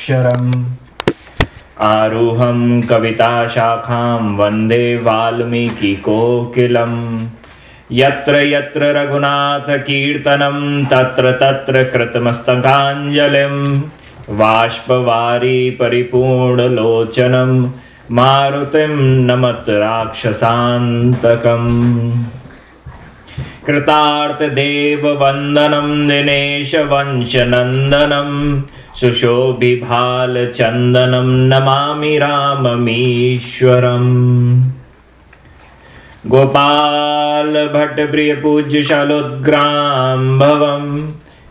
अक्षरम्। आरुहं कविताशाखां वंदे वाल्मीकिकोकिलम्। यत्र यत्र रघुनाथकीर्तनं, तत्र तत्र कृतमस्तकाञ्जलिं बाष्पवारी परिपूर्णलोचनं मारुतिं नमत राक्षसान्तकम्। कृतार्थदेववन्दनं, दिनेशवंशनन्दनं। सुशोभिभालचन्दनं नमामि राममीश्वरम्। गोपाल भट्ट प्रिय पूज्य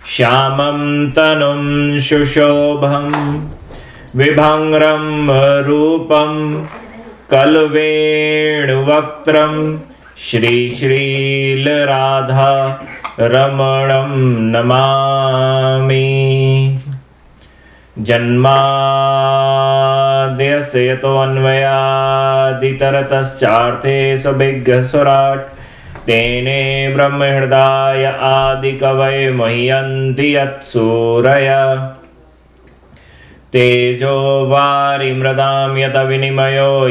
श्यामं तनुं सुशोभं विभङ्ग्रं रूपं, कलवेणुवक्त्रं श्रीश्रीलराधा रमणं नमामि। जन्माद्यस्य यतोऽन्वयादितरतश्चार्थे स्वभिघ्यस्वराट् तेने ब्रह्महृदाय आदिकवये मह्यन्ति यत्सूरय। तेजो वारिमृदां यत विनिमयो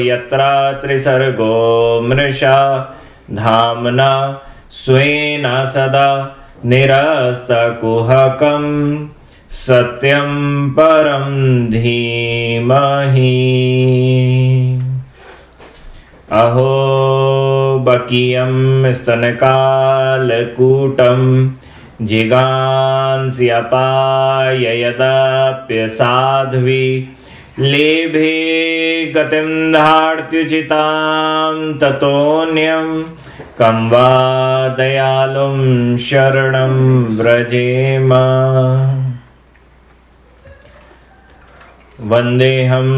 त्रिसर्गो मृषा। धाम्ना स्वेन सदा निरस्तकुहकम्। सत्यं परं धीमहि। अहो, बकीयं स्तनकालकूटं जिगांस्यपाय यदप्यसाध्वी लेभे गतिं धार्त्युचितां ततोऽन्यं कं वा दयालुं शरणं व्रजेम। वन्देऽहं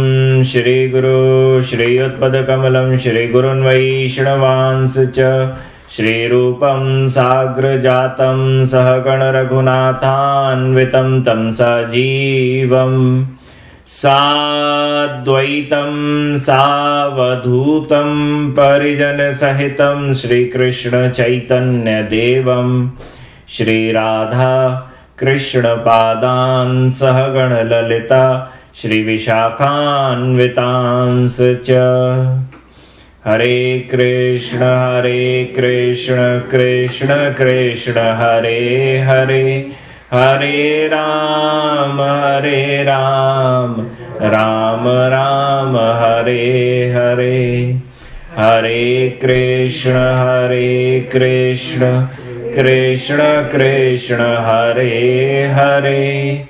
श्रीगुरो श्रीयुत्पदकमलं श्रीगुरुन् वैष्णवांस च। श्रीरूपं साग्रजातं सहगणरघुनाथान्वितं तं सजीवं साद्वैतं सावधूतं परिजनसहितं श्रीकृष्णचैतन्यदेवं श्रीराधा कृष्णपादान् सहगणललिता श्रीविशाखान्वितांस च। हरे कृष्ण हरे कृष्ण कृष्ण कृष्ण, हरे हरे हरे राम हरे राम राम राम, हरे हरे हरे कृष्ण हरे कृष्ण कृष्ण कृष्ण, हरे हरे।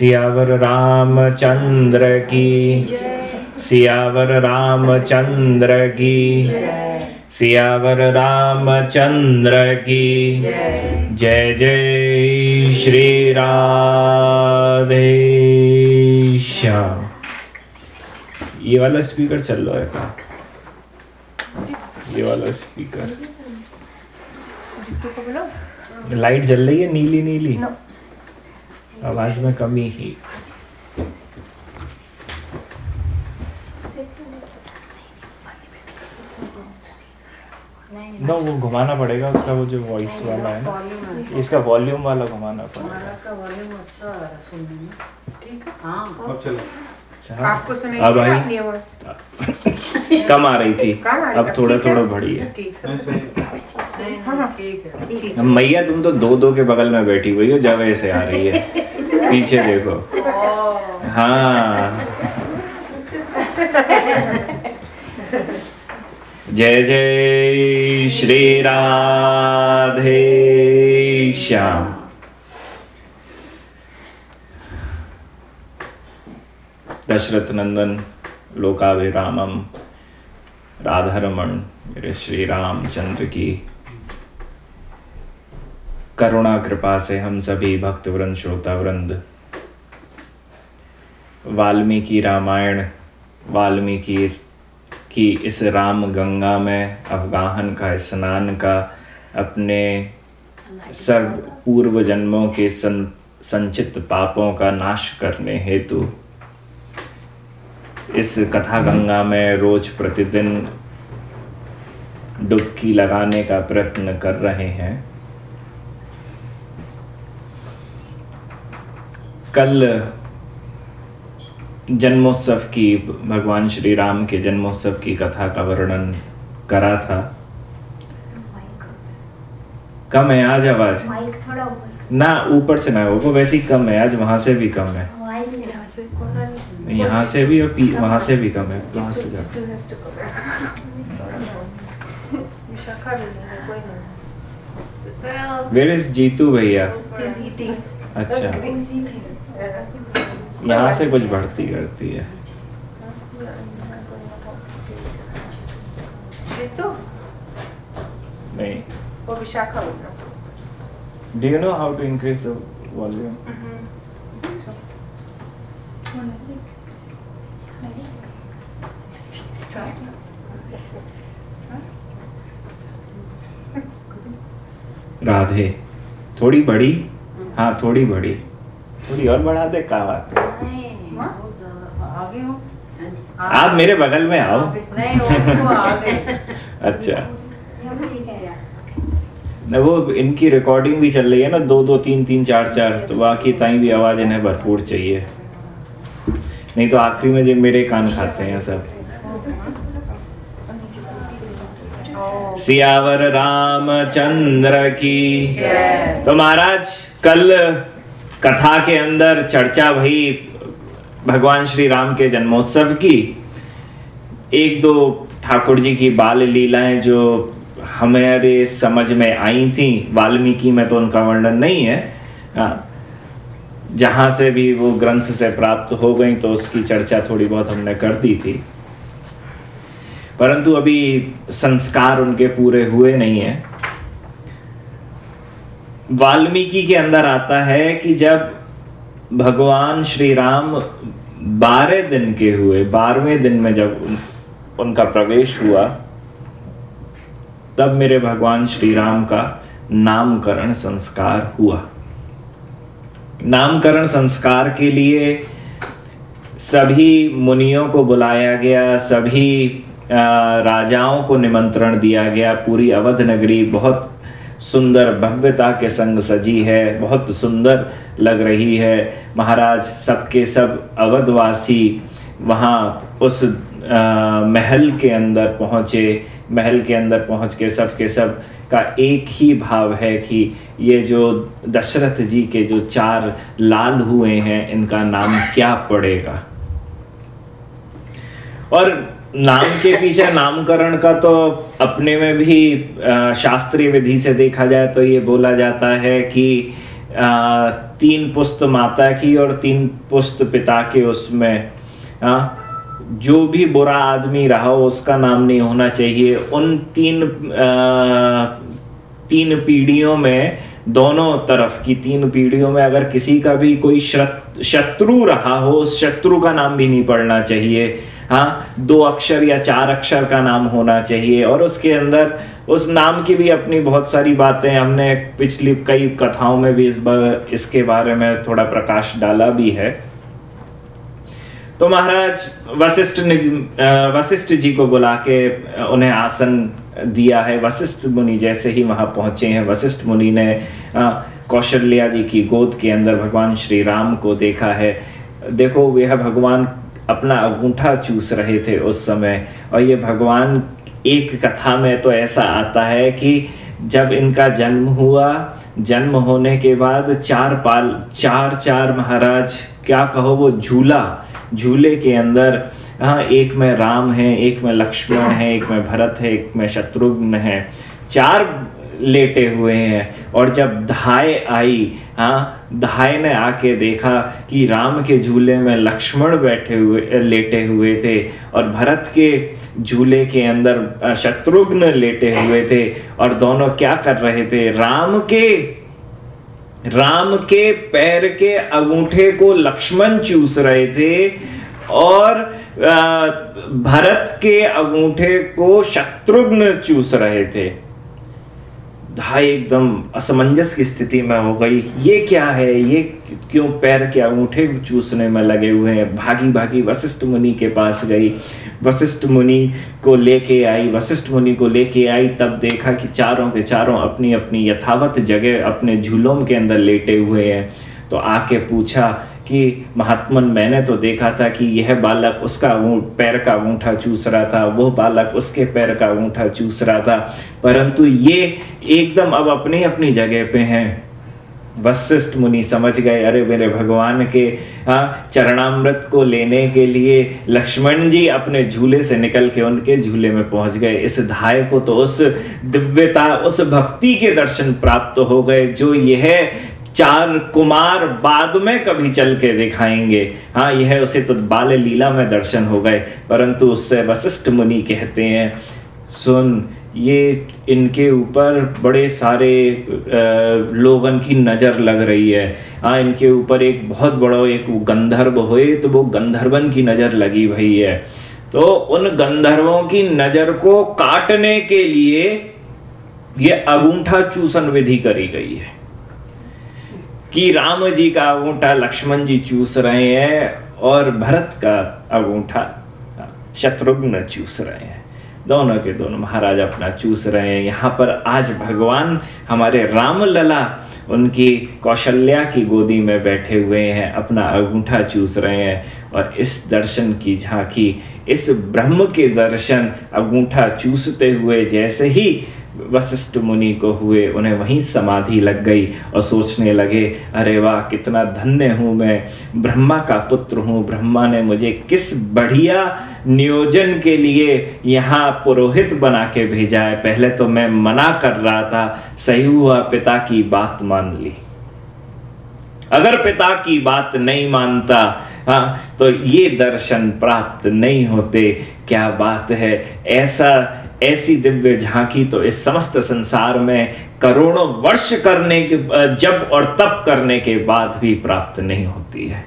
सियावर रामचंद्र की। सियावर रामचंद्र की। सियावर रामचंद्र की। जय जय श्री राधे श्याम ये वाला स्पीकर चल रहा है का ये वाला स्पीकर। लाइट जल रही है नीली नीली? आवाज़ में कमी ही नो वो घुमाना पड़ेगा उसका वो जो वॉइस वाला है ना। इसका वॉल्यूम वाला घुमाना पड़ेगा। आपको सुनाई अब आई अपनी आवाज़? कम आ रही थी। अब थोड़ा थोड़ा बढ़ी है। ठीक है। हाँ हाँ। है। है। मैया तुम तो दो दो के बगल में बैठी हुई हो जब ऐसे आ रही है। पीछे देखो। हाँ। जय जय श्री राधे श्याम। दशरथ नंदन लोकाभिरामम राधारमण मेरे श्री रामचंद्र की करुणा कृपा से हम सभी भक्त वृंद श्रोता वृंद वाल्मीकि रामायण वाल्मीकि की इस राम गंगा में अवगाहन का स्नान का अपने सर्व पूर्व जन्मों के सं, संचित पापों का नाश करने हेतु इस कथा गंगा में रोज प्रतिदिन डुबकी लगाने का प्रयत्न कर रहे हैं। कल जन्मोत्सव की भगवान श्री राम के जन्मोत्सव की कथा का वर्णन करा था। कम है आज आवाज़? ना ऊपर से ना वो वैसे ही कम है आज वहाँ से भी कम है। यहाँ से भी और वहाँ से भी कम है वहाँ से जा विशाखा भी नहीं कोई नहीं। वेर इज़ जीतू भैया? अच्छा। यहाँ से कुछ बढ़ती करती है। नहीं। वो विशाखा बोल रहा। Do you know how to increase the Radhe थोड़ी बड़ी? हाँ थोड़ी बड़ी। थोड़ी और बढ़ा दे का बात है? आगे हो। आप मेरे बगल में आओ। अच्छा। न वो इनकी रिकॉर्डिंग भी चल रही है ना दो दो तीन तीन चार चार। तो बाकी ताई भी आवाज़ इन्हें भरपूर चाहिए। नहीं तो आखिरी में जो मेरे कान खाते हैं सब। सियावर रामचंद्र की। तो महाराज कल कथा के अंदर चर्चा भई भगवान श्री राम के जन्मोत्सव की। एक दो ठाकुर जी की बाल लीलाएँ जो हमारे समझ में आई थी वाल्मीकि में तो उनका वर्णन नहीं है। हाँ, जहाँ से भी वो ग्रंथ से प्राप्त हो गई तो उसकी चर्चा थोड़ी बहुत हमने कर दी थी। परंतु अभी संस्कार उनके पूरे हुए नहीं है। वाल्मीकि के अंदर आता है कि जब भगवान श्री राम बारह दिन के हुए, बारहवें दिन में जब उन- उनका प्रवेश हुआ, तब मेरे भगवान श्री राम का नामकरण संस्कार हुआ। नामकरण संस्कार के लिए सभी मुनियों को बुलाया गया, सभी राजाओं को निमंत्रण दिया गया। पूरी अवध नगरी बहुत सुंदर भव्यता के संग सजी है बहुत सुंदर लग रही है। महाराज सबके सब अवधवासी वहाँ उस अ, महल के अंदर पहुँचे। महल के अंदर पहुँच के सब के सब का एक ही भाव है कि ये जो दशरथ जी के जो चार लाल हुए हैं इनका नाम क्या पड़ेगा? और नाम के पीछे नामकरण का तो अपने में भी शास्त्रीय विधि से देखा जाए तो ये बोला जाता है कि तीन पुस्त माता की और तीन पुस्त पिता के उसमें अ, जो भी बुरा आदमी रहा उसका नाम नहीं होना चाहिए। उन तीन अ, तीन पीढ़ियों में दोनों तरफ़ की तीन पीढ़ियों में अगर किसी का भी कोई शत्रु रहा हो उस शत्रु का नाम भी नहीं पढ़ना चाहिए। हाँ दो अक्षर या चार अक्षर का नाम होना चाहिए और उसके अंदर उस नाम की भी अपनी बहुत सारी बातें हमने पिछली कई कथाओं में भी इस बा, इसके बारे में थोड़ा प्रकाश डाला भी है। तो महाराज वशिष्ठ ने वशिष्ठ जी को बुला के उन्हें आसन दिया है। वशिष्ठ मुनि जैसे ही वहाँ पहुँचे हैं वशिष्ठ मुनि ने कौशल्या जी की गोद के अंदर भगवान श्री राम को देखा है। देखो यह भगवान अपना अंगूठा चूस रहे थे उस समय। और ये भगवान, एक कथा में तो ऐसा आता है कि जब इनका जन्म हुआ, जन्म होने के बाद चार पाल चार चार महाराज, क्या कहो वो, झूला, झूले के अंदर हाँ एक में राम है, एक में लक्ष्मण है, एक में भरत है, एक में शत्रुघ्न है, चार लेटे हुए हैं। और जब धाय आई हाँ धाय ने आके देखा कि राम के झूले में लक्ष्मण बैठे हुए, लेटे हुए थे और भरत के झूले के अंदर शत्रुघ्न लेटे हुए थे और दोनों क्या कर रहे थे? राम के राम के पैर के अंगूठे को लक्ष्मण चूस रहे थे और भरत के अंगूठे को शत्रुघ्न चूस रहे थे। धाई एकदम असमंजस की स्थिति में हो गई। ये क्या है? ये क्यों पैर के अंगूठे चूसने में लगे हुए हैं? भागी भागी वशिष्ठ मुनि के पास गई। वशिष्ठ मुनि को लेके आई। वशिष्ठ मुनि को लेके आई, तब देखा कि चारों के चारों अपनी अपनी यथावत जगह अपने झूलों के अंदर लेटे हुए हैं। तो आके पूछा कि महात्मन, मैंने तो देखा था कि यह बालक उसका पैर का अंगूठा चूस रहा था वो बालक उसके पैर का अंगूठा चूस रहा था। परंतु ये एकदम अब अपनी अपनी जगह पे हैं। वशिष्ठ मुनि समझ गए, अरे मेरे भगवान के हाँ चरणामृत को लेने के लिए लक्ष्मण जी अपने झूले से निकल के उनके झूले में पहुँच गए। इस धाय को तो उस दिव्यता, उस भक्ति के दर्शन प्राप्त हो गए, जो यह चार कुमार बाद में कभी चल के दिखाएँगे। हाँ यह उसे तो बाल लीला में दर्शन हो गए, परंतु उससे वशिष्ठ मुनि कहते हैं, सुन, ये इनके ऊपर बड़े सारे लोगन की नज़र लग रही है। हाँ इनके ऊपर एक बहुत बड़ा एक गंधर्व होए तो वो गंधर्वन की नज़र लगी भई है। तो उन गंधर्वों की नज़र को काटने के लिए ये अगूंठा चूसन विधि करी गई है। कि राम जी का अंगूठा लक्ष्मण जी चूस रहे हैं और भरत का अंगूठा शत्रुघ्न चूस रहे हैं। दोनों के दोनों महाराज अपना चूस रहे हैं। यहाँ पर आज भगवान हमारे राम लला उनकी कौशल्या की गोदी में बैठे हुए हैं, अपना अंगूठा चूस रहे हैं और इस दर्शन की झांकी, इस ब्रह्म के दर्शन अंगूठा चूसते हुए जैसे ही वशिष्ठ मुनि को हुए, उन्हें वहीं समाधि लग गई और सोचने लगे, अरे वाह, कितना धन्य हूँ मैं। ब्रह्मा का पुत्र हूँ। ब्रह्मा ने मुझे किस बढ़िया नियोजन के लिए यहाँ पुरोहित बना के भेजा है। पहले तो मैं मना कर रहा था। सही हुआ, पिता की बात मान ली। अगर पिता की बात नहीं मानता हाँ तो ये दर्शन प्राप्त नहीं होते। क्या बात है? ऐसा ऐसी दिव्य झांकी तो इस समस्त संसार में करोड़ों वर्ष करने के जब और तप करने के बाद भी प्राप्त नहीं होती है।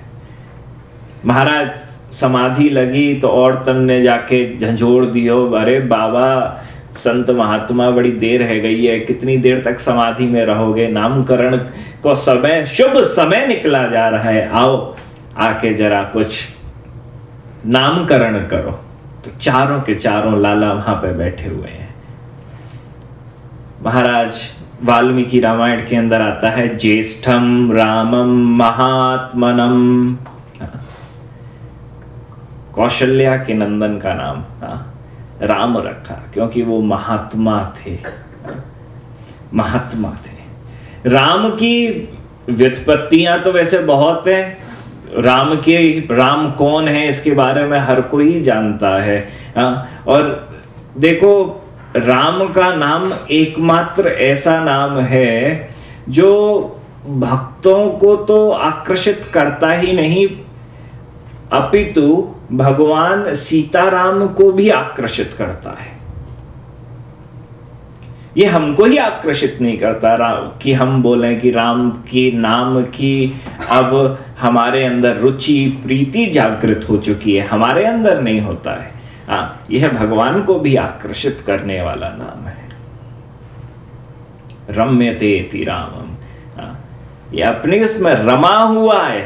महाराज, समाधि लगी तो और तन ने जाके झंझोड़ दियो, अरे बाबा, संत महात्मा बड़ी देर है गई है, कितनी देर तक समाधि में रहोगे? नामकरण को समय, शुभ समय निकला जा रहा है। आओ, आके जरा कुछ नामकरण करो। तो चारों के चारों लाला वहाँ पर बैठे हुए हैं। महाराज वाल्मीकि रामायण के अंदर आता है, ज्येष्ठम रामम महात्मनम। कौशल्या के नंदन का नाम हाँ राम रखा, क्योंकि वो महात्मा थे। महात्मा थे। राम की व्युत्पत्तियाँ तो वैसे बहुत है राम के राम कौन है इसके बारे में हर कोई जानता है। हाँ, और देखो राम का नाम एकमात्र ऐसा नाम है जो भक्तों को तो आकर्षित करता ही नहीं अपितु भगवान सीताराम को भी आकर्षित करता है। ये हमको ही आकर्षित नहीं करता राम कि हम बोले कि राम के नाम की अब हमारे अंदर रुचि, प्रीति जागृत हो चुकी है, हमारे अंदर नहीं होता है। हाँ यह भगवान को भी आकर्षित करने वाला नाम है। रम्य ते रामम हाँ ये अपने उसमें रमा हुआ है।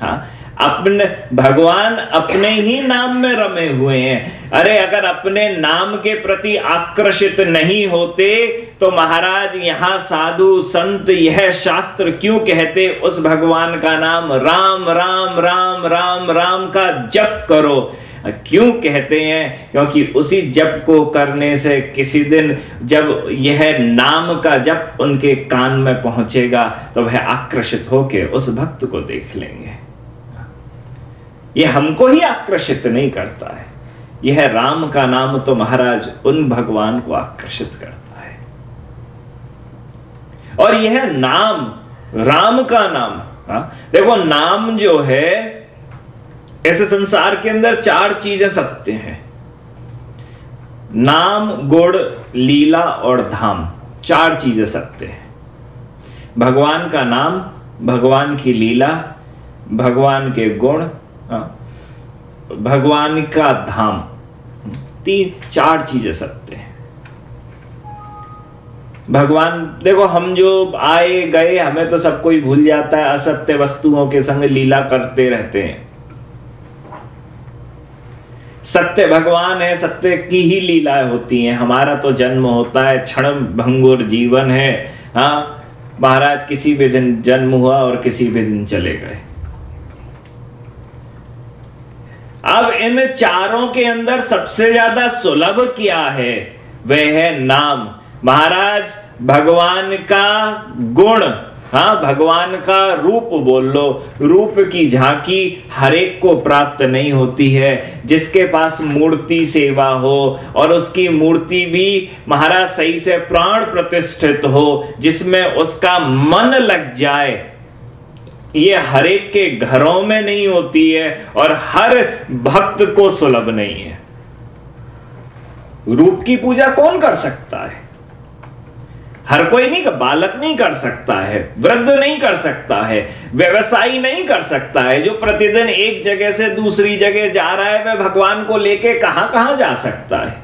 हाँ अपने, भगवान अपने ही नाम में रमे हुए हैं। अरे, अगर अपने नाम के प्रति आकर्षित नहीं होते तो महाराज, यहाँ साधु, संत, यह शास्त्र क्यों कहते? उस भगवान का नाम राम राम राम राम राम का जप करो। क्यों कहते हैं? क्योंकि उसी जप को करने से किसी दिन जब यह नाम का जप उनके कान में पहुंचेगा तो वह आकर्षित होकर उस भक्त को देख लेंगे। ये हमको ही आकर्षित नहीं करता है। यह राम का नाम तो महाराज उन भगवान को आकर्षित करता है। और यह नाम, राम का नाम, हा? देखो नाम जो है, ऐसे संसार के अंदर चार चीज़ें सत्य हैं। नाम, गुण, लीला और धाम, चार चीज़ें सत्य हैं। भगवान का नाम, भगवान की लीला, भगवान के गुण भगवान का धाम। तीन, चार चीज़ें सत्य हैं। भगवान, देखो, हम जो आए, गए, हमें तो सब कोई भूल जाता है, असत्य वस्तुओं के संग लीला करते रहते हैं। सत्य भगवान है, सत्य की ही लीलाएँ होती हैं। हमारा तो जन्म होता है क्षण भंगुर जीवन है। हाँ महाराज, किसी भी दिन जन्म हुआ और किसी भी दिन चले गए। अब इन चारों के अंदर सबसे ज़्यादा सुलभ क्या है? वह है नाम। महाराज, भगवान का गुण। हाँ भगवान का रूप बोल लो। रूप की झांकी हर एक को प्राप्त नहीं होती है। जिसके पास मूर्ति सेवा हो और उसकी मूर्ति भी महाराज सही से प्राण प्रतिष्ठित हो, जिसमें उसका मन लग जाए ये हर एक के घरों में नहीं होती है और हर भक्त को सुलभ नहीं है। रूप की पूजा कौन कर सकता है? हर कोई नहीं, बालक नहीं कर सकता है, वृद्ध नहीं कर सकता है, व्यवसायी नहीं कर सकता है, जो प्रतिदिन एक जगह से दूसरी जगह जा रहा है, वह भगवान को लेके कहाँ कहाँ जा सकता है?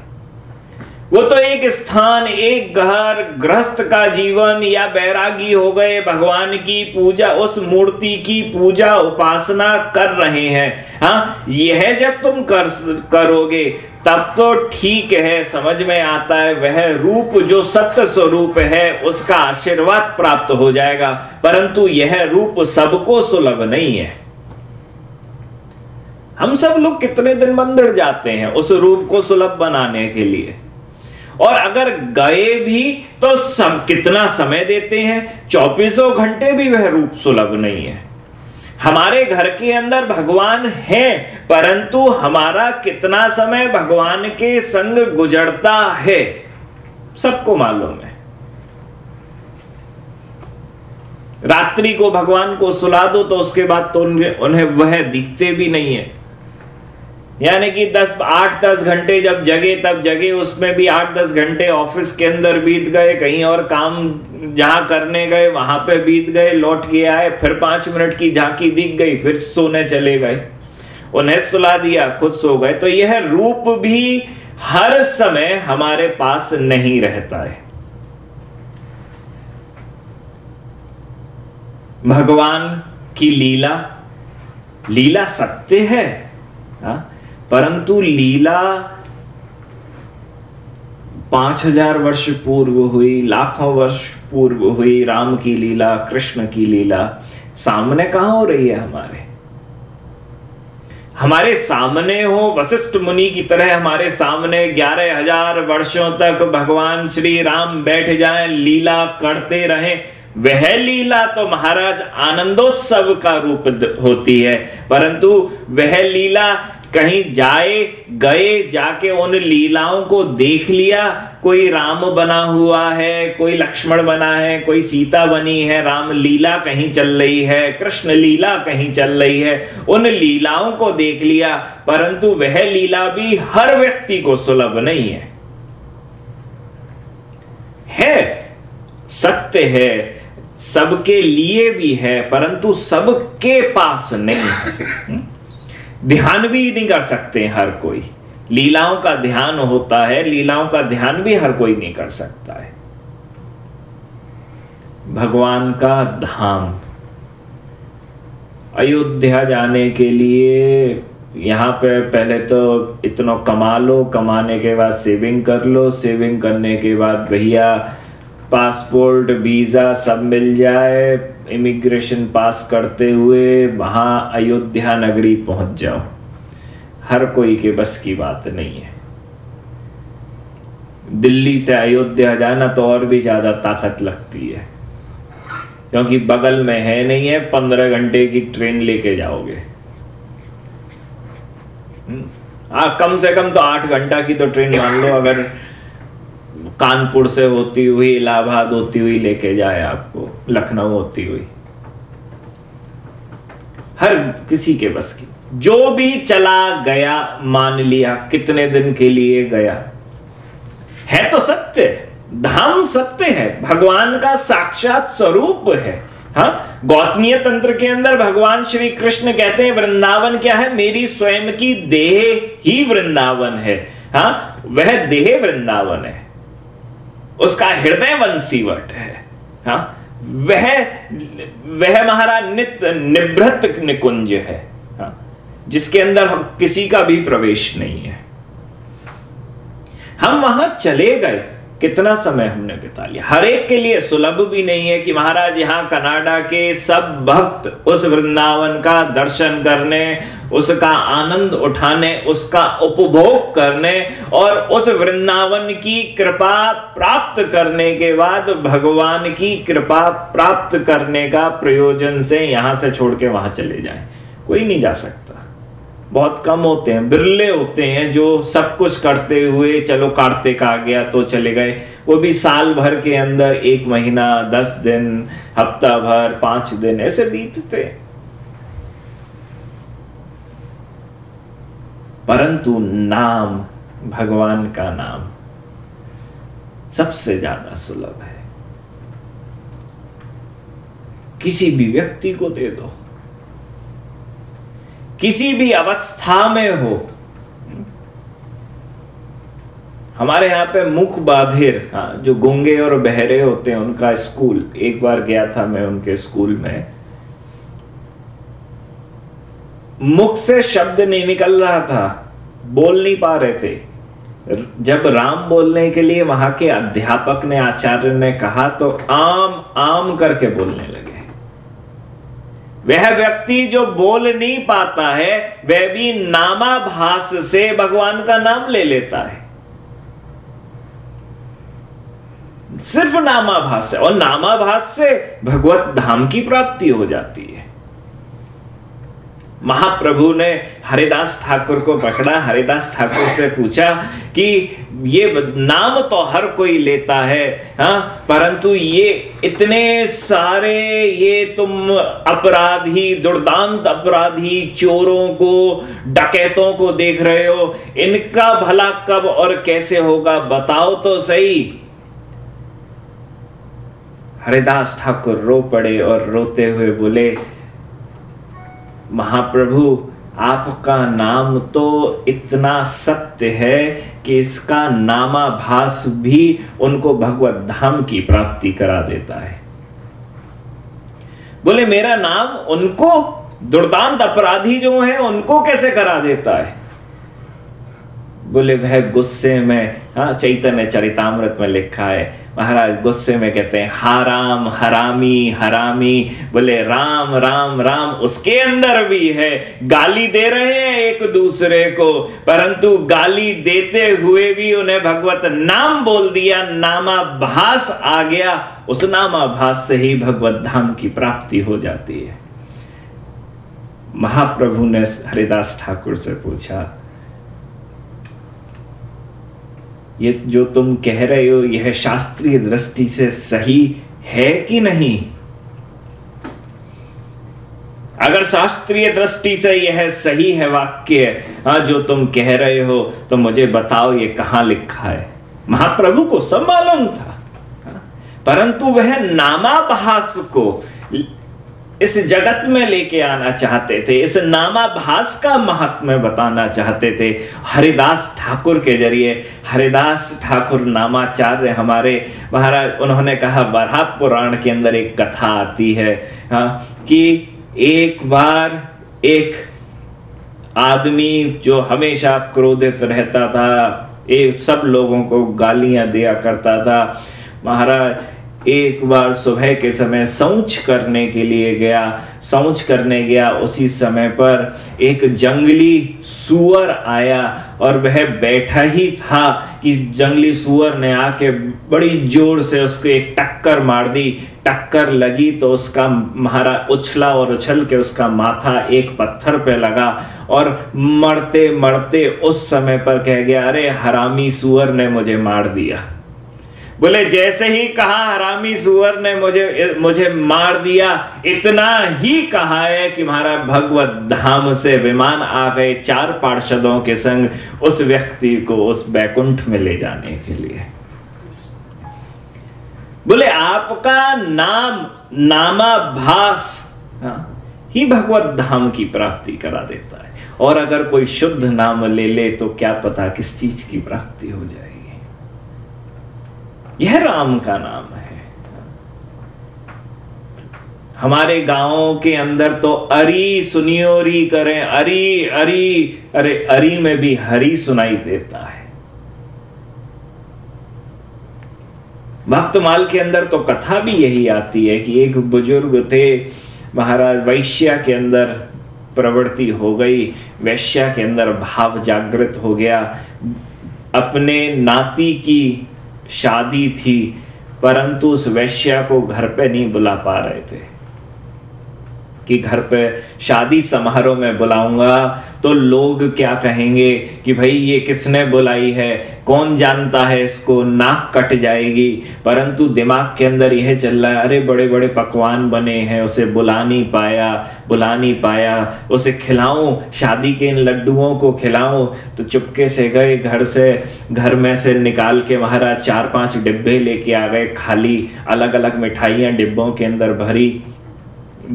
वो तो एक स्थान, एक घर गृहस्थ का जीवन या बैरागी हो गए। भगवान की पूजा, उस मूर्ति की पूजा, उपासना कर रहे हैं। हाँ यह जब तुम कर, करोगे, तब तो ठीक है, समझ में आता है, वह रूप जो सत्य स्वरूप है, उसका आशीर्वाद प्राप्त हो जाएगा। परंतु यह रूप सबको सुलभ नहीं है। हम सब लोग कितने दिन मंदिर जाते हैं उस रूप को सुलभ बनाने के लिए? और अगर गए भी तो सब कितना समय देते हैं? चौबीसों घंटे भी वह रूप सुलभ नहीं है। हमारे घर के अंदर भगवान है, परंतु हमारा कितना समय भगवान के संग गुजरता है, सबको मालूम है। रात्रि को भगवान को सुला दो तो उसके बाद तो उन्हें वह दिखते भी नहीं है। यानी कि दस, आठ, दस घंटे जब जगे, तब जगे, उसमें भी आठ, दस घंटे ऑफ़िस के अंदर बीत गए, कहीं और काम जहाँ करने गए, वहाँ पे बीत गए, लौट के आए, फिर पाँच मिनट की झांकी दिख गई, फिर सोने चले गए। उन्हें सुला दिया, खुद सो गए। तो यह रूप भी हर समय हमारे पास नहीं रहता है। भगवान की लीला लीला सत्य है। हा? परंतु लीला पाँच हज़ार वर्ष पूर्व हुई, लाखों वर्ष पूर्व हुई, राम की लीला, कृष्ण की लीला। सामने कहाँ हो रही है हमारे? हमारे सामने हो वशिष्ठ मुनि की तरह हमारे सामने ग्यारह हज़ार वर्षों तक भगवान श्री राम बैठ जाएँ, लीला करते रहें। वह लीला तो महाराज आनंदोत्सव का रूप होती है, परंतु वह लीला कहीं जाए, गए, जाके उन लीलाओं को देख लिया, कोई राम बना हुआ है, कोई लक्ष्मण बना है, कोई सीता बनी है, राम लीला कहीं चल रही है, कृष्ण लीला कहीं चल रही है, उन लीलाओं को देख लिया, परंतु वह लीला भी हर व्यक्ति को सुलभ नहीं है है, सत्य है, सबके लिए भी है, परंतु सबके पास नहीं है हम्म? ध्यान भी नहीं कर सकते हर कोई। लीलाओं का ध्यान होता है, लीलाओं का ध्यान भी हर कोई नहीं कर सकता है। भगवान का धाम। अयोध्या जाने के लिए यहाँ पे पहले तो इतना कमा लो, कमाने के बाद सेविंग कर लो सेविंग करने के बाद भैया पासपोर्ट वीज़ा सब मिल जाए इमिग्रेशन पास करते हुए वहाँ अयोध्या नगरी पहुँच जाओ। हर कोई के बस की बात नहीं है। दिल्ली से अयोध्या जाना तो और भी ज़्यादा ताकत लगती है। क्योंकि बगल में है नहीं है पंद्रह घंटे की ट्रेन लेके जाओगे। आ, हम्म, कम से कम तो आठ घंटा की तो ट्रेन मान लो अगर कानपुर से होती हुई, इलाहाबाद होती हुई लेके जाए आपको, लखनऊ होती हुई। हर किसी के बस की। जो भी चला गया, मान लिया, कितने दिन के लिए गया। है तो सत्य, धाम सत्य है, भगवान का साक्षात स्वरूप है। हाँ गौतमीय तंत्र के अंदर भगवान श्री कृष्ण कहते हैं, वृंदावन क्या है? मेरी स्वयं की देह ही वृंदावन है। हाँ वह देह वृंदावन है। उसका हृदय वंशीवट है। हाँ? वह वह महाराज नित्य निभृत निकुंज है। हाँ? जिसके अंदर हम किसी का भी प्रवेश नहीं है। हम वहाँ चले गए। कितना समय हमने बिता लिया। हर एक के लिए सुलभ भी नहीं है कि महाराज यहाँ कनाडा के सब भक्त उस वृंदावन का दर्शन करने उसका आनंद उठाने, उसका उपभोग करने और उस वृंदावन की कृपा प्राप्त करने के बाद भगवान की कृपा प्राप्त करने का प्रयोजन से यहाँ से छोड़ के वहाँ चले जाए। कोई नहीं जा सकता। बहुत कम होते हैं, बिरले होते हैं जो सब कुछ करते हुए, चलो कार्तिक आ गया तो चले गए। वो भी साल भर के अंदर, एक महीना, दस दिन, हफ़्ता भर, पाँच दिन, ऐसे बीतते। परंतु नाम, भगवान का नाम सबसे ज़्यादा सुलभ है। किसी भी व्यक्ति को दे दो। किसी भी अवस्था में हो। हमारे यहाँ पे मुख बाधिर हाँ जो गुंगे और बहरे होते हैं, उनका स्कूल, एक बार गया था मैं उनके स्कूल में। मुख से शब्द नहीं निकल रहा था। बोल नहीं पा रहे थे। जब राम बोलने के लिए वहाँ के अध्यापक ने आचार्य ने कहा तो आम आम करके बोलने लगे। वह व्यक्ति जो बोल नहीं पाता है, वह भी नामाभास से भगवान का नाम ले लेता है। सिर्फ़ नामाभास से, और नामाभास से भगवत धाम की प्राप्ति हो जाती है। महाप्रभु ने हरिदास ठाकुर को पकड़ा, हरिदास ठाकुर से पूछा कि ये नाम तो हर कोई लेता है हाँ परंतु ये इतने सारे ये तुम अपराधी, दुर्दांत अपराधी चोरों को, डकैतों को देख रहे हो, इनका भला कब और कैसे होगा, बताओ तो सही। हरिदास ठाकुर रो पड़े और रोते हुए बोले महाप्रभु, आपका नाम तो इतना सत्य है कि इसका नामाभास भी उनको भगवत धाम की प्राप्ति करा देता है। बोले, मेरा नाम उनको, दुर्दांत अपराधी जो है, उनको कैसे करा देता है? बोले, वह गुस्से में हाँ चैतन्य चरितामृत में लिखा है महाराज गुस्से में कहते हैं हराम हरामी हरामी, बोले, राम राम राम, उसके अंदर भी है। गाली दे रहे हैं एक दूसरे को, परंतु गाली देते हुए भी उन्हें भगवत नाम बोल दिया नामाभास आ गया। उस नामाभास से ही भगवत धाम की प्राप्ति हो जाती है। महाप्रभु ने हरिदास ठाकुर से पूछा ये जो तुम कह रहे हो यह शास्त्रीय दृष्टि से सही है कि नहीं? अगर शास्त्रीय दृष्टि से यह सही है वाक्य हाँ जो तुम कह रहे हो तो मुझे बताओ ये कहाँ लिखा है। महाप्रभु को सब मालूम था हाँ, परंतु वह नामाभास को इस जगत में लेके आना चाहते थे, इस नामाभास का महात्म्य बताना चाहते थे। हरिदास ठाकुर के ज़रिए, हरिदास ठाकुर नामाचार्य हमारे, महाराज, उन्होंने कहा बरहा पुराण के अंदर एक कथा आती है हाँ कि एक बार एक आदमी जो हमेशा क्रोधित रहता था एक सब लोगों को गालियाँ दिया करता था। महाराज एक बार सुबह के समय सौच करने के लिए गया। सौच करने गया। उसी समय पर एक जंगली सुअर आया और वह बैठा ही था कि जंगली सुअर ने आके बड़ी ज़ोर से उसको एक टक्कर मार दी। टक्कर लगी तो उसका महारा उछला और उछल के उसका माथा एक पत्थर पे लगा और मरते मरते उस समय पर कह गया, अरे हरामी सुअर ने मुझे मार दिया। बोले जैसे ही कहा हरामी सुअर ने मुझे मुझे मार दिया इतना ही कहा है कि महाराज भगवत धाम से विमान आ गए चार पार्षदों के संग उस व्यक्ति को उस बैकुंठ में ले जाने के लिए. बोले आपका नाम नामाभास हाँ, ही भगवत धाम की प्राप्ति करा देता है। और अगर कोई शुद्ध नाम ले ले तो क्या पता किस चीज़ की प्राप्ति हो जाएगी यह राम का नाम है। हमारे गाँवों के अंदर तो अरी सुनियोरी करें, अरी अरी, अरे, अरी में भी हरी सुनाई देता है। भक्तमाल के अंदर तो कथा भी यही आती है कि एक बुज़ुर्ग थे, महाराज वैश्या के अंदर प्रवृत्ति हो गई, वैश्या के अंदर भाव जागृत हो गया। अपने नाती की शादी थी परंतु उस वैश्या को घर पे नहीं बुला पा रहे थे। कि घर पे शादी समारोह में बुलाऊँगा तो लोग क्या कहेंगे कि भाई ये किसने बुलाई है? कौन जानता है इसको? नाक कट जाएगी। परंतु दिमाग के अंदर यह चल रहा है, अरे बड़े बड़े पकवान बने हैं, उसे बुला नहीं पाया, बुला नहीं पाया। उसे खिलाऊं, शादी के इन लड्डुओं को खिलाऊं तो चुपके से गए घर से। घर में से निकाल के महाराज चार पाँच डिब्बे लेके आ गए, खाली अलग अलग मिठाइयाँ डिब्बों के अंदर भरी।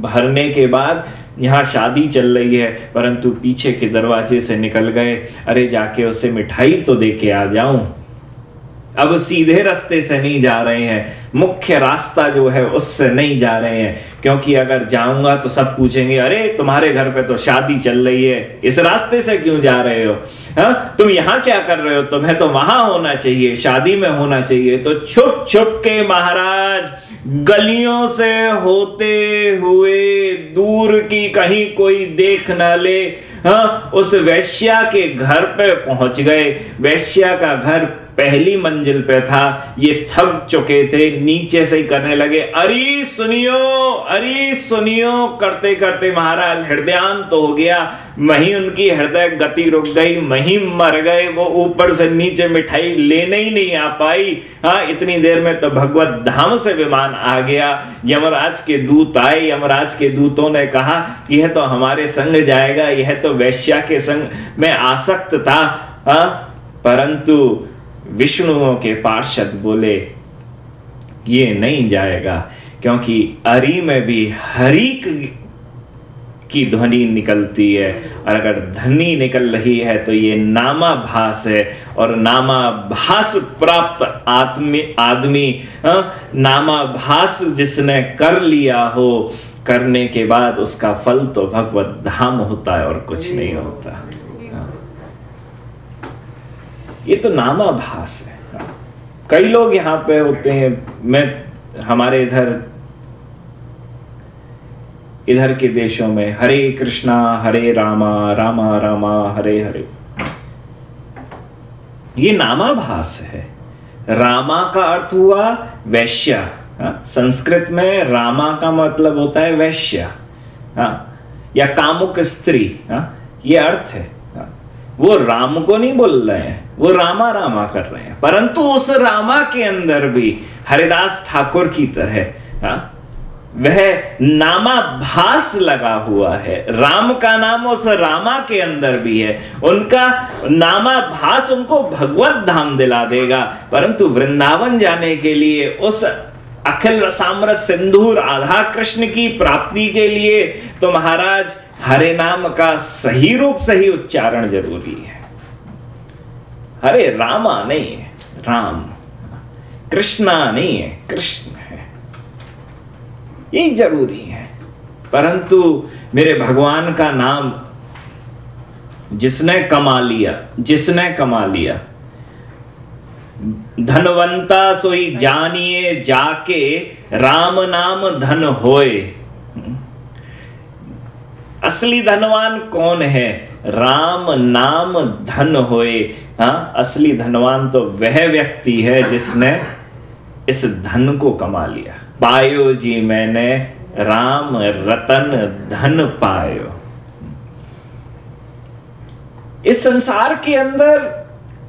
भरने के बाद यहाँ शादी चल रही है, परंतु पीछे के दरवाजे से निकल गए। अरे जाके उसे मिठाई तो दे के आ जाऊँ। अब सीधे रास्ते से नहीं जा रहे हैं। मुख्य रास्ता जो है, उससे नहीं जा रहे हैं। क्योंकि अगर जाऊँगा तो सब पूछेंगे, अरे, तुम्हारे घर पे तो शादी चल रही है। इस रास्ते से क्यों जा रहे हो? हा? तुम यहाँ क्या कर रहे हो? तुम्हें तो वहाँ होना चाहिए, शादी में होना चाहिए। तो छुप छुप के महाराज गलियों से होते हुए दूर की कहीं कोई देख ना ले। हाँ उस वैश्या के घर पे पहुँच गए। वैश्या का घर पहली मंजिल पे था, ये थक चुके थे, नीचे से ही करने लगे। अरे सुनियो अरे सुनियो, करते करते महाराज हृदयांत तो हो गया। वहीं उनकी हृदय गति रुक गई, वहीं मर गए। वो ऊपर से नीचे मिठाई लेने ही नहीं आ पाई। हाँ इतनी देर में तो भगवत धाम से विमान आ गया। यमराज के दूत आए, यमराज के दूतों ने कहा, यह तो हमारे संग जाएगा, यह तो वैश्या के संग, में आसक्त था। हाँ परंतु विष्णुओं के पार्षद बोले, ये नहीं जाएगा, क्योंकि अरी में भी हरी की ध्वनि निकलती है। और अगर ध्वनि निकल रही है तो ये नामाभास है। और नामाभास प्राप्त आत्मी, आदमी नामाभास जिसने कर लिया हो, करने के बाद उसका फल तो भगवत धाम होता है और कुछ नहीं होता। ये तो नामाभास है। कई लोग यहाँ पे होते हैं मैं हमारे इधर इधर के देशों में हरे कृष्णा हरे रामा रामा रामा हरे हरे। ये नामाभास है। रामा का अर्थ हुआ वैश्या। हाँ, संस्कृत में रामा का मतलब होता है वैश्य। हाँ, या कामुक स्त्री। हाँ, ये अर्थ है। वो राम को नहीं बोल रहे हैं, वो रामा रामा कर रहे हैं। परंतु उस रामा के अंदर भी हरिदास ठाकुर की तरह, हा? वह नामाभास लगा हुआ है। राम का नाम उस रामा के अंदर भी है। उनका नामाभास उनको भगवत धाम दिला देगा। परंतु वृंदावन जाने के लिए उस अखिल रसामृत सिंधु राधा कृष्ण की प्राप्ति के लिए तो महाराज हरे नाम का सही रूप, सही उच्चारण ज़रूरी है। हरे रामा नहीं है, राम। कृष्णा नहीं है, कृष्ण है। ये ज़रूरी है। परंतु मेरे भगवान का नाम जिसने कमा लिया, जिसने कमा लिया धनवंता सोई जानिए जाके राम नाम धन होए। असली धनवान कौन है? राम नाम धन होए। हाँ असली धनवान तो वह व्यक्ति है जिसने इस धन को कमा लिया। पायो जी मैंने, राम रतन धन पायो। इस संसार के अंदर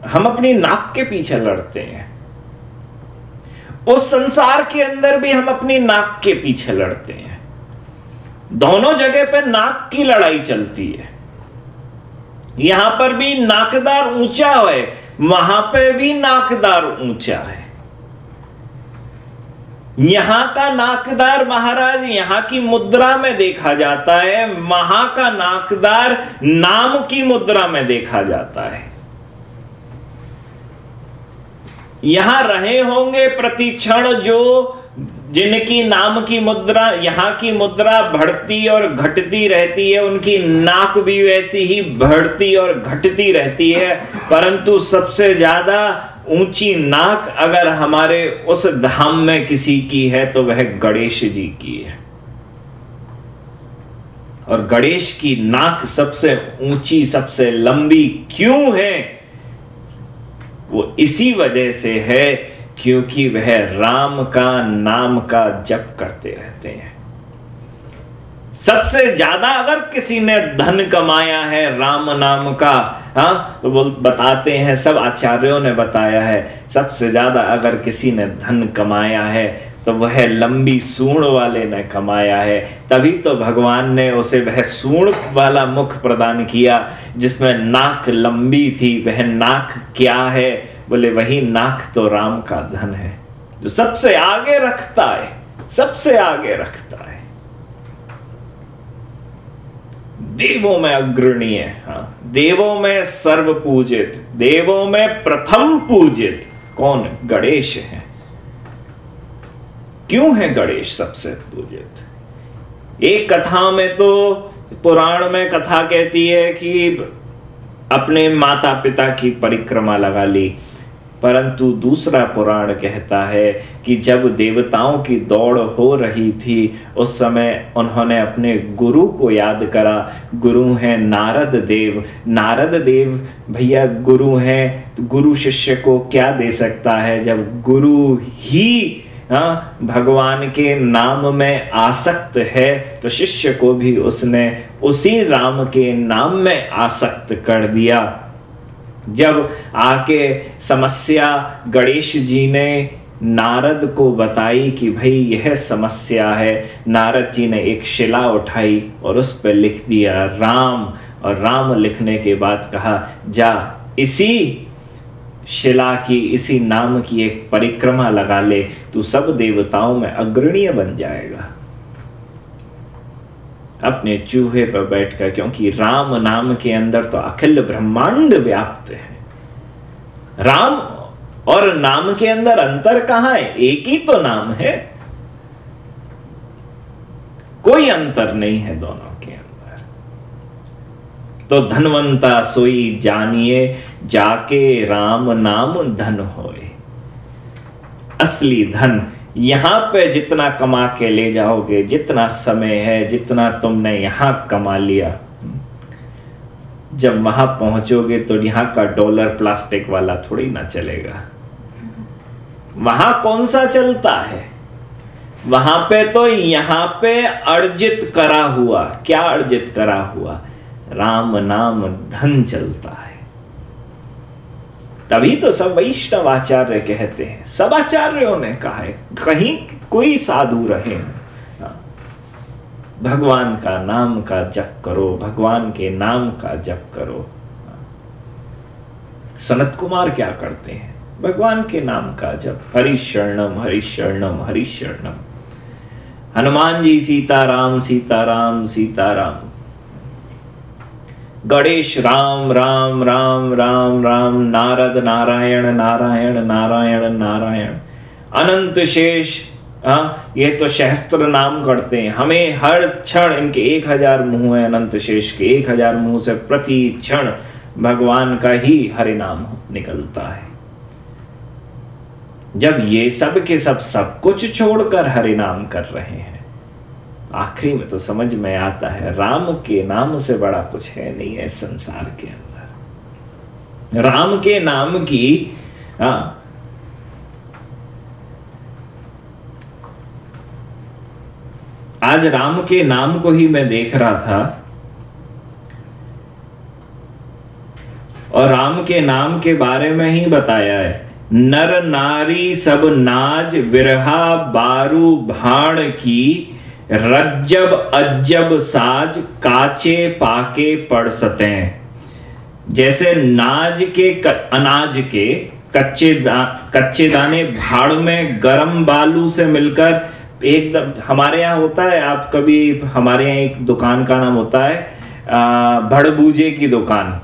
हम अपनी नाक के पीछे लड़ते हैं। उस संसार के अंदर भी हम अपनी नाक के पीछे लड़ते हैं। दोनों जगह पे नाक की लड़ाई चलती है। यहाँ पर भी नाकदार ऊँचा है, वहाँ पे भी नाकदार ऊँचा है। यहाँ का नाकदार महाराज यहाँ की मुद्रा में देखा जाता है, वहाँ का नाकदार नाम की मुद्रा में देखा जाता है। यहाँ रहे होंगे प्रतिक्षण जो जिनकी नाम की मुद्रा, यहाँ की मुद्रा बढ़ती और घटती रहती है, उनकी नाक भी वैसी ही बढ़ती और घटती रहती है। परंतु सबसे ज़्यादा ऊँची नाक अगर हमारे उस धाम में किसी की है तो वह गणेश जी की है। और गणेश की नाक सबसे ऊँची, सबसे लंबी क्यों है? वो इसी वजह से है क्योंकि वह राम का नाम का जप करते रहते हैं। सबसे ज़्यादा अगर किसी ने धन कमाया है, राम नाम का हाँ तो वो बताते हैं, सब आचार्यों ने बताया है, सबसे ज़्यादा अगर किसी ने धन कमाया है तो वह लंबी सूण वाले ने कमाया है। तभी तो भगवान ने उसे वह सूण वाला मुख प्रदान किया, जिसमें नाक लंबी थी। वह नाक क्या है? बोले, वही नाक तो राम का धन है, जो सबसे आगे रखता है, सबसे आगे रखता है। देवों में अग्रणीय हाँ देवों में सर्व पूजित देवों में प्रथम पूजित कौन? गणेश है। क्यों है गणेश सबसे पूजित? एक कथा में तो पुराण में कथा कहती है कि अपने माता पिता की परिक्रमा लगा ली, परंतु दूसरा पुराण कहता है कि जब देवताओं की दौड़ हो रही थी, उस समय उन्होंने अपने गुरु को याद करा, गुरु हैं नारद देव। नारद देव, भैया, गुरु हैं तो गुरु शिष्य को क्या दे सकता है जब गुरु ही भगवान के नाम में आसक्त है तो शिष्य को भी उसने उसी राम के नाम में आसक्त कर दिया। जब आके समस्या, गणेश जी ने नारद को बताई कि भाई यह समस्या है, नारद जी ने एक शिला उठाई और उस पर लिख दिया, राम। और राम लिखने के बाद कहा, जा, इसी शिला की इसी नाम की एक परिक्रमा लगा ले, तू सब देवताओं में अग्रणीय बन जाएगा। अपने चूहे पर बैठकर, क्योंकि राम नाम के अंदर तो अखिल ब्रह्मांड व्याप्त है। राम और नाम के अंदर अंतर कहाँ है? एक ही तो नाम है। कोई अंतर नहीं है दोनों के अंदर। तो धनवंता सोई जानिए जाके राम नाम धन होए। असली धन यहाँ पे जितना कमा के ले जाओगे, जितना समय है, जितना तुमने यहाँ कमा लिया। जब वहाँ पहुंचोगे तो यहाँ का डॉलर प्लास्टिक वाला थोड़ी ना चलेगा। वहाँ कौन सा चलता है? वहाँ पे तो यहाँ पे अर्जित करा हुआ, क्या अर्जित करा हुआ? राम नाम धन चलता है। तभी तो सब वैष्णव आचार्य कहते हैं सब आचार्यों ने कहा है, कहीं कोई साधु रहे। भगवान का नाम का जप करो, भगवान के नाम का जप करो। सनत कुमार क्या करते हैं भगवान के नाम का जप हरिशरणम हरिशरणम हरिशरणम हनुमान जी, सीताराम सीताराम सीताराम गणेश, राम राम राम राम राम, नारद, नारायण नारायण नारायण नारायण। अनंत शेष हाँ ये तो सहस्त्र नाम करते हैं। हमें हर क्षण इनके एक हज़ार मुँह है, अनंत शेष के एक हज़ार मुँह से प्रति क्षण भगवान का ही हरि नाम निकलता है। जब ये सब के सब सब कुछ छोड़कर हरि नाम कर रहे हैं आखिरी में तो समझ में आता है राम के नाम से बड़ा कुछ है नहीं है संसार के अंदर। राम के नाम की आ, आज राम के नाम को ही मैं देख रहा था। और राम के नाम के बारे में ही बताया है। नर नारी सब नाज विरहा बारू भाण की रज्जब अज्जब साज काचे पाके पड़ सते। जैसे नाज के अनाज के कच्चे दा, कच्चे दाने भाड़ में गरम बालू से मिलकर एकदम हमारे यहाँ होता है आप कभी हमारे यहाँ एक दुकान का नाम होता है भड़बूजे की दुकान।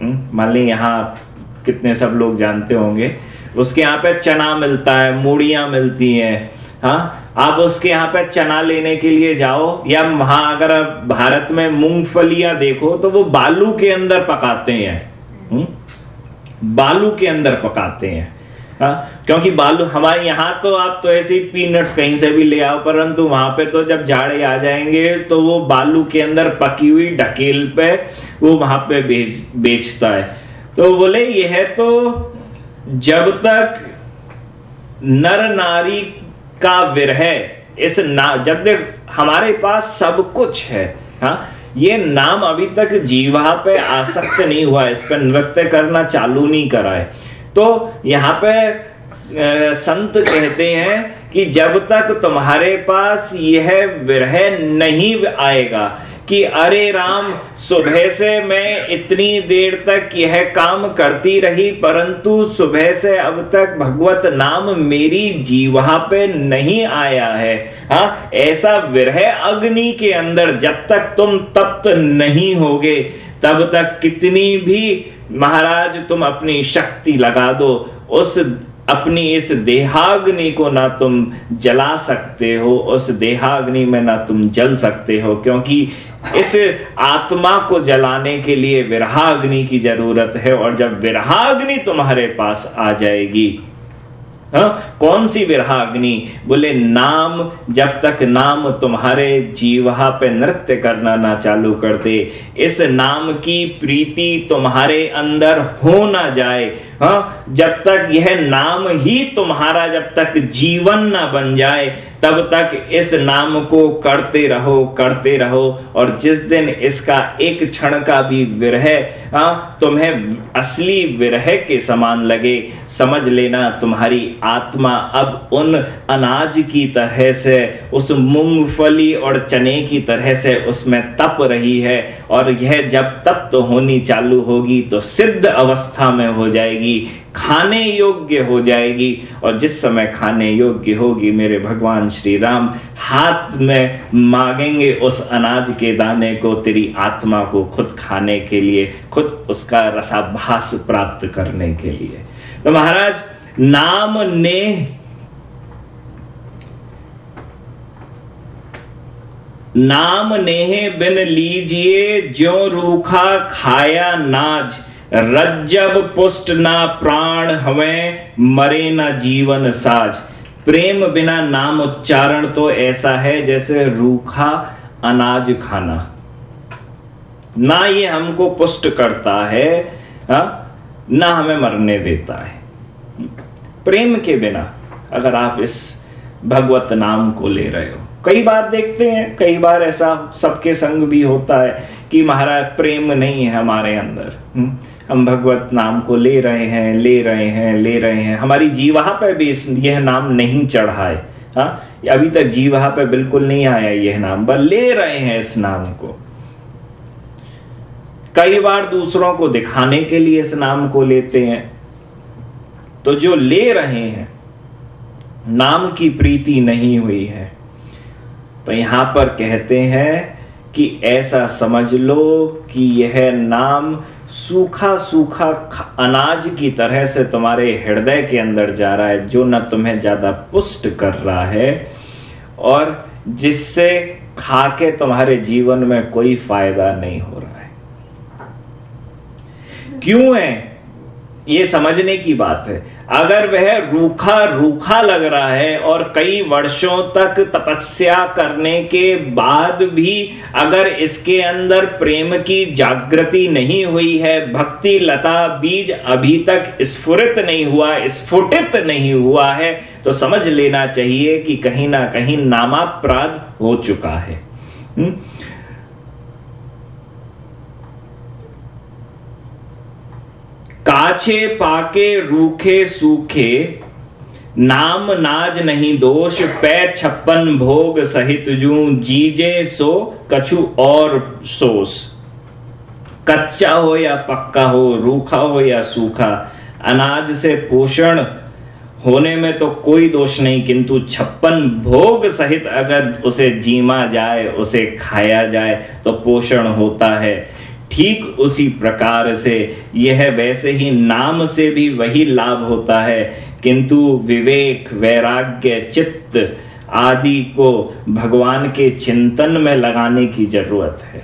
हम्म, मान ली यहाँ कितने सब लोग जानते होंगे। उसके यहाँ पे चना मिलता है मूड़ियाँ मिलती हैं हाँ आप उसके यहाँ पे चना लेने के लिए जाओ, या वहाँ अगर भारत में मूंगफलियाँ देखो तो वो बालू के अंदर पकाते हैं? हम्म? बालू के अंदर पकाते हैं हाँ क्योंकि बालू, हमारे यहाँ तो आप तो ऐसे ही पीनट्स कहीं से भी ले आओ, परंतु वहाँ पे तो जब जाड़े आ जाएँगे तो वो बालू के अंदर पकी हुई ढकेल पे वो वहाँ पे बेच बेचता है तो बोले, यह तो जब तक नर नारी का विरह इस ना, जब देख हमारे पास सब कुछ है हाँ ये नाम अभी तक जीवा पे आसक्त नहीं हुआ इस पर नृत्य करना चालू नहीं करा है। तो यहाँ पे संत कहते हैं कि जब तक तुम्हारे पास यह विरह नहीं आएगा कि अरे राम, सुबह से मैं इतनी देर तक यह काम करती रही, परंतु सुबह से अब तक भगवत नाम मेरी जीवा पे नहीं आया है। हा, ऐसा विरह अग्नि के अंदर जब तक तुम तप्त नहीं होगे, तब तक कितनी भी महाराज तुम अपनी शक्ति लगा दो, उस अपनी इस देहाग्नि को ना तुम जला सकते हो, उस देहाग्नि में ना तुम जल सकते हो, क्योंकि इस आत्मा को जलाने के लिए विरहाग्नि की ज़रूरत है, और जब विरहाग्नि तुम्हारे पास आ जाएगी, हा? कौन सी विरहाग्नि बोले, नाम, जब तक नाम तुम्हारे जीवा पे नृत्य करना ना चालू कर दे, इस नाम की प्रीति तुम्हारे अंदर हो ना जाए हाँ जब तक यह नाम ही तुम्हारा जब तक जीवन ना बन जाए तब तक इस नाम को करते रहो करते रहो और जिस दिन इसका एक क्षण का भी विरह हाँ तुम्हें असली विरह के समान लगे, समझ लेना तुम्हारी आत्मा अब उन अनाज की तरह से, उस मूंगफली और चने की तरह से उसमें तप रही है, और यह जब तप तो होनी चालू होगी तो सिद्ध अवस्था में हो जाएगी, खाने योग्य हो जाएगी, और जिस समय खाने योग्य होगी, मेरे भगवान श्री राम हाथ में मांगेंगे उस अनाज के दाने को, तेरी आत्मा को खुद खाने के लिए, खुद उसका रसाभास प्राप्त करने के लिए। तो महाराज, नाम ने नाम नेह बिन लीजिए जो रूखा खाया नाज, रज्जब पुष्ट ना प्राण हमें मरे ना जीवन साज। प्रेम बिना नाम उच्चारण तो ऐसा है जैसे रूखा अनाज खाना। ना ये हमको पुष्ट करता है, हा? ना हमें मरने देता है। प्रेम के बिना अगर आप इस भगवत नाम को ले रहे हो। कई बार देखते हैं, कई बार ऐसा सबके संग भी होता है कि महाराज, प्रेम नहीं है हमारे अंदर। हम्म? हम भगवत नाम को ले रहे हैं, ले रहे हैं, ले रहे हैं। हमारी जीवा पे भी इस यह नाम नहीं चढ़ा है। अभी तक जीवा पे बिल्कुल नहीं आया यह नाम पर ले रहे हैं इस नाम को। कई बार दूसरों को दिखाने के लिए इस नाम को लेते हैं। तो जो ले रहे हैं, नाम की प्रीति नहीं हुई है। तो यहाँ पर कहते हैं कि ऐसा समझ लो कि यह नाम सूखा सूखा अनाज की तरह से तुम्हारे हृदय के अंदर जा रहा है, जो न तुम्हें ज़्यादा पुष्ट कर रहा है और जिससे खा के तुम्हारे जीवन में कोई फ़ायदा नहीं हो रहा। क्यों है? ये समझने की बात है। अगर वह रूखा रूखा लग रहा है और कई वर्षों तक तपस्या करने के बाद भी अगर इसके अंदर प्रेम की जागृति नहीं हुई है, भक्ति लता बीज अभी तक स्फुरित नहीं हुआ, स्फुटित नहीं हुआ है तो समझ लेना चाहिए कि कहीं ना कहीं नामापराध हो चुका है। हुँ? काचे पाके, रूखे सूखे, नाम नाज नहीं दोष, पै छप्पन भोग सहित जू, जीजे सो कछु और सोस। कच्चा हो या पक्का हो, रूखा हो या सूखा, अनाज से पोषण होने में तो कोई दोष नहीं, किंतु छप्पन भोग सहित अगर उसे जीमा जाए, उसे खाया जाए तो पोषण होता है। ठीक उसी प्रकार से। यह वैसे ही नाम से भी वही लाभ होता है। किंतु विवेक, वैराग्य, चित्त आदि को भगवान के चिंतन में लगाने की ज़रूरत है।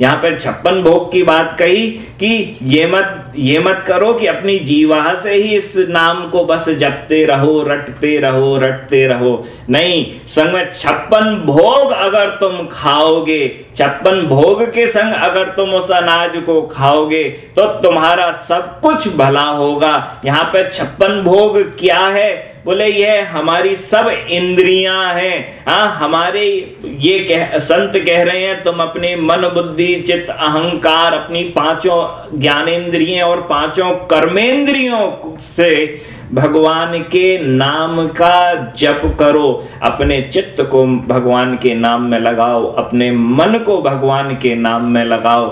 यहाँ पर छप्पन भोग की बात कही कि ये मत ये मत करो कि अपनी जीवा से ही इस नाम को बस जपते रहो, रटते रहो रटते रहो। नहीं, संग में छप्पन भोग अगर तुम खाओगे, छप्पन भोग के संग अगर तुम उस अनाज को खाओगे तो तुम्हारा सब कुछ भला होगा। यहाँ पे छप्पन भोग क्या है? बोले, ये हमारी सब इंद्रियाँ हैं। हाँ हमारे ये कह, संत कह रहे हैं, तुम अपने मन, बुद्धि, चित्त, अहंकार, अपनी पाँचों ज्ञानेन्द्रिय और पाँचों कर्मेंद्रियों से भगवान के नाम का जप करो। अपने चित्त को भगवान के नाम में लगाओ, अपने मन को भगवान के नाम में लगाओ।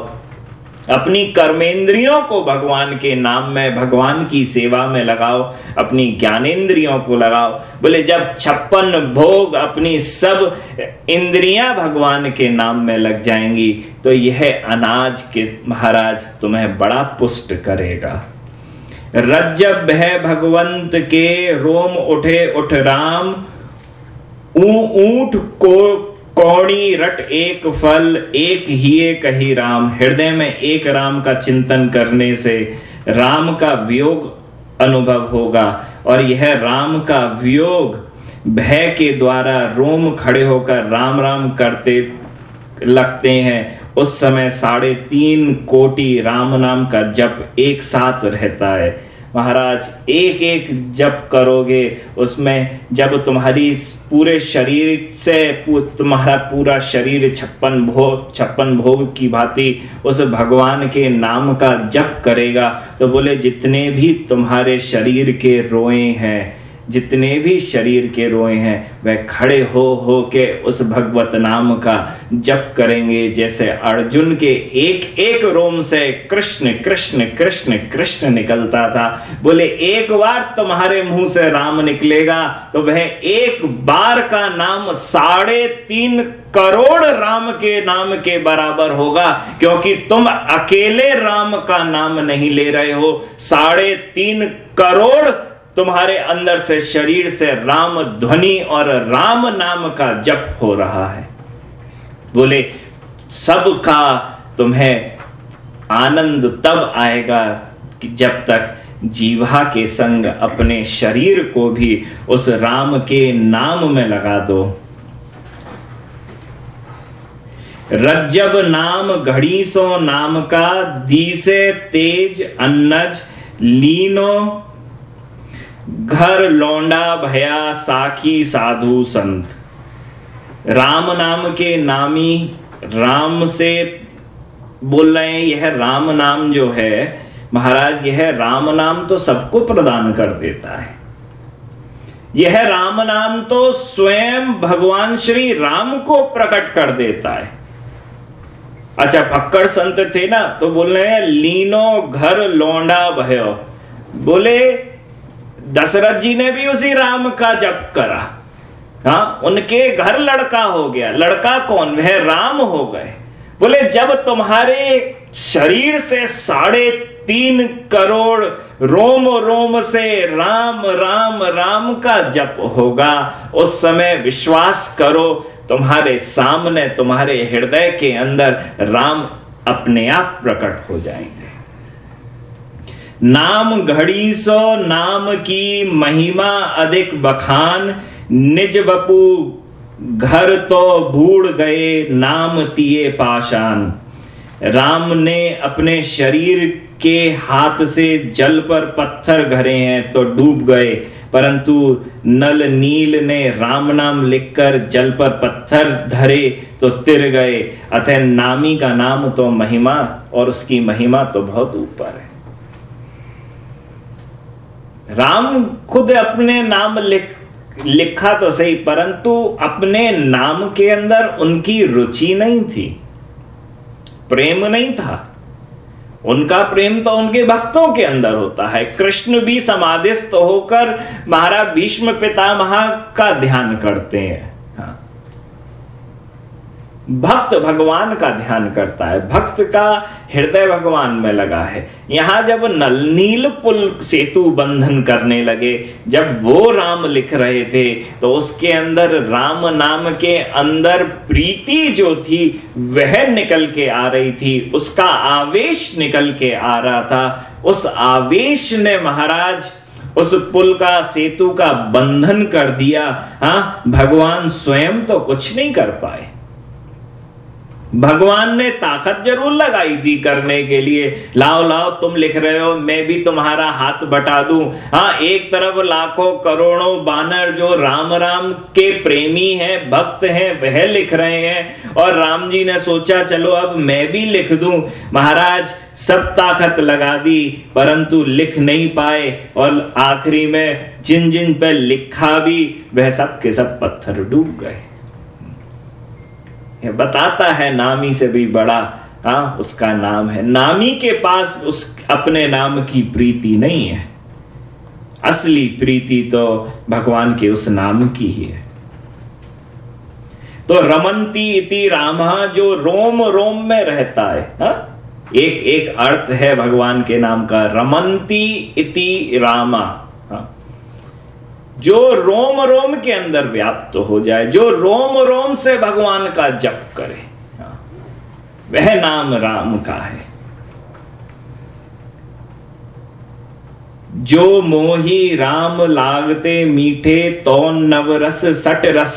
अपनी कर्मेंद्रियों को भगवान के नाम में, भगवान की सेवा में लगाओ, अपनी ज्ञानेन्द्रियों को लगाओ। बोले, जब छप्पन भोग अपनी सब इंद्रियाँ भगवान के नाम में लग जाएँगी तो यह अनाज के, महाराज, तुम्हें बड़ा पुष्ट करेगा। रज्जब है भगवंत के रोम उठे उठ राम ऊँट को कौड़ी रट एक फल, एक ही कही राम। हृदय में एक राम का चिंतन करने से राम का वियोग अनुभव होगा और यह राम का वियोग भय के द्वारा रोम खड़े होकर राम राम करते लगते हैं। उस समय साढ़े तीन कोटि राम नाम का जप एक साथ रहता है। महाराज एक एक जप करोगे, उसमें जब तुम्हारी पूरे शरीर से तुम्हारा पूरा शरीर छप्पन भोग छप्पन भोग की भांति उस भगवान के नाम का जप करेगा तो बोले, जितने भी तुम्हारे शरीर के रोए हैं जितने भी शरीर के रोए हैं वह खड़े हो हो के उस भगवत नाम का जप करेंगे, जैसे अर्जुन के एक एक रोम से कृष्ण कृष्ण कृष्ण कृष्ण निकलता था। बोले, एक बार तुम्हारे मुँह से राम निकलेगा तो वह एक बार का नाम साढ़े तीन करोड़ राम के नाम के बराबर होगा, क्योंकि तुम अकेले राम का नाम नहीं ले रहे हो। साढ़े तीन करोड़ तुम्हारे अंदर से शरीर से राम ध्वनि और राम नाम का जप हो रहा है। बोले, सबका तुम्हें आनंद तब आएगा कि जब तक जीवा के संग अपने शरीर को भी उस राम के नाम में लगा दो। रज्जब नाम घड़ी सो नाम का, दीसे तेज अन्नज, लीनो घर लौंडा भया साखी साधु संत। राम नाम के नामी राम से बोल रहे हैं, यह राम नाम जो है, महाराज, यह राम नाम तो सबको प्रदान कर देता है। यह राम नाम तो स्वयं भगवान श्री राम को प्रकट कर देता है। अच्छा फक्कड़ संत थे ना तो बोल रहे हैं, लीनो घर लौंडा भयो। बोले दशरथ जी ने भी उसी राम का जप करा। हाँ उनके घर लड़का हो गया। लड़का कौन? वह राम हो गए। बोले, जब तुम्हारे शरीर से साढ़े तीन करोड़ रोम रोम से राम राम राम का जप होगा, उस समय विश्वास करो, तुम्हारे सामने, तुम्हारे हृदय के अंदर राम अपने आप प्रकट हो जाएँगे। नाम घड़ी सो नाम की महिमा अधिक बखान। निज बपू घर तो भूड़ गए नाम तिये पाषाण। राम ने अपने शरीर के हाथ से जल पर पत्थर घरे हैं तो डूब गए, परंतु नल नील ने राम नाम लिखकर जल पर पत्थर धरे तो तिर गए। अतः नामी का नाम तो महिमा और उसकी महिमा तो बहुत ऊपर है। राम खुद अपने नाम लिख, लिखा तो सही, परंतु अपने नाम के अंदर उनकी रुचि नहीं थी। प्रेम नहीं था। उनका प्रेम तो उनके भक्तों के अंदर होता है। कृष्ण भी समाधिस्त होकर महाराज भीष्म पितामह का ध्यान करते हैं। भक्त भगवान का ध्यान करता है, भक्त का हृदय भगवान में लगा है। यहाँ जब नल नील पुल सेतु बंधन करने लगे, जब वो राम लिख रहे थे तो उसके अंदर राम नाम के अंदर प्रीति जो थी, वह निकल के आ रही थी। उसका आवेश निकल के आ रहा था। उस आवेश ने महाराज, उस पुल का, सेतु का बंधन कर दिया। हाँ भगवान स्वयं तो कुछ नहीं कर पाए। भगवान ने ताकत ज़रूर लगाई थी करने के लिए। लाओ लाओ, तुम लिख रहे हो, मैं भी तुम्हारा हाथ बटा दूँ। हाँ एक तरफ़ लाखों करोड़ों बानर जो राम राम के प्रेमी हैं, भक्त हैं, वह लिख रहे हैं। और राम जी ने सोचा, चलो अब मैं भी लिख दूँ। महाराज, सब ताकत लगा दी, परंतु लिख नहीं पाए। और आखिरी में जिन जिन पे लिखा भी, वह सब के सब पत्थर डूब गए। बताता है नामी से भी बड़ा हाँ उसका नाम है। नामी के पास उस अपने नाम की प्रीति नहीं है। असली प्रीति तो भगवान के उस नाम की ही है। तो रमंती इति रामा जो रोम रोम में रहता है, हा? एक एक अर्थ है भगवान के नाम का। रमंती इति रामा। जो रोम रोम के अंदर व्याप्त हो जाए जो रोम रोम से भगवान का जप करे हाँ, वह नाम राम का है। जो मोही राम लागते मीठे तो नवरस सट रस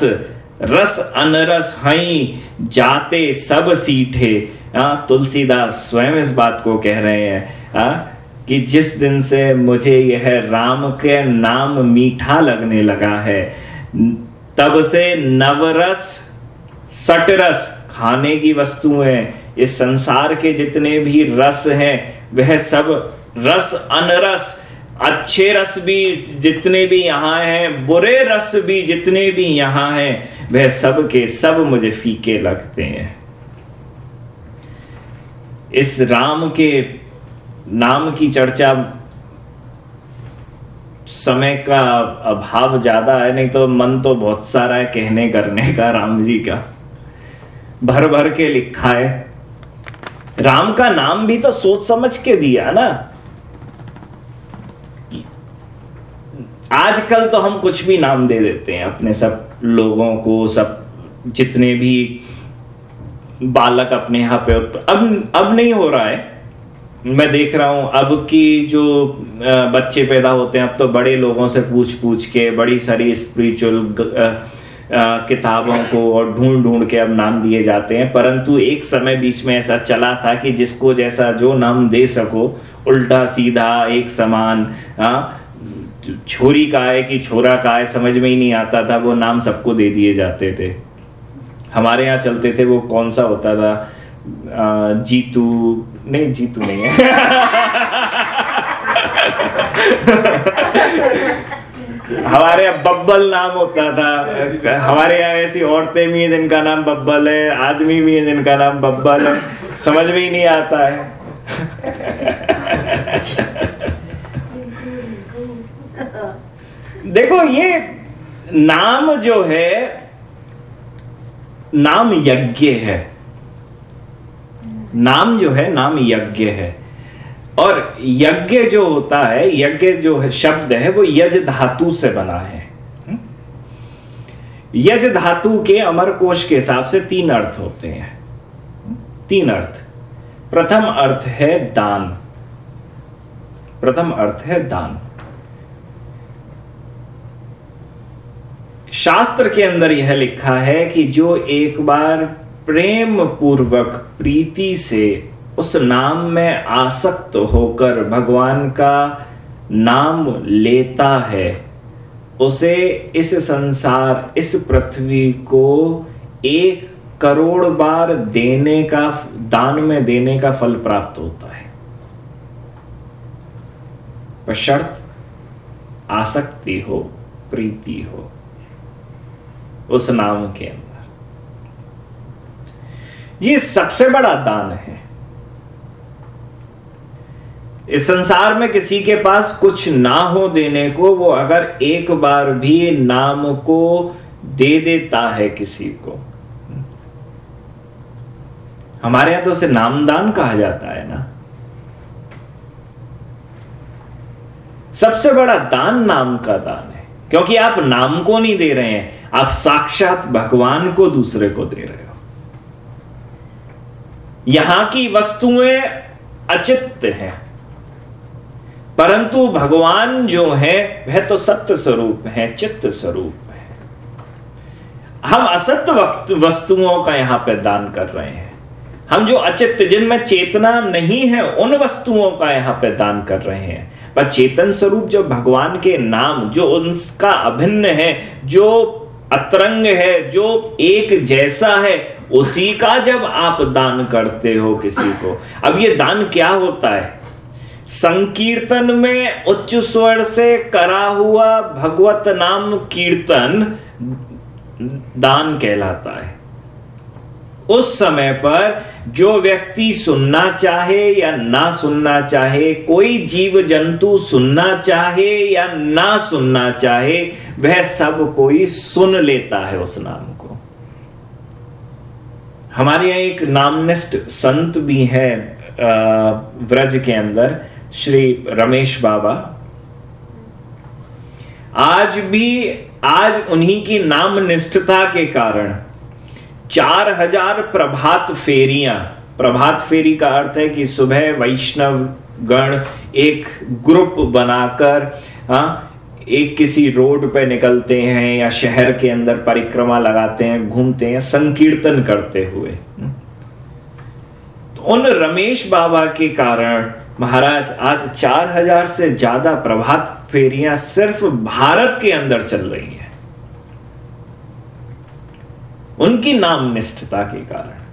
रस अनरस हई जाते सब सीठे। हाँ, तुलसीदास स्वयं इस बात को कह रहे हैं हाँ, कि जिस दिन से मुझे यह राम के नाम मीठा लगने लगा है, तब से नवरस, सटरस खाने की वस्तुएँ, इस संसार के जितने भी रस हैं, वह सब रस, अनरस, अच्छे रस भी जितने भी यहाँ हैं, बुरे रस भी जितने भी यहाँ हैं, वह सब के सब मुझे फीके लगते हैं। इस राम के नाम की चर्चा समय का अभाव ज़्यादा है, नहीं तो मन तो बहुत सारा है कहने करने का, राम जी का। भर भर के लिखा है। राम का नाम भी तो सोच समझ के दिया ना। आजकल तो हम कुछ भी नाम दे देते हैं, अपने सब लोगों को, सब जितने भी बालक अपने यहाँ पे, अब अब नहीं हो रहा है। मैं देख रहा हूँ, अब की जो बच्चे पैदा होते हैं, अब तो बड़े लोगों से पूछ पूछ के, बड़ी सारी स्पिरिचुअल किताबों को और ढूंढ ढूंढ के अब नाम दिए जाते हैं। परंतु एक समय बीच में ऐसा चला था कि जिसको जैसा जो नाम दे सको, उल्टा सीधा, एक समान छोरी का है कि छोरा का है, समझ में ही नहीं आता था, वो नाम सबको दे दिए जाते थे। हमारे यहाँ चलते थे, वो कौन सा होता था? जीतू नहीं जीतू नहीं है. हमारे यहाँ बब्बल नाम होता था. हमारे यहाँ ऐसी औरतें भी हैं जिनका नाम बब्बल है, आदमी भी है जिनका नाम बब्बल है. समझ में ही नहीं आता है. देखो, ये नाम जो है, नाम यज्ञ है. नाम जो है, नाम यज्ञ है। और यज्ञ जो होता है, यज्ञ जो है, शब्द है, वो यज धातु से बना है? यज धातु के अमर कोश के हिसाब से तीन अर्थ होते हैं। तीन अर्थ। प्रथम अर्थ है दान। प्रथम अर्थ है दान। शास्त्र के अंदर यह लिखा है कि जो एक बार प्रेम पूर्वक प्रीति से उस नाम में आसक्त होकर भगवान का नाम लेता है। उसे इस संसार, इस पृथ्वी को एक करोड़ बार देने का, दान में देने का फल प्राप्त होता है। शर्त आसक्ति हो, प्रीति हो, उस नाम के अंदर। ये सबसे बड़ा दान है। इस संसार में किसी के पास कुछ ना हो देने को, वो अगर एक बार भी नाम को दे देता है किसी को। हमारे यहाँ तो उसे नामदान कहा जाता है ना। सबसे बड़ा दान नाम का दान है, क्योंकि आप नाम को नहीं दे रहे हैं, आप साक्षात भगवान को दूसरे को दे रहे हो। यहाँ की वस्तुएँ अचित हैं। परंतु भगवान जो है, वह तो सत्य स्वरूप है, चित्त स्वरूप है। हम असत्य वस्तुओं का यहाँ पर दान कर रहे हैं। हम जो अचित जिनमें चेतना नहीं है, उन वस्तुओं का यहाँ पे दान कर रहे हैं। पर चेतन स्वरूप जो भगवान के नाम, जो उनका अभिन्न है, जो अतरंग है, जो एक जैसा है उसी का जब आप दान करते हो किसी को। अब ये दान क्या होता है? संकीर्तन में उच्च स्वर से करा हुआ भगवत नाम कीर्तन दान कहलाता है। उस समय पर जो व्यक्ति सुनना चाहे या ना सुनना चाहे, कोई जीव जंतु सुनना चाहे या ना सुनना चाहे, वह सब कोई सुन लेता है उस नाम हमारे यहाँ एक नामनिष्ठ संत भी है व्रज के अंदर, श्री रमेश बाबा। आज भी, आज उन्हीं की नाम निष्ठता के कारण चार हज़ार प्रभात फेरियाँ, प्रभात फेरी का अर्थ है कि सुबह वैष्णव गण एक ग्रुप बनाकर हाँ एक किसी रोड पे निकलते हैं या शहर के अंदर परिक्रमा लगाते हैं, घूमते हैं संकीर्तन करते हुए। तो उन रमेश बाबा के कारण महाराज आज चार हज़ार से ज़्यादा प्रभात फेरियाँ सिर्फ़ भारत के अंदर चल रही हैं। उनकी नाम निष्ठता के कारण।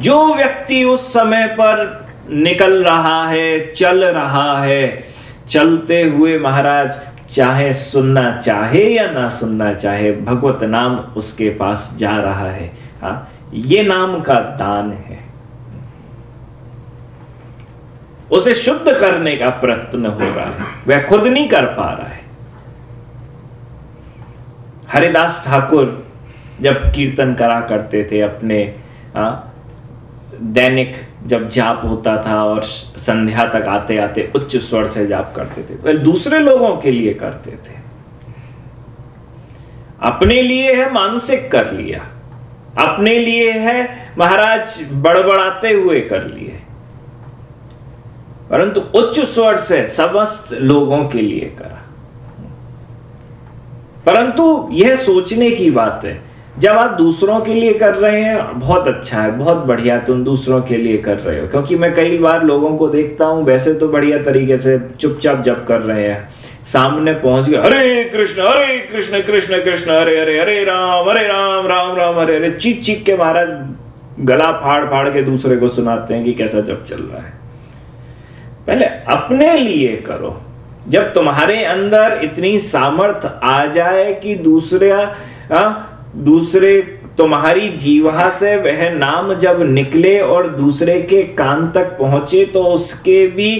जो व्यक्ति उस समय पर निकल रहा है चल रहा है। चलते हुए महाराज चाहे सुनना चाहे या ना सुनना चाहे भगवत नाम उसके पास जा रहा है। हा ये नाम का दान है। उसे शुद्ध करने का प्रयत्न हो रहा है। वह खुद नहीं कर पा रहा है। हरिदास ठाकुर जब कीर्तन करा करते थे अपने आ, दैनिक जब जाप होता था और संध्या तक आते आते उच्च स्वर से जाप करते थे वह दूसरे लोगों के लिए करते थे। अपने लिए है मानसिक कर लिया। अपने लिए है महाराज बड़बड़ाते हुए कर लिए। परंतु उच्च स्वर से समस्त लोगों के लिए करा। परंतु यह सोचने की बात है जब आप दूसरों के लिए कर रहे हैं बहुत अच्छा है बहुत बढ़िया तुम दूसरों के लिए कर रहे हो। क्योंकि मैं कई बार लोगों को देखता हूँ वैसे तो बढ़िया तरीके से चुपचाप जब कर रहे हैं सामने पहुँच गए हरे कृष्ण हरे कृष्ण कृष्ण कृष्ण हरे हरे हरे राम हरे राम राम राम हरे हरे। चीख चीख के महाराज गला फाड़ फाड़ के दूसरे को सुनाते हैं कि कैसा जब चल रहा है। पहले अपने लिए करो। जब तुम्हारे अंदर इतनी सामर्थ आ जाए कि दूसरे आ, दूसरे तुम्हारी जीवा से वह नाम जब निकले और दूसरे के कान तक पहुँचे तो उसके भी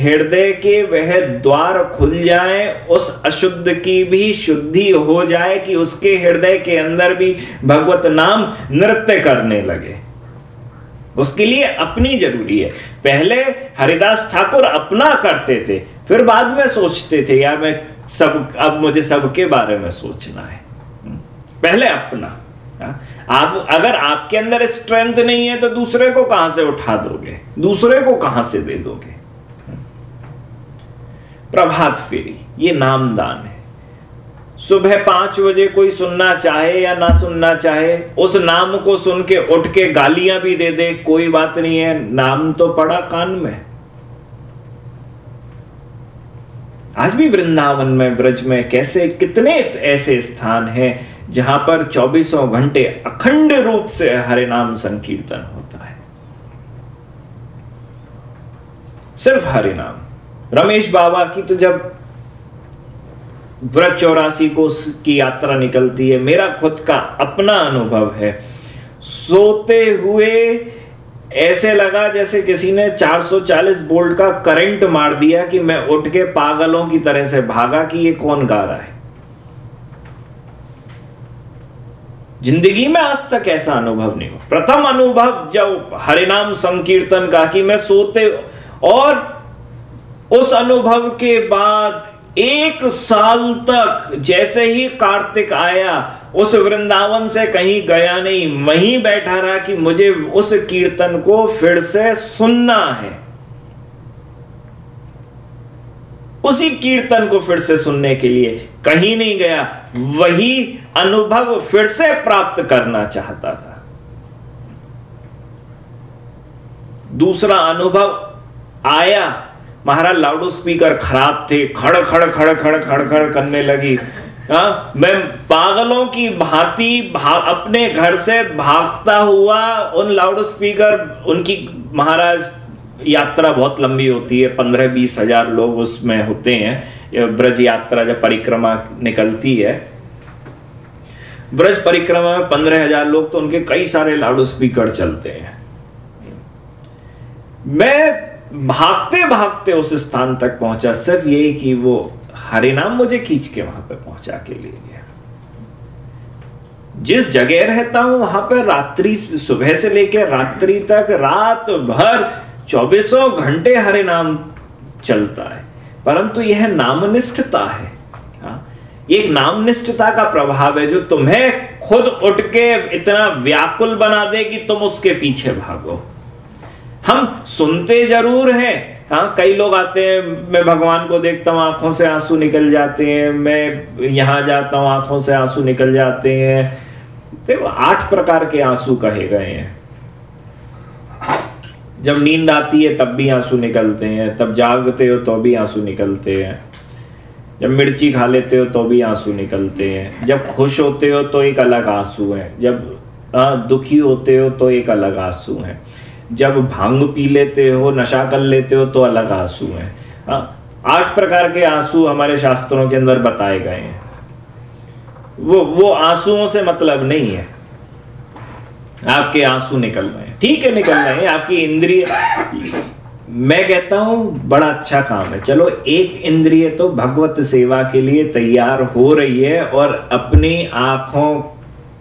हृदय के वह द्वार खुल जाए, उस अशुद्ध की भी शुद्धि हो जाए कि उसके हृदय के अंदर भी भगवत नाम नृत्य करने लगे उसके लिए अपनी ज़रूरी है पहले हरिदास ठाकुर अपना करते थे, फिर बाद में सोचते थे, यार मैं सब, अब मुझे सबके बारे में सोचना है। पहले अपना हाँ? आप, अगर आपके अंदर स्ट्रेंथ नहीं है तो दूसरे को कहाँ से उठा दोगे दूसरे को कहाँ से दे दोगे। प्रभात फेरी, ये नामदान है सुबह पाँच बजे कोई सुनना चाहे या ना सुनना चाहे, उस नाम को सुन के उठ के गालियाँ भी दे दे, कोई बात नहीं है, नाम तो पड़ा कान में आज भी वृंदावन में, ब्रज में कैसे, कितने ऐसे स्थान हैं जहाँ पर चौबीसों घंटे अखंड रूप से हरे नाम संकीर्तन होता है। सिर्फ़ हरे नाम। रमेश बाबा की तो जब व्रत चौरासी को की यात्रा निकलती है, मेरा खुद का अपना अनुभव है। सोते हुए ऐसे लगा जैसे किसी ने 440 वोल्ट का करंट मार दिया कि मैं उठ के पागलों की तरह से भागा कि ये कौन गा रहा है? ज़िंदगी में आज तक ऐसा अनुभव नहीं हुआ। प्रथम अनुभव जब हरिनाम संकीर्तन का कि मैं सोते और उस अनुभव के बाद एक साल तक जैसे ही कार्तिक आया, उस वृंदावन से कहीं गया नहीं, वहीं बैठा रहा कि मुझे उस कीर्तन को फिर से सुनना है। उसी कीर्तन को फिर से सुनने के लिए कहीं नहीं गया वही अनुभव फिर से प्राप्त करना चाहता था। दूसरा अनुभव आया महाराज लाउड स्पीकर खराब थे खड़ खड़ खड़ खड़ खड़ खड़ करने लगी। हाँ मैं पागलों की भांति भा, अपने घर से भागता हुआ उन लाउड स्पीकर उनकी महाराज यात्रा बहुत लंबी होती है पंद्रह बीस हज़ार लोग उसमें होते हैं। ब्रज यात्रा जब परिक्रमा निकलती है, ब्रज परिक्रमा में पंद्रह हज़ार लोग तो उनके कई सारे लाउड स्पीकर चलते हैं। मैं भागते भागते उस स्थान तक पहुँचा, सिर्फ़ ये कि वो हरिनाम मुझे खींच के वहाँ पर पहुँचा के लिए गया। जिस जगह रहता हूँ, वहाँ पर रात्रि, सुबह से लेकर रात्रि तक, रात भर चौबीसों घंटे हरे नाम चलता है, परंतु यह नामनिष्ठता है। हाँ एक नामनिष्ठता का प्रभाव है जो तुम्हें खुद उठ के इतना व्याकुल बना दे कि तुम उसके पीछे भागो। हम सुनते ज़रूर हैं। हाँ कई लोग आते हैं, मैं भगवान को देखता हूँ, आँखों से आँसू निकल जाते हैं, मैं यहाँ जाता हूँ, आँखों से आँसू निकल जाते हैं। देखो, आठ प्रकार के आँसू कहे गए हैं। जब नींद आती है तब भी आँसू निकलते हैं। तब जागते हो तो भी आँसू निकलते हैं। जब मिर्ची खा लेते हो तो भी आँसू निकलते हैं। जब खुश होते हो तो एक अलग आँसू है। जब आ, दुखी होते हो तो एक अलग आँसू है। जब भाँग पी लेते हो नशा कर लेते हो तो अलग आँसू हैं। हाँ, आठ प्रकार के आँसू हमारे शास्त्रों के अंदर बताए गए हैं। वो वो आंसुओं से मतलब नहीं है। आपके आँसू निकल रहे हैं। ठीक है, निकल रहे हैं। आपकी इंद्रिय मैं कहता हूँ, बड़ा अच्छा काम है। चलो, एक इंद्रिय तो भगवत सेवा के लिए तैयार हो रही है और अपनी आँखों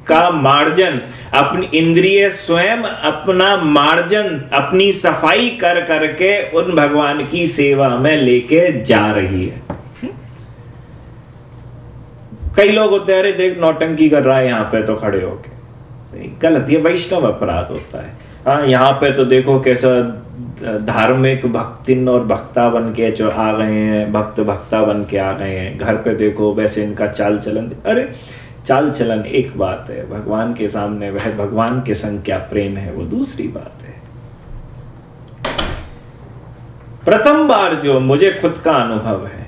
का मार्जन, अपनी इंद्रिय स्वयं, अपना मार्जन, अपनी सफ़ाई कर करके उन भगवान की सेवा में लेके जा रही है। कई लोग होते हैं, अरे देख, नौटंकी कर रहा है, यहाँ पे तो खड़े होके। गलत, ये वैष्णव अपराध होता है। हाँ यहाँ पे तो देखो कैसा धार्मिक भक्तिन और भक्ता बन के जो आ गए हैं, भक्त भक्ता बन के आ गए हैं। घर पे देखो वैसे इनका चाल चलन, अरे, चाल चलन एक बात है, भगवान के सामने वह भगवान के संग क्या प्रेम है, वो दूसरी बात है। प्रथम बार जो मुझे खुद का अनुभव है,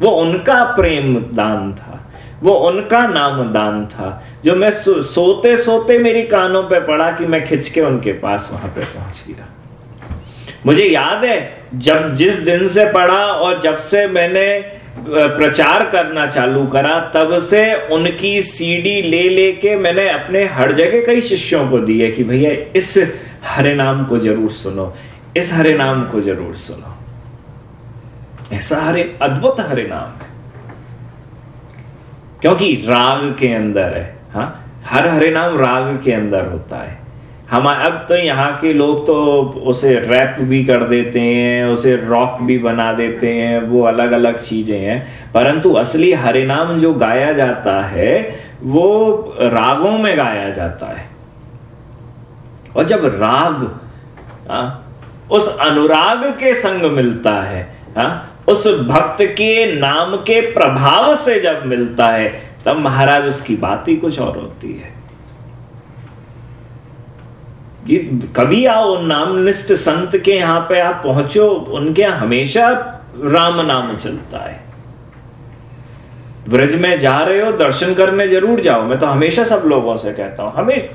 वो उनका प्रेम दान था, वो उनका नाम दान था जो मैं सो, सोते सोते मेरी कानों पे पड़ा कि मैं खिंच के उनके पास वहाँ पे पहुँच गया। मुझे याद है जब जिस दिन से पढ़ा और जब से मैंने प्रचार करना चालू करा तब से उनकी सीडी ले लेके मैंने अपने हर जगह कई शिष्यों को दी है कि भैया इस हरे नाम को ज़रूर सुनो इस हरे नाम को ज़रूर सुनो। ऐसा हरे अद्भुत हरे नाम है। क्योंकि राग के अंदर है। हाँ? हर हरे नाम राग के अंदर होता है। हम अब तो यहाँ के लोग तो उसे रैप भी कर देते हैं उसे रॉक भी बना देते हैं वो अलग अलग चीज़ें हैं। परंतु असली हरिनाम जो गाया जाता है वो रागों में गाया जाता है। और जब राग आ, उस अनुराग के संग मिलता है आ, उस भक्त के नाम के प्रभाव से जब मिलता है तब महाराज उसकी बात ही कुछ और होती है। ये कभी आओ नामनिष्ठ संत के यहाँ पे आप पहुंचो, उनके यहाँ हमेशा राम नाम चलता है। ब्रज में जा रहे हो, दर्शन करने ज़रूर जाओ, मैं तो हमेशा सब लोगों से कहता हूँ, हमें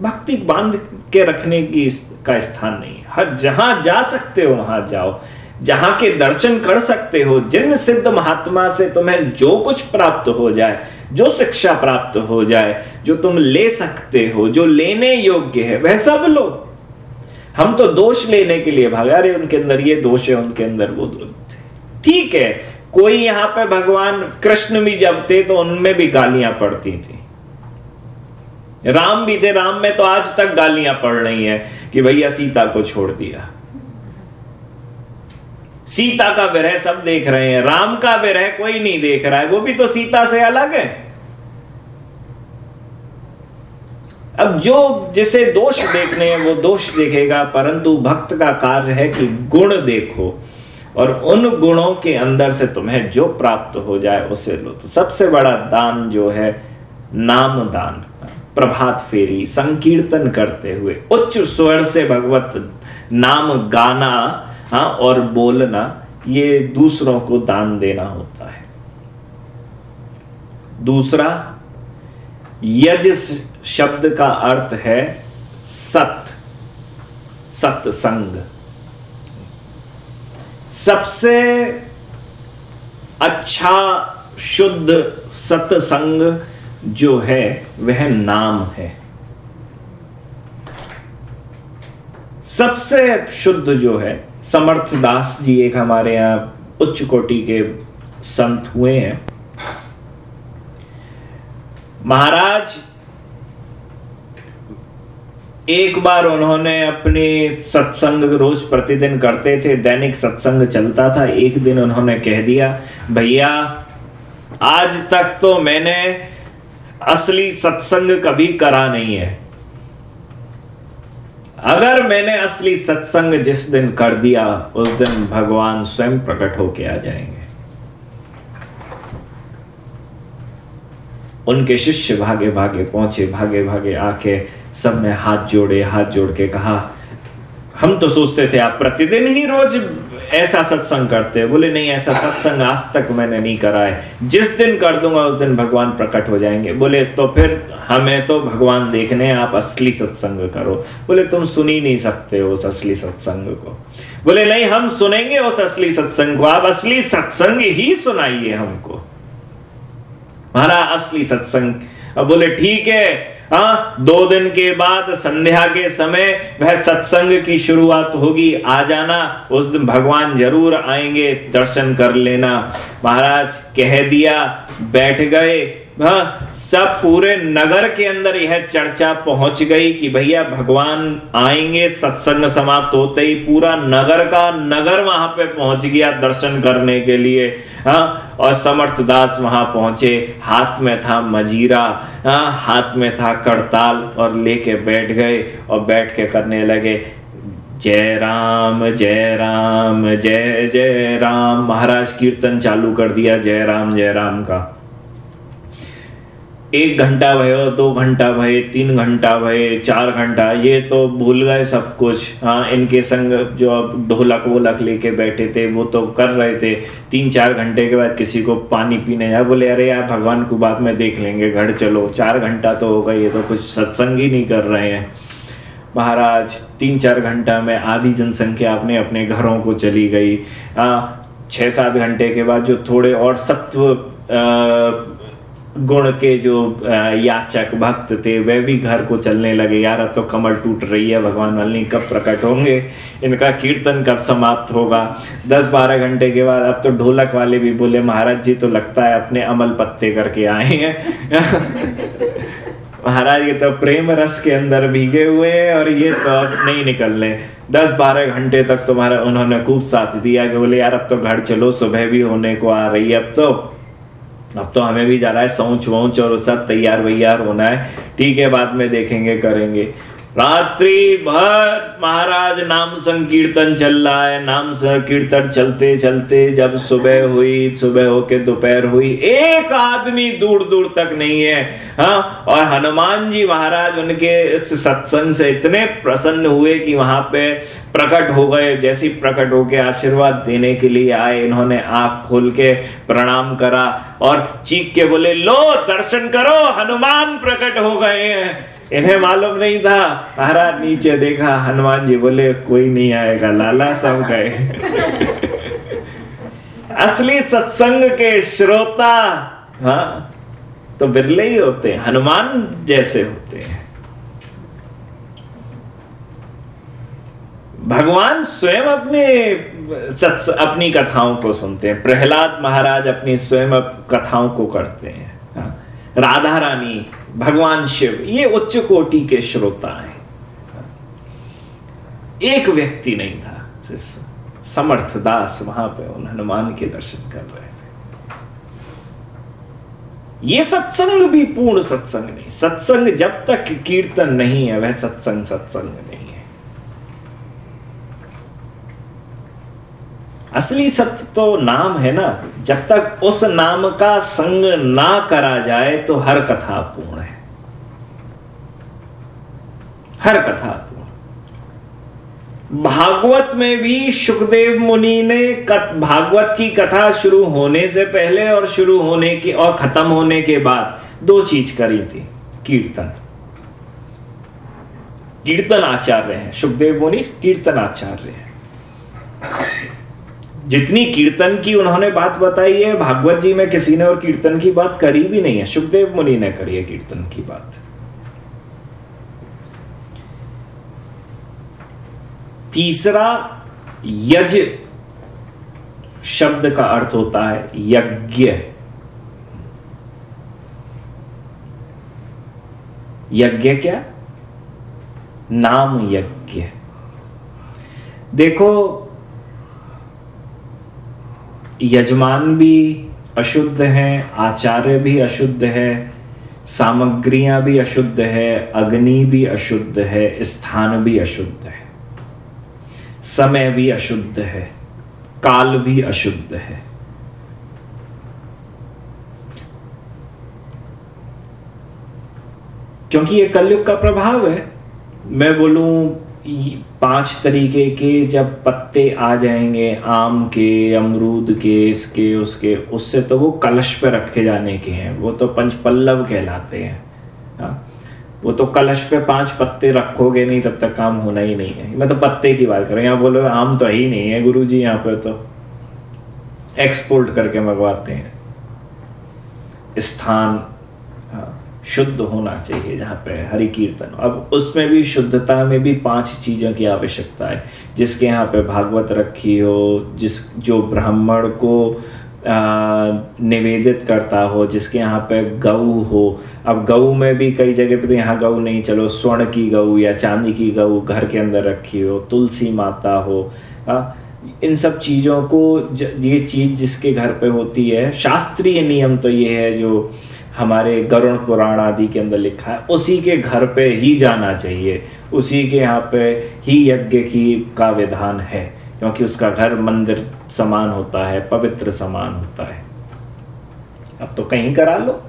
भक्ति बाँध के रखने की का स्थान नहीं हर जहाँ जा सकते हो, वहाँ जाओ। जहाँ के दर्शन कर सकते हो, जिन सिद्ध महात्मा से तुम्हें जो कुछ प्राप्त हो जाए, जो शिक्षा प्राप्त हो जाए, जो तुम ले सकते हो, जो लेने योग्य है, वह सब लो। हम तो दोष लेने के लिए भागा रहे उनके अंदर ये दोष है, उनके अंदर वो दोष ठीक है, कोई यहाँ पे भगवान कृष्ण भी जब थे तो उनमें भी गालियाँ पड़ती थी। राम भी थे, राम में तो आज तक गालियाँ पड़ रही हैं कि भैया सीता को छोड़ दिया। सीता का विरह सब देख रहे हैं, राम का विरह कोई नहीं देख रहा है, वो भी तो सीता से अलग है। अब जो जिसे दोष देखने हैं, वो दोष देखेगा, परंतु भक्त का कार्य है कि गुण देखो, और उन गुणों के अंदर से तुम्हें जो प्राप्त हो जाए, उसे लो। तो सबसे बड़ा दान जो है, नाम दान, प्रभात फेरी, संकीर्तन करते हुए, उच्च स्वर से भगवत नाम गाना हाँ और बोलना, ये दूसरों को दान देना होता है। दूसरा, यज शब्द का अर्थ है सत, सत्संग। सबसे अच्छा शुद्ध सत्संग जो है, वह नाम है। सबसे शुद्ध जो है समर्थ दास जी एक हमारे यहाँ उच्च कोटि के संत हुए हैं। महाराज, एक बार उन्होंने अपने सत्संग रोज प्रतिदिन करते थे, दैनिक सत्संग चलता था, एक दिन उन्होंने कह दिया, भैया, आज तक तो मैंने असली सत्संग कभी करा नहीं है। अगर मैंने असली सत्संग जिस दिन कर दिया, उस दिन भगवान स्वयं प्रकट होके आ जाएँगे। उनके शिष्य भागे भागे पहुँचे भागे भागे आके सबने हाथ जोड़े, हाथ जोड़ के कहा, हम तो सोचते थे आप प्रतिदिन ही रोज ऐसा सत्संग करते हैं? बोले, नहीं, ऐसा सत्संग आज तक मैंने नहीं करा है। जिस दिन कर दूँगा, उस दिन भगवान प्रकट हो जाएँगे। बोले तो फिर हमें तो भगवान देखने, आप असली सत्संग करो। बोले, तुम सुन ही नहीं सकते उस असली सत्संग को। बोले, नहीं, हम सुनेंगे उस असली सत्संग को। आप असली सत्संग ही सुनाइए हमको। हमारा असली सत्संग। बोले, ठीक है हाँ दो दिन के बाद संध्या के समय वह सत्संग की शुरुआत होगी। आ जाना, उस दिन भगवान ज़रूर आएँगे, दर्शन कर लेना। महाराज कह दिया, बैठ गए सब पूरे नगर के अंदर यह चर्चा पहुँच गई कि भैया भगवान आएँगे, सत्संग समाप्त होते ही पूरा नगर का नगर वहाँ पे पहुँच गया दर्शन करने के लिए। हाँ और समर्थ दास वहाँ पहुँचे। हाथ में था मजीरा हाँ हाथ में था करताल और लेके बैठ गए और बैठ के करने लगे। जय राम जय राम, जय जय राम। महाराज कीर्तन चालू कर दिया, जय राम जय राम का। एक घंटा भयो दो घंटा भय, तीन घंटा भय, चार घंटा, ये तो भूल गए सब कुछ। हाँ इनके संग जो अब ढोलक वोलक लेके बैठे थे, वो तो कर रहे थे। तीन चार घंटे के बाद किसी को पानी पीने या बोले, अरे यार, भगवान को बाद में देख लेंगे, घर चलो। चार घंटा तो होगा ये तो कुछ सत्संग ही नहीं कर रहे हैं। महाराज, तीन चार घंटा में आधी जनसंख्या अपने अपने घरों को चली गई। छः सात घंटे के बाद जो थोड़े और सत्व गुण के जो याचक भक्त थे, वे भी घर को चलने लगे। यार अब तो कमर टूट रही है, भगवान वाली कब प्रकट होंगे। इनका कीर्तन कब समाप्त होगा? दस बारह घंटे के बाद अब तो ढोलक वाले भी बोले, महाराज जी तो लगता है अपने अमल पत्ते करके आए हैं। महाराज, ये तो प्रेम रस के अंदर भीगे हुए हैं और ये तो अब नहीं निकलने। दस बारह घंटे तक तुम्हारा उन्होंने खूब साथ दिया कि बोले, यार, अब तो घर चलो, सुबह भी होने को आ रही है, अब तो अब तो हमें भी जाना है सोच वोच और सब तैयार वैयार होना है। ठीक है, बाद में देखेंगे, करेंगे। रात्रि भर महाराज नाम संकीर्तन चल रहा है। नाम संकीर्तन चलते चलते जब सुबह हुई, सुबह होके दोपहर हुई, एक आदमी दूर दूर तक नहीं है। हाँ और हनुमान जी महाराज उनके इस सत्संग से इतने प्रसन्न हुए कि वहाँ पे प्रकट हो गए। जैसी प्रकट होके आशीर्वाद देने के लिए आए, इन्होंने आँख खोल के प्रणाम करा और चीख के बोले, लो, दर्शन करो, हनुमान प्रकट हो गए हैं। इन्हें मालूम नहीं था। महाराज, नीचे देखा, हनुमान जी बोले, कोई नहीं आएगा, लाला सब गए। असली सत्संग के श्रोता हाँ तो बिरले ही होते हैं, हनुमान जैसे होते हैं। भगवान स्वयं अपने सत्स, अपनी कथाओं को सुनते हैं। प्रहलाद महाराज अपनी स्वयं कथाओं को करते हैं। हाँ। राधा रानी भगवान शिव, ये उच्च कोटि के श्रोता हैं। एक व्यक्ति नहीं था समर्थ दास वहाँ पे उन हनुमान के दर्शन कर रहे थे। ये सत्संग भी पूर्ण सत्संग नहीं, सत्संग जब तक कीर्तन नहीं है, वह सत्संग सत्संग नहीं है असली सत्य तो नाम है ना। जब तक उस नाम का संग ना करा जाए तो हर कथा पूर्ण है। हर कथा पूर्ण। भागवत में भी सुखदेव मुनि ने भागवत की कथा शुरू होने से पहले और शुरू होने के, और खत्म होने के बाद दो चीज़ करी थी। कीर्तन। कीर्तन आचार्य हैं। सुखदेव मुनि कीर्तन आचार्य हैं। जितनी कीर्तन की उन्होंने बात बताई है, भागवत जी में किसी ने और कीर्तन की बात करी भी नहीं है। सुखदेव मुनि ने करी है कीर्तन की बात। तीसरा, यज शब्द का अर्थ होता है यज्ञ। यज्ञ क्या? नाम यज्ञ। देखो यजमान भी अशुद्ध हैं, आचार्य भी अशुद्ध है, सामग्रियाँ भी अशुद्ध है, अग्नि भी अशुद्ध है, स्थान भी अशुद्ध है, समय भी अशुद्ध है, काल भी अशुद्ध है। क्योंकि ये कलयुग का प्रभाव है, मैं बोलूँ पाँच तरीके के जब पत्ते आ जाएँगे, आम के, अमरूद के, इसके, उसके, उससे तो वो कलश पे रखे जाने के हैं। वो तो पंच पल्लव कहलाते हैं। हाँ? वो तो कलश पे पाँच पत्ते रखोगे नहीं, तब तक काम होना ही नहीं है। मैं तो पत्ते की बात कर रहा हूँ। यहाँ बोलो, आम तो ही नहीं है गुरु जी यहाँ पे तो एक्सपोर्ट करके मंगवाते हैं। स्थान शुद्ध होना चाहिए जहाँ पे हरि कीर्तन अब उसमें भी शुद्धता में भी पाँच चीज़ों की आवश्यकता है जिसके यहाँ पे भागवत रखी हो जिस जो ब्राह्मण को निवेदित करता हो जिसके यहाँ पे गऊ हो। अब गऊ में भी कई जगह पे तो यहाँ गऊ नहीं चलो स्वर्ण की गऊ या चांदी की गऊ घर के अंदर रखी हो तुलसी माता हो आ, इन सब चीज़ों को ये चीज़ जिसके घर पे होती है शास्त्रीय नियम तो ये है जो हमारे गरुण पुराण आदि के अंदर लिखा है, उसी के घर पे ही जाना चाहिए। उसी के यहाँ पे ही यज्ञ की का विधान है, क्योंकि उसका घर मंदिर समान होता है, पवित्र समान होता है। अब तो कहीं करा लो।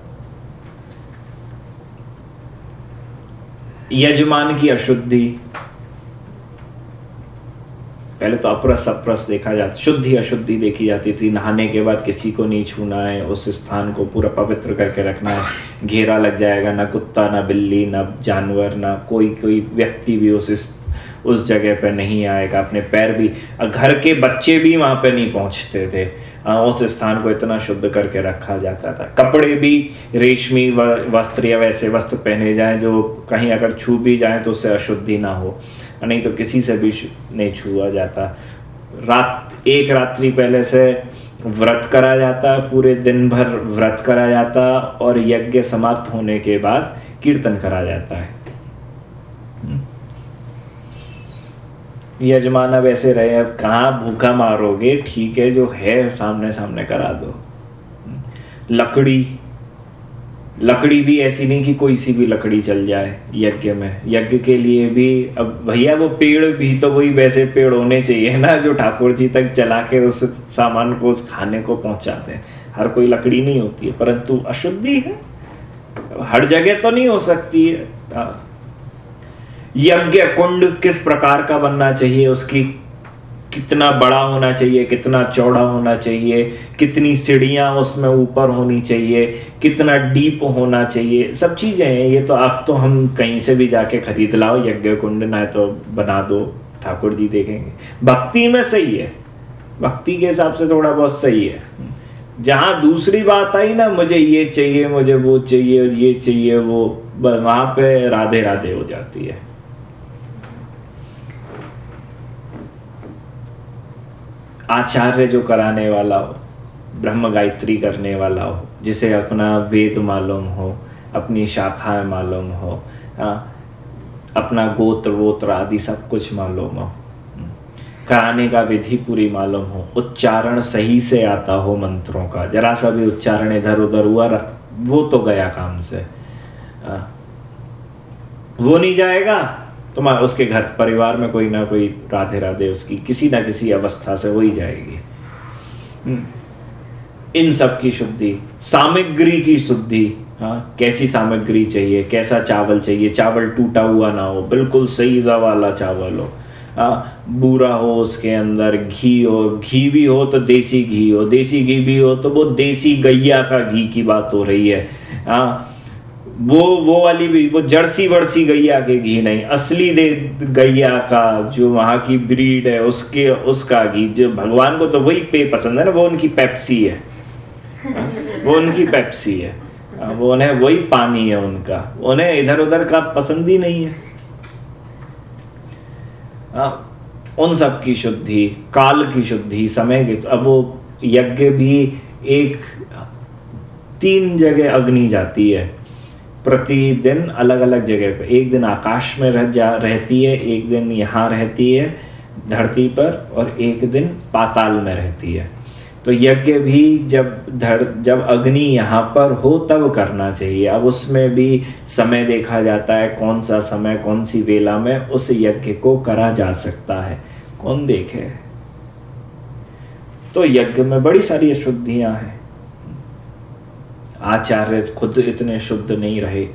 यजमान की अशुद्धि पहले तो अप्रस अप्रस देखा जाता, शुद्धि अशुद्धि देखी जाती थी। नहाने के बाद किसी को नहीं छूना है, उस स्थान को पूरा पवित्र करके रखना है। घेरा लग जाएगा, ना कुत्ता, ना बिल्ली, ना जानवर, ना कोई कोई व्यक्ति भी उस उस जगह पर नहीं आएगा। अपने पैर भी, घर के बच्चे भी वहाँ पर नहीं पहुँचते थे। उस स्थान को इतना शुद्ध करके रखा जाता था। कपड़े भी, रेशमी वस्त्र या वैसे वस्त्र पहने जाएँ, जो कहीं अगर छू भी जाएँ तो उससे अशुद्धि ना हो। नहीं तो किसी से भी नहीं छुआ जाता रात, एक रात्रि पहले से व्रत करा जाता, पूरे दिन भर व्रत करा जाता और यज्ञ समाप्त होने के बाद कीर्तन करा जाता है हम्म। यजमान अब ऐसे रहे, अब कहाँ भूखा मारोगे ठीक है, जो है सामने सामने करा दो हम्म। लकड़ी लकड़ी भी ऐसी नहीं कि कोई सी भी लकड़ी चल जाए यज्ञ में। यज्ञ के लिए भी अब भैया वो पेड़ भी तो वही वैसे पेड़ होने चाहिए ना जो ठाकुर जी तक चला के उस सामान को, उस खाने को पहुंचाते हैं। हर कोई लकड़ी नहीं होती है, परंतु अशुद्धि है। हर जगह तो नहीं हो सकती है। हाँ। यज्ञ कुंड किस प्रकार का बनना चाहिए, उसकी कितना बड़ा होना चाहिए, कितना चौड़ा होना चाहिए, कितनी सीढ़ियाँ उसमें ऊपर होनी चाहिए, कितना डीप होना चाहिए, सब चीज़ें हैं, ये तो आप तो हम कहीं से भी जाके खरीद लाओ, यज्ञ कुंड ना तो बना दो, ठाकुर जी देखेंगे। भक्ति में सही है, भक्ति के हिसाब से थोड़ा बहुत सही है। जहाँ दूसरी बात आई ना, मुझे ये चाहिए, मुझे वो चाहिए, और ये चाहिए, वो वहाँ पे राधे राधे हो जाती है। आचार्य जो कराने वाला हो ब्रह्म गायत्री करने वाला हो जिसे अपना वेद मालूम हो अपनी शाखाएँ मालूम हो आ, अपना गोत्र वोत्र आदि सब कुछ मालूम हो। कराने का विधि पूरी मालूम हो उच्चारण सही से आता हो मंत्रों का। जरा सा भी उच्चारण इधर उधर हुआ वो तो गया काम से। आ, वो नहीं जाएगा? तो मैं उसके घर, परिवार में कोई ना कोई राधे राधे उसकी किसी ना किसी अवस्था से हो ही जाएगी। हम्म। इन सब की शुद्धि, सामग्री की शुद्धि हाँ कैसी सामग्री चाहिए, कैसा चावल चाहिए, चावल टूटा हुआ ना हो, बिल्कुल सही वाला चावल हो। हाँ बूरा हो उसके अंदर, घी हो, घी भी हो तो देसी घी हो, देसी घी भी हो तो वो देसी गैया का घी की बात हो रही है। हाँ वो वो वाली भी वो जर्सी वर्सी गैया के घी नहीं असली दे गैया का जो वहाँ की ब्रीड है उसके उसका घी जो भगवान को तो वही पे पसंद है ना वो उनकी पेप्सी है। हाँ, वो उनकी पेप्सी है। हाँ, वो उन्हें वही पानी है उनका। उन्हें इधर उधर का पसंद ही नहीं है। आ, हाँ, उन सब की शुद्धि काल की शुद्धि समय की अब वो यज्ञ भी एक तीन जगह अग्नि जाती है। प्रतिदिन अलग अलग जगह पर एक दिन आकाश में रह जा, रहती है, एक दिन यहाँ रहती है, धरती पर, और एक दिन पाताल में रहती है। तो यज्ञ भी जब धर, जब अग्नि यहाँ पर हो, तब करना चाहिए। अब उसमें भी समय देखा जाता है कौन सा समय कौन सी वेला में उस यज्ञ को करा जा सकता है। कौन देखे? तो यज्ञ में बड़ी सारी अशुद्धियाँ हैं। आचार्य खुद इतने शुद्ध नहीं रहे।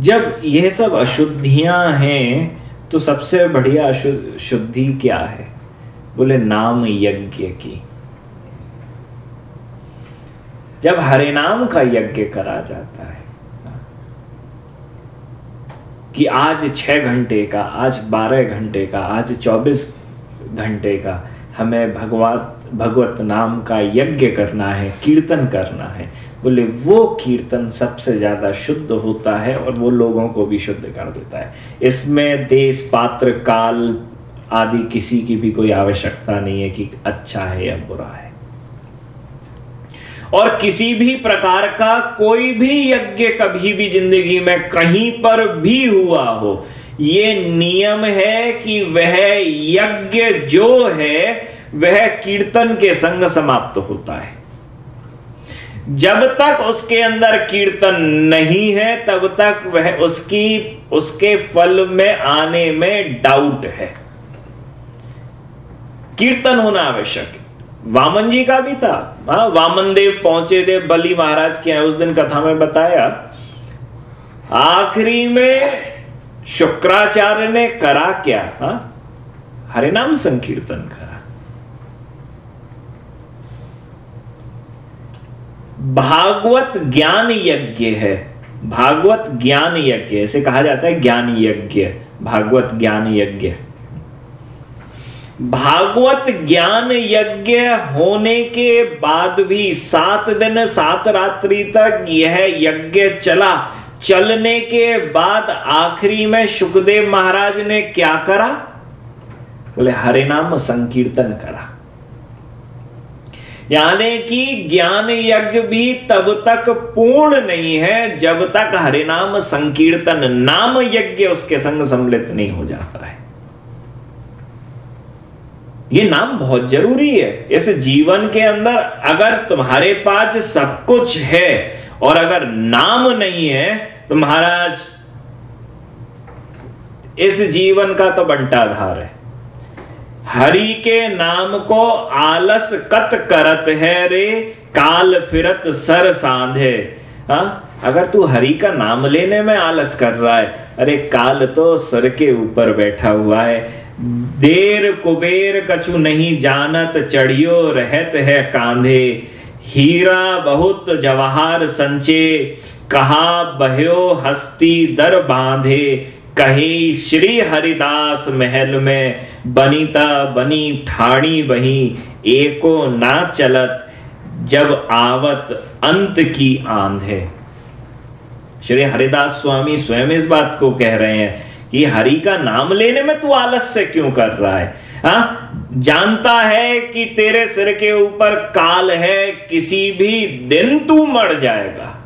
जब यह सब अशुद्धियाँ हैं तो सबसे बढ़िया शुद्धि क्या है? बोले, नाम यज्ञ की। जब हरे नाम का यज्ञ करा जाता है, कि आज छह घंटे का, आज बारह घंटे का, आज चौबीस घंटे का, हमें भगवत भगवत नाम का यज्ञ करना है, कीर्तन करना है। बोले, वो कीर्तन सबसे ज़्यादा शुद्ध होता है और वो लोगों को भी शुद्ध कर देता है। इसमें देश, पात्र, काल आदि किसी की भी कोई आवश्यकता नहीं है कि अच्छा है या बुरा है। और किसी भी प्रकार का कोई भी यज्ञ कभी भी ज़िंदगी में कहीं पर भी हुआ हो, ये नियम है कि वह यज्ञ जो है वह कीर्तन के संग समाप्त होता है। जब तक उसके अंदर कीर्तन नहीं है, तब तक वह उसकी, उसके फल में आने में डाउट है। कीर्तन होना आवश्यक है। वामन जी का भी था। हाँ वामन देव पहुँचे थे, बलि महाराज के उस दिन कथा में बताया, आखिरी में शुक्राचार्य ने करा क्या? हा? हरे नाम संकीर्तन करा। भागवत ज्ञान यज्ञ है। भागवत ज्ञान यज्ञ ऐसे कहा जाता है ज्ञान यज्ञ, भागवत ज्ञान यज्ञ। भागवत ज्ञान यज्ञ होने के बाद भी सात दिन, सात रात्रि तक यह यज्ञ चला। चलने के बाद आखिरी में सुखदेव महाराज ने क्या करा? बोले, हरे नाम संकीर्तन करा। यानी कि ज्ञान यज्ञ भी तब तक पूर्ण नहीं है जब तक हरिनाम संकीर्तन नाम यज्ञ उसके संग सम्मिलित नहीं हो जाता है। ये नाम बहुत ज़रूरी है। इस जीवन के अंदर अगर तुम्हारे पास सब कुछ है और अगर नाम नहीं है तो महाराज, इस जीवन का तो बंटाधार है। हरि के नाम को आलस कत करत है रे, काल फिरत सर साधे। हा? अगर तू हरि का नाम लेने में आलस कर रहा है, अरे काल तो सर के ऊपर बैठा हुआ है। देर कुबेर कछु नहीं जानत, चढ़ियो रहत है कांधे। हीरा बहुत जवाहर संचे, कहा बह्यो हस्ती दर बांधे। कहीं श्री हरिदास महल में बनीता, बनी ठाणी बही एको ना चलत, जब आवत अंत की आंधे श्री हरिदास स्वामी स्वयं इस बात को कह रहे हैं कि हरि का नाम लेने में तू आलस्य क्यों कर रहा है? हा? जानता है कि तेरे सिर के ऊपर काल है, किसी भी दिन तू मर जाएगा।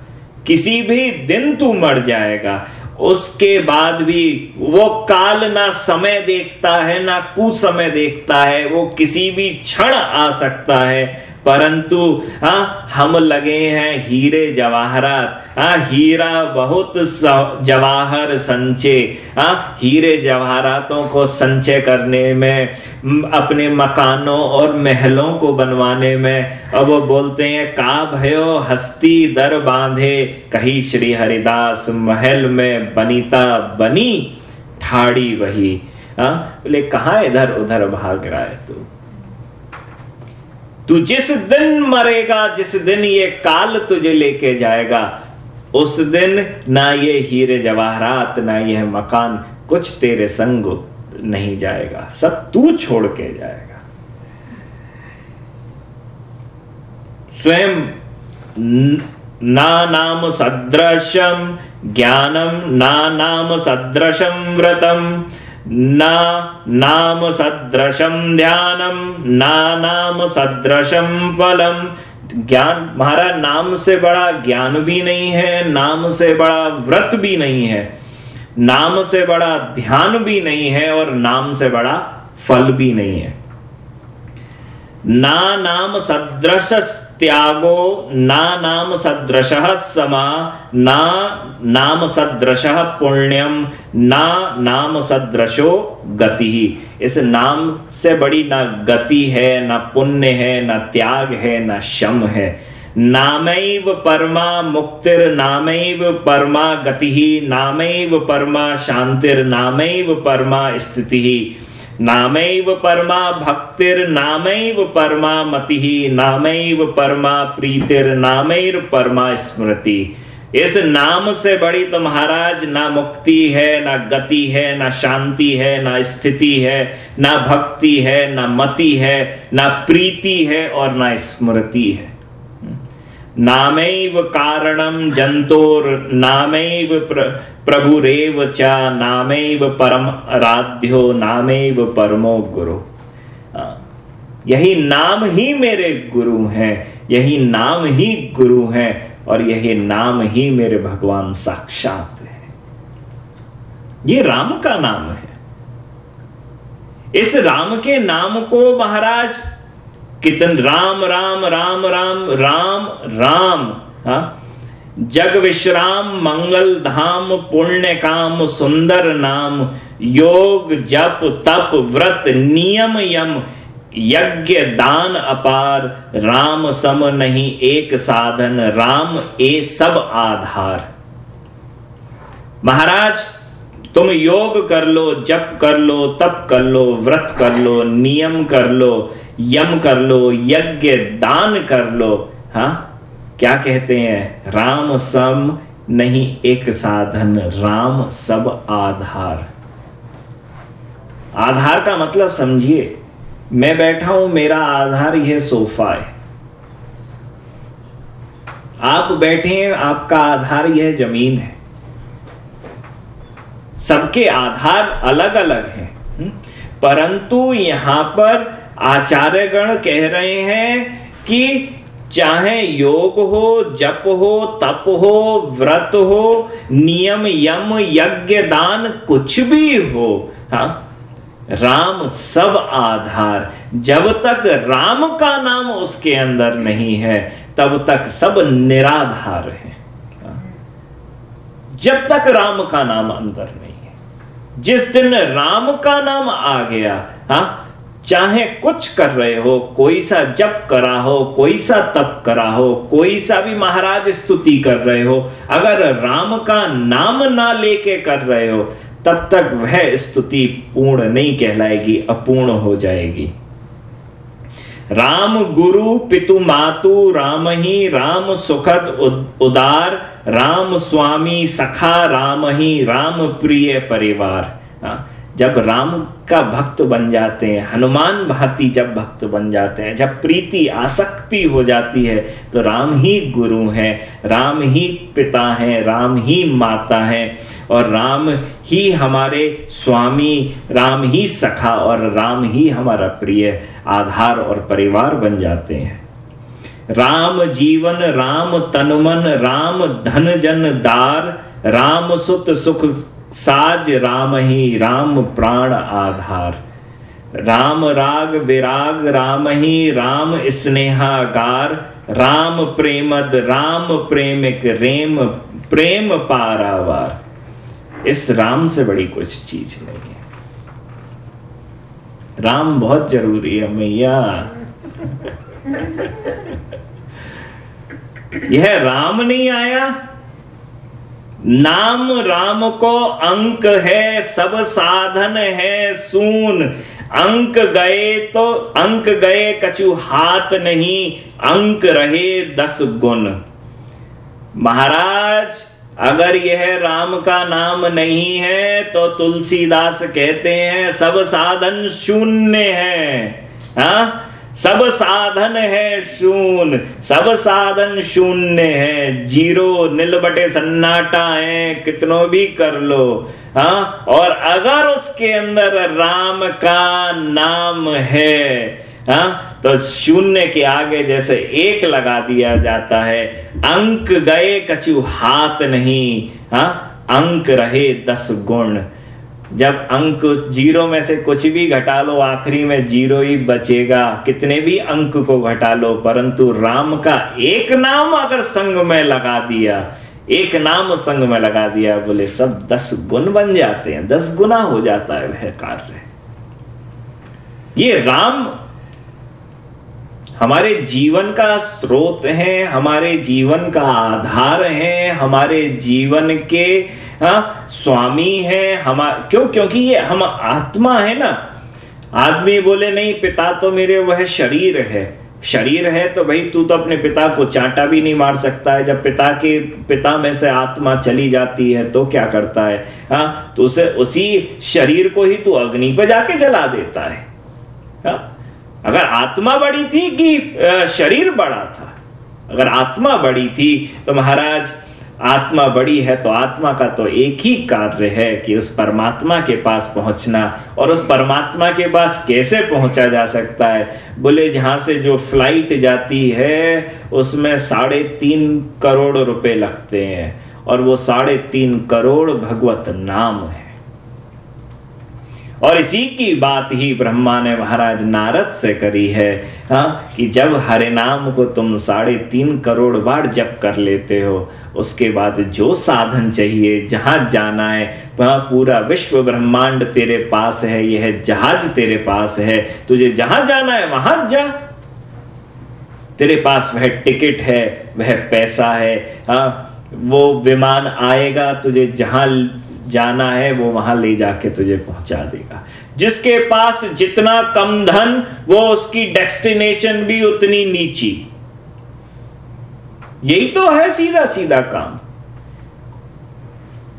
किसी भी दिन तू मर जाएगा। उसके बाद भी वो काल ना समय देखता है, ना कुछ समय देखता है, वो किसी भी क्षण आ सकता है। परंतु हाँ हम लगे हैं हीरे जवाहरात। हाँ हीरा बहुत जवाहर संचय हाँ हीरे जवाहरातों को संचय करने में अपने मकानों और महलों को बनवाने में अब वो बोलते हैं का भयो हस्ती दर बांधे, कही श्री हरिदास महल में बनीता बनी, ठाड़ी वही। हाँ बोले, कहा इधर उधर भाग रहा है तू? तू जिस दिन मरेगा, जिस दिन ये काल तुझे लेके जाएगा, उस दिन ना ये हीरे जवाहरात, ना यह मकान कुछ तेरे संग नहीं जाएगा। सब तू छोड़ के जाएगा। स्वयं ना नाम सदृशम ज्ञानम ना नाम सदृशम व्रतम। ना नाम सदृशम ध्यानम, ना नाम सदृशम फलम। ज्ञान, महाराज, नाम से बड़ा ज्ञान भी नहीं है, नाम से बड़ा व्रत भी नहीं है। नाम से बड़ा ध्यान भी नहीं है और नाम से बड़ा फल भी नहीं है। ना नाम सदृश त्यागो ना नाम सदृश समा, ना नाम सदृश पुण्यम, ना नाम सदृशो गति। इस नाम से बड़ी ना गति है, ना पुण्य है, ना त्याग है, ना शम है। नामैव परमा मुक्तिर, नामैव परमा गति, नामैव परमा शांतिर, नामैव परमा स्थिति। नामैव परमा भक्तिर नामैव परमा मति, नामैव परमा प्रीतिर नामैर परमा स्मृति। इस नाम से बड़ी तो महाराज ना मुक्ति है, ना गति है, ना शांति है, ना स्थिति है, ना भक्ति है, ना मति है, ना प्रीति है और ना स्मृति है। नामैव कारणम जंतोर नामैव प्र, प्रभुरेव च नामैव परम आराध्यो नामैव परमो गुरु। यही नाम ही मेरे गुरु हैं यही नाम ही गुरु हैं और यही नाम ही मेरे भगवान साक्षात है। ये राम का नाम है। इस राम के नाम को महाराज कितन राम राम राम राम राम राम, हा? जग विश्राम, मंगल धाम, पुण्य काम, सुंदर नाम, योग, जप, तप, व्रत, नियम, यम, यज्ञ, दान, अपार, राम सम नहीं एक साधन, राम ए सब आधार महाराज तुम योग कर लो, जप कर लो, तप कर लो, व्रत कर लो, नियम कर लो, यम कर लो, यज्ञ, दान कर लो। हा? क्या कहते हैं? राम सम नहीं एक साधन, राम सब आधार। आधार का मतलब समझिए, मैं बैठा हूँ, मेरा आधार यह सोफा है। आप बैठे हैं, आपका आधार यह ज़मीन है। सबके आधार अलग अलग हैं हम्म? परंतु यहाँ पर आचार्यगण कह रहे हैं कि चाहे योग हो, जप हो, तप हो, व्रत हो, नियम, यम, यज्ञ, दान कुछ भी हो, हा? राम सब आधार जब तक राम का नाम उसके अंदर नहीं है, तब तक सब निराधार है जब तक राम का नाम अंदर नहीं है जिस दिन राम का नाम आ गया, हा, चाहे कुछ कर रहे हो, कोई सा जप करा हो, कोई सा तप करा हो, कोई सा भी महाराज स्तुति कर रहे हो, अगर राम का नाम ना लेके कर रहे हो, तब तक वह स्तुति पूर्ण नहीं कहलाएगी, अपूर्ण हो जाएगी। राम गुरु पितु मातु राम ही राम सुखद उदार राम स्वामी सखा राम ही राम प्रिय परिवार। हाँ, जब राम का भक्त बन जाते हैं, हनुमान भांति जब भक्त बन जाते हैं, जब प्रीति, आसक्ति हो जाती है तो राम ही गुरु हैं, राम ही पिता हैं, राम ही माता हैं, और राम ही हमारे स्वामी, राम ही सखा, और राम ही हमारा प्रिय आधार और परिवार बन जाते हैं। राम जीवन, राम तनुमन राम धन जन दार, राम सुत सुख साज राम ही राम प्राण आधार। राम राग विराग राम ही राम स्नेहागार। राम प्रेमद राम प्रेमिक रेम प्रेम पारावार। इस राम से बड़ी कुछ चीज़ नहीं है। राम बहुत ज़रूरी है मैया। यह राम नहीं आया। नाम राम को अंक है, सब साधन है सून। अंक गए तो अंक गए कछु हाथ नहीं, अंक रहे दस गुण। महाराज, अगर यह राम का नाम नहीं है तो तुलसीदास कहते हैं, सब साधन शून्य है। हा? सब साधन है शून्य सब साधन शून्य है। ज़ीरो नील बटे सन्नाटा है, कितनो भी कर लो हाँ? और अगर उसके अंदर राम का नाम है हाँ? तो शून्य के आगे जैसे एक लगा दिया जाता है। अंक गए कछु हाथ नहीं हाँ? अंक रहे दस गुण। जब अंक उस ज़ीरो में से कुछ भी घटा लो, आखिरी में ज़ीरो ही बचेगा। कितने भी अंक को घटा लो, परंतु राम का एक नाम अगर संग में लगा दिया, एक नाम संग में लगा दिया, बोले, सब दस गुण बन जाते हैं, दस गुना हो जाता है वह कार्य। ये राम हमारे जीवन का स्रोत है, हमारे जीवन का आधार है, हमारे जीवन के हाँ स्वामी है, हम क्यों? क्योंकि ये हम आत्मा है ना। आदमी बोले, नहीं, पिता तो मेरे, वह शरीर है। शरीर है तो भाई तू तो अपने पिता को चांटा भी नहीं मार सकता है। जब पिता के, पिता में से आत्मा चली जाती है तो क्या करता है? हाँ तो उसे उसी शरीर को ही तू अग्नि पर जाके जला देता है। हाँ अगर आत्मा बड़ी थी कि शरीर बड़ा था, अगर आत्मा बड़ी थी तो महाराज आत्मा बड़ी है तो आत्मा का तो एक ही कार्य है कि उस परमात्मा के पास पहुँचना। और उस परमात्मा के पास कैसे पहुँचा जा सकता है? बोले, जहाँ से जो फ़्लाइट जाती है, उसमें साढ़े तीन करोड़ रुपए लगते हैं। और वो साढ़े तीन करोड़ भगवत नाम है। और इसी की बात ही ब्रह्मा ने महाराज नारद से करी है हाँ कि जब हरे नाम को तुम साढ़े तीन करोड़ बार जप कर लेते हो उसके बाद जो साधन चाहिए, जहाँ जाना है, वह पूरा विश्व ब्रह्मांड तेरे पास है, यह जहाज़ तेरे पास है। तुझे जहाँ जाना है, वहाँ जा। तेरे पास वह टिकट है, वह पैसा है हाँ वो विमान आएगा, तुझे जहाँ जाना है, वो वहाँ ले जाके तुझे पहुँचा देगा। जिसके पास जितना कम धन, वो उसकी डेस्टिनेशन भी उतनी नीची। यही तो है सीधा सीधा काम।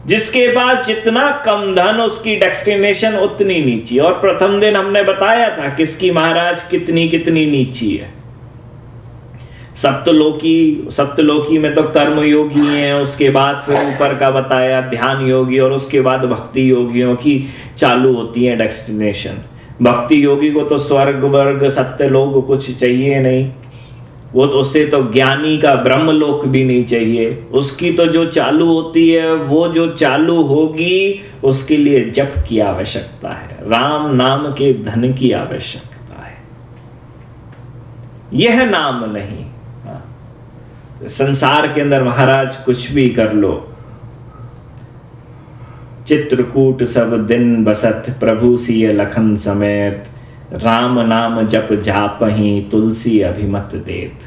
जिसके पास जितना कम धन, उसकी डेस्टिनेशन उतनी नीची। और प्रथम दिन हमने बताया था किसकी महाराज कितनी कितनी नीची है। सप्तलोकी सप्तलोकी में तो कर्म योगी हैं, उसके बाद फिर ऊपर का बताया ध्यान योगी और उसके बाद भक्ति योगियों की चालू होती है डेस्टिनेशन भक्ति योगी को तो स्वर्ग, वर्ग, सत्य, लोग कुछ चाहिए नहीं। वो तो उससे तो ज्ञानी का ब्रह्म लोक भी नहीं चाहिए। उसकी तो जो चालू होती है, वो जो चालू होगी, उसके लिए जप की आवश्यकता है। राम नाम के धन की आवश्यकता है। यह नाम नहीं। हाँ। संसार के अंदर महाराज कुछ भी कर लो। चित्रकूट सब दिन बसत, प्रभु सी लखन समेत। राम नाम जप जाप ही तुलसी अभिमत देत।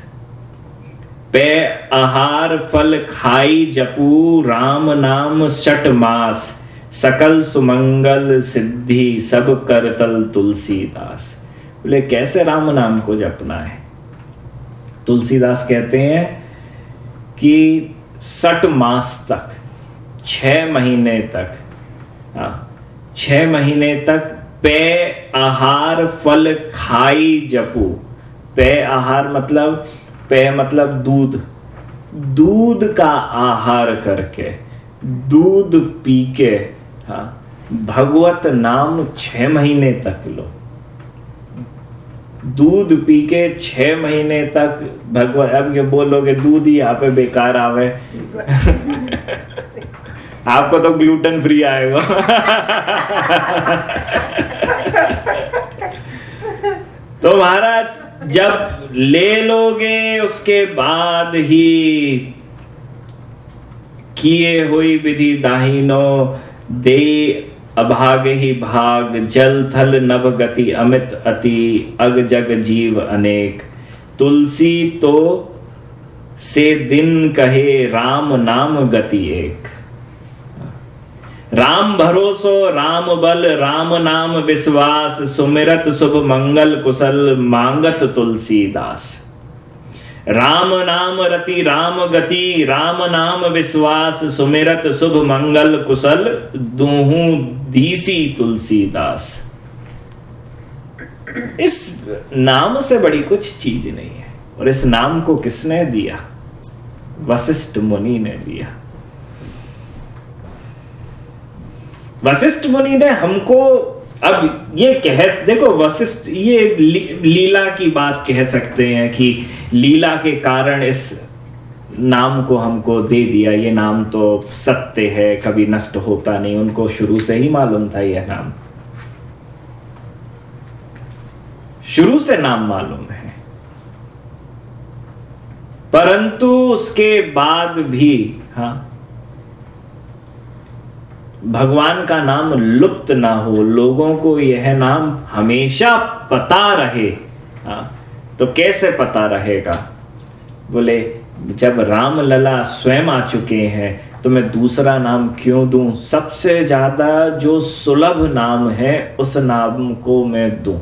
पे आहार फल खाई जपू, राम नाम शट मास, सकल सुमंगल सिद्धि सब करतल तुलसीदास। बोले, कैसे राम नाम को जपना है? तुलसीदास कहते हैं कि सठ मास तक छ महीने तक हाँ छ महीने तक पे आहार फल खाई जपू। पे आहार मतलब पे मतलब दूध। दूध का आहार करके, दूध पी के हाँ भगवत नाम छ महीने तक लो। दूध पी के छ महीने तक भगवत अब ये बोलोगे, दूध ही यहाँ पे बेकार आवे। आपको तो ग्लूटेन फ्री आएगा तो महाराज, जब ले लोगे, उसके बाद ही किए हुई विधि दाहिनो, दे अभाग ही भाग, जल थल नभ गति अमित अति, अग जग जीव अनेक। तुलसी तो से दिन कहे राम नाम गति एक। राम भरोसो, राम बल, राम नाम विश्वास, सुमिरत शुभ मंगल कुशल, मांगत तुलसीदास। राम नाम रति, राम गति, राम नाम विश्वास, सुमिरत शुभ मंगल कुशल, दूहू दीसी तुलसीदास। इस नाम से बड़ी कुछ चीज़ नहीं है, और इस नाम को किसने दिया? वशिष्ठ मुनि ने दिया। वशिष्ठ मुनि ने हमको अब ये कह देखो वशिष्ठ ये ली, लीला की बात कह सकते हैं कि लीला के कारण इस नाम को हमको दे दिया। ये नाम तो सत्य है कभी नष्ट होता नहीं उनको शुरू से ही मालूम था यह नाम। शुरू से नाम मालूम है। परंतु उसके बाद भी हाँ भगवान का नाम लुप्त ना हो, लोगों को यह नाम हमेशा पता रहे। हाँ तो कैसे पता रहेगा? बोले, जब राम लला स्वयं आ चुके हैं तो मैं दूसरा नाम क्यों दूँ? सबसे ज़्यादा जो सुलभ नाम है, उस नाम को मैं दूँ।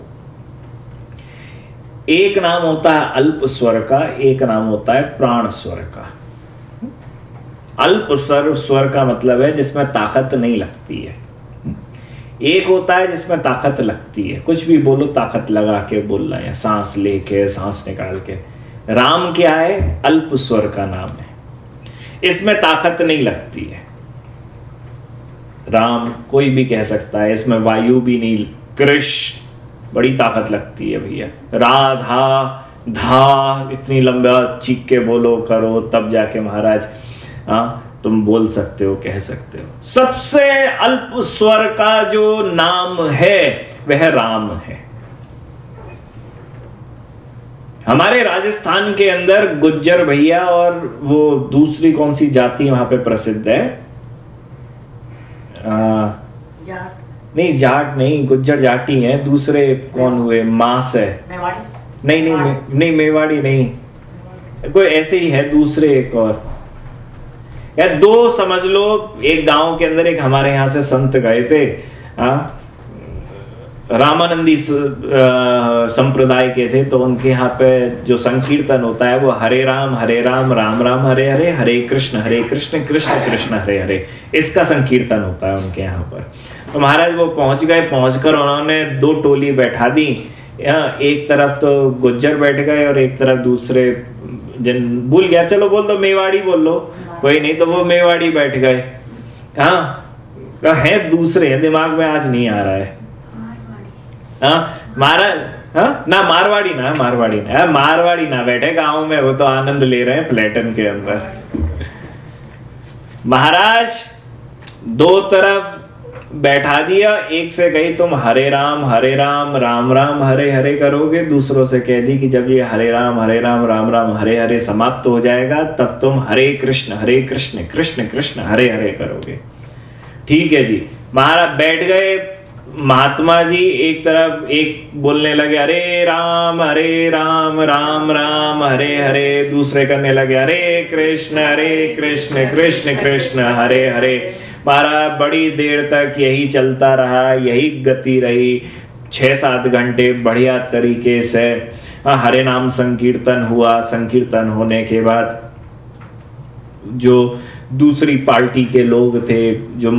एक नाम होता है अल्प स्वर का, एक नाम होता है प्राण स्वर का। अल्प स्वर स्वर का मतलब है जिसमें ताकत नहीं लगती है। एक होता है जिसमें ताकत लगती है। कुछ भी बोलो, ताकत लगा के बोल रहे हैं, सांस लेके, सांस निकाल के। राम क्या है? अल्प स्वर का नाम है। इसमें ताकत नहीं लगती है। राम कोई भी कह सकता है, इसमें वायु भी नहीं। कृष्ण, बड़ी ताकत लगती है भैया। राधा, धा, इतनी लंबा चीख के बोलो, करो, तब जाके महाराज हाँ तुम बोल सकते हो कह सकते हो। सबसे अल्प स्वर का जो नाम है वह राम है। हमारे राजस्थान के अंदर गुज्जर भैया और वो दूसरी कौन सी जाति वहाँ पे प्रसिद्ध है? आ, नहीं जाट नहीं गुज्जर जाटी है। दूसरे कौन हुए? मास है। नहीं नहीं नहीं मेवाड़ी नहीं। कोई ऐसे ही है दूसरे एक और। या दो समझ लो, एक गाँव के अंदर एक हमारे यहाँ से संत गए थे हाँ? रामानंदी संप्रदाय के थे तो उनके यहाँ पे जो संकीर्तन होता है, वो हरे राम हरे राम राम राम, हरे हरे हरे कृष्ण हरे कृष्ण कृष्ण कृष्ण, हरे हरे, इसका संकीर्तन होता है उनके यहाँ पर। तो महाराज वो पहुँच गए, पहुंचकर उन्होंने दो टोली बैठा दी एक तरफ़ तो गुज्जर बैठ गए और एक तरफ़ दूसरे, जन, भूल गया, चलो बोल दो, मेवाड़ी बोल लो कोई नहीं तो वो मेवाड़ी बैठ गए। हाँ तो है दूसरे दिमाग में आज नहीं आ रहा है। हाँ मारा हाँ ना मारवाड़ी ना मारवाड़ी ना मारवाड़ी ना बैठे गाँव में वो तो आनंद ले रहे हैं प्लेटन के अंदर। महाराज दो तरफ़ बैठा दिया, एक से कही तुम हरे राम हरे राम राम राम, हरे हरे करोगे। दूसरों से कह दी कि जब ये हरे राम हरे राम राम राम, हरे हरे समाप्त हो जाएगा, तब तुम हरे कृष्ण हरे कृष्ण कृष्ण कृष्ण, हरे हरे करोगे। ठीक है जी। महाराज बैठ गए। महात्मा जी एक तरफ़ एक बोलने लगे, अरे राम, हरे राम राम राम, हरे हरे। दूसरे करने लगे हरे कृष्ण हरे कृष्ण कृष्ण कृष्ण, हरे हरे। मारा बड़ी देर तक यही चलता रहा, यही गति रही। छः सात घंटे बढ़िया तरीके से हरे नाम संकीर्तन हुआ। संकीर्तन होने के बाद जो दूसरी पार्टी के लोग थे, जो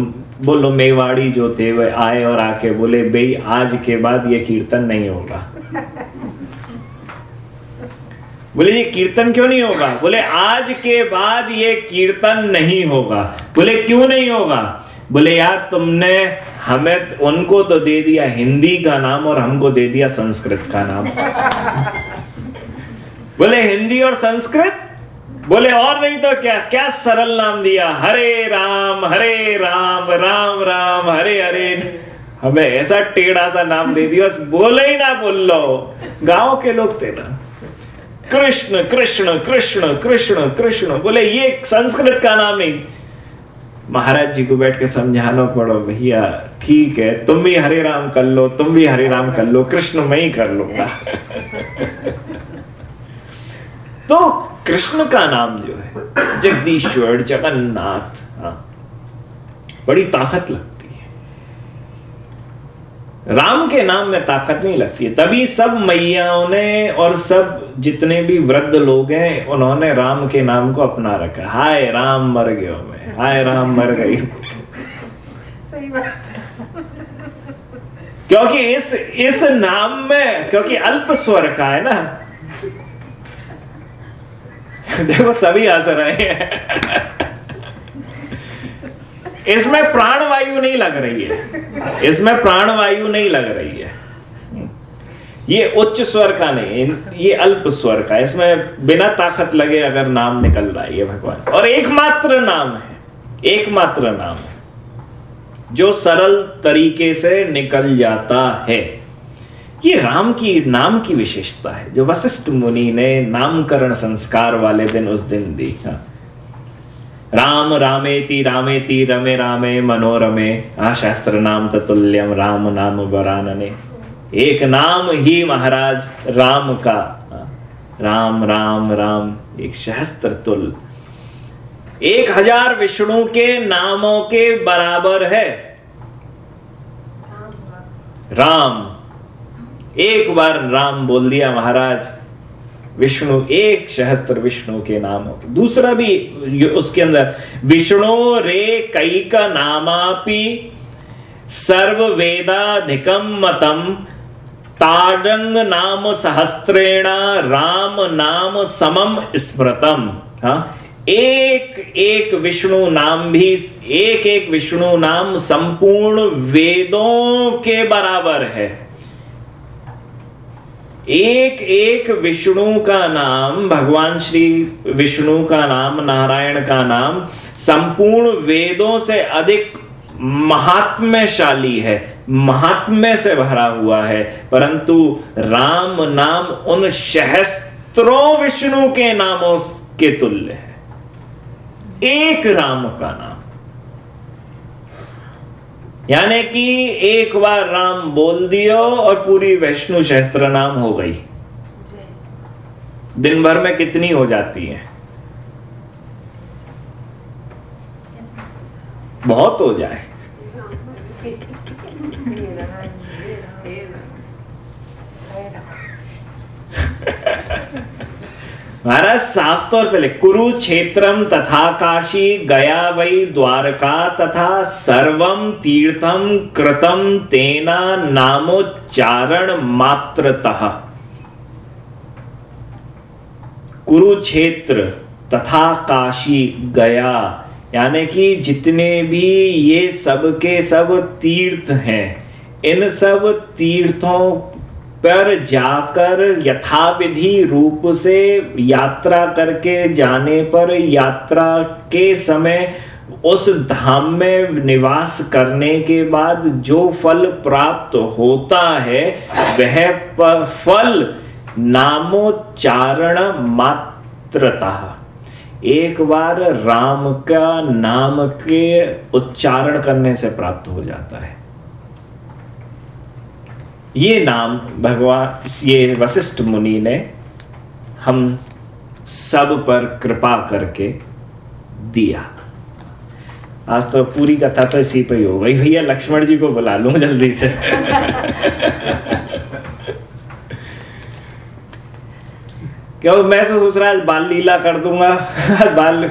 बोलो मेवाड़ी जो थे वह आए और आके बोले भाई आज के बाद ये कीर्तन नहीं होगा। बोले, ये कीर्तन क्यों नहीं होगा? बोले, आज के बाद ये कीर्तन नहीं होगा। बोले, क्यों नहीं होगा? बोले, यार, तुमने हमें, उनको तो दे दिया हिंदी का नाम और हमको दे दिया संस्कृत का नाम। बोले, हिंदी और संस्कृत? बोले, और नहीं तो क्या क्या सरल नाम दिया? हरे राम हरे राम राम राम, हरे हरे। हमें ऐसा टेढ़ा सा नाम दे दिया बोले ही ना बोल लो। गाँव के लोग थे ना। कृष्ण कृष्ण कृष्ण कृष्ण कृष्ण। बोले, ये संस्कृत का नाम नहीं। महाराज जी को बैठ के समझाना पड़ो, भैया, ठीक है, तुम भी हरे राम कर लो, तुम भी हरे राम कर लो, कृष्ण मैं ही कर लूँगा। तो कृष्ण का नाम जो है, जगदीश्वर जगन्नाथ। हाँ बड़ी ताकत लगती है। राम के नाम में ताकत नहीं लगती है। तभी सब मैयाओं ने और सब जितने भी वृद्ध लोग हैं उन्होंने राम के नाम को अपना रखा। हाय राम मर गयो मैं। हाय राम मर गई सही बात। क्योंकि इस इस नाम में क्योंकि अल्प स्वर का है ना। देखो सभी हंस रहे हैं। इसमें प्राण वायु नहीं लग रही है। इसमें प्राण वायु नहीं लग रही है। ये उच्च स्वर का नहीं ये अल्प स्वर का। इसमें बिना ताकत लगे अगर नाम निकल रहा है भगवान। और एकमात्र नाम है, एकमात्र नाम है, जो सरल तरीके से निकल जाता है। ये राम की, नाम की विशेषता है। जो वशिष्ठ मुनि ने नामकरण संस्कार वाले दिन उस दिन दी राम रामेति रामेति, रमे, रामे, मनोरमे आ शास्त्र नाम ततुल्यम, राम नाम वरानने। एक नाम ही महाराज, राम का। राम राम राम, एक शास्त्र तुल एक हज़ार विष्णु के नामों के बराबर है। राम। एक बार राम बोल दिया महाराज विष्णु, एक सहस्त्र विष्णु के नामों के। दूसरा भी उसके अंदर, विष्णु रे कई का नामापि सर्व वेदाधिकम मतम ताडंग नाम सहस्त्रेण राम नाम समम स्मृतम। हा? एक एक विष्णु नाम भी, एक एक विष्णु नाम संपूर्ण वेदों के बराबर है। एक एक विष्णु का नाम, भगवान श्री विष्णु का नाम, नारायण का नाम, संपूर्ण वेदों से अधिक महात्म्यशाली है, महात्म्य से भरा हुआ है, परंतु राम नाम उन सहस्त्रों विष्णु के नामों के तुल्य है। एक राम का नाम। यानी कि एक बार राम बोल दियो और पूरी वैष्णु सहस्त्र नाम हो गई। दिन भर में कितनी हो जाती है? बहुत हो जाए। महाराज साफ़ तौर पे लिख कुरुक्षेत्रम तथा काशी गया वही द्वारका तथा सर्वम तीर्थम कृतम तेना नामोच्चारण मात्रतः। कुरुक्षेत्र तथा काशी गया, यानी कि जितने भी ये सब के सब तीर्थ हैं, इन सब तीर्थों पर जाकर यथाविधि रूप से यात्रा करके जाने पर यात्रा के समय उस धाम में निवास करने के बाद जो फल प्राप्त होता है, वह फल नामोच्चारण मात्रता। एक बार राम का नाम के उच्चारण करने से प्राप्त हो जाता है। ये नाम भगवान ये वशिष्ठ मुनि ने हम सब पर कृपा करके दिया। आज तो पूरी कथा तो इसी पे ही हो गई। भैया लक्ष्मण जी को बुला लूँ जल्दी से। क्यों मैं तो सोच रहा आज बाल लीला कर दूँगा। बाल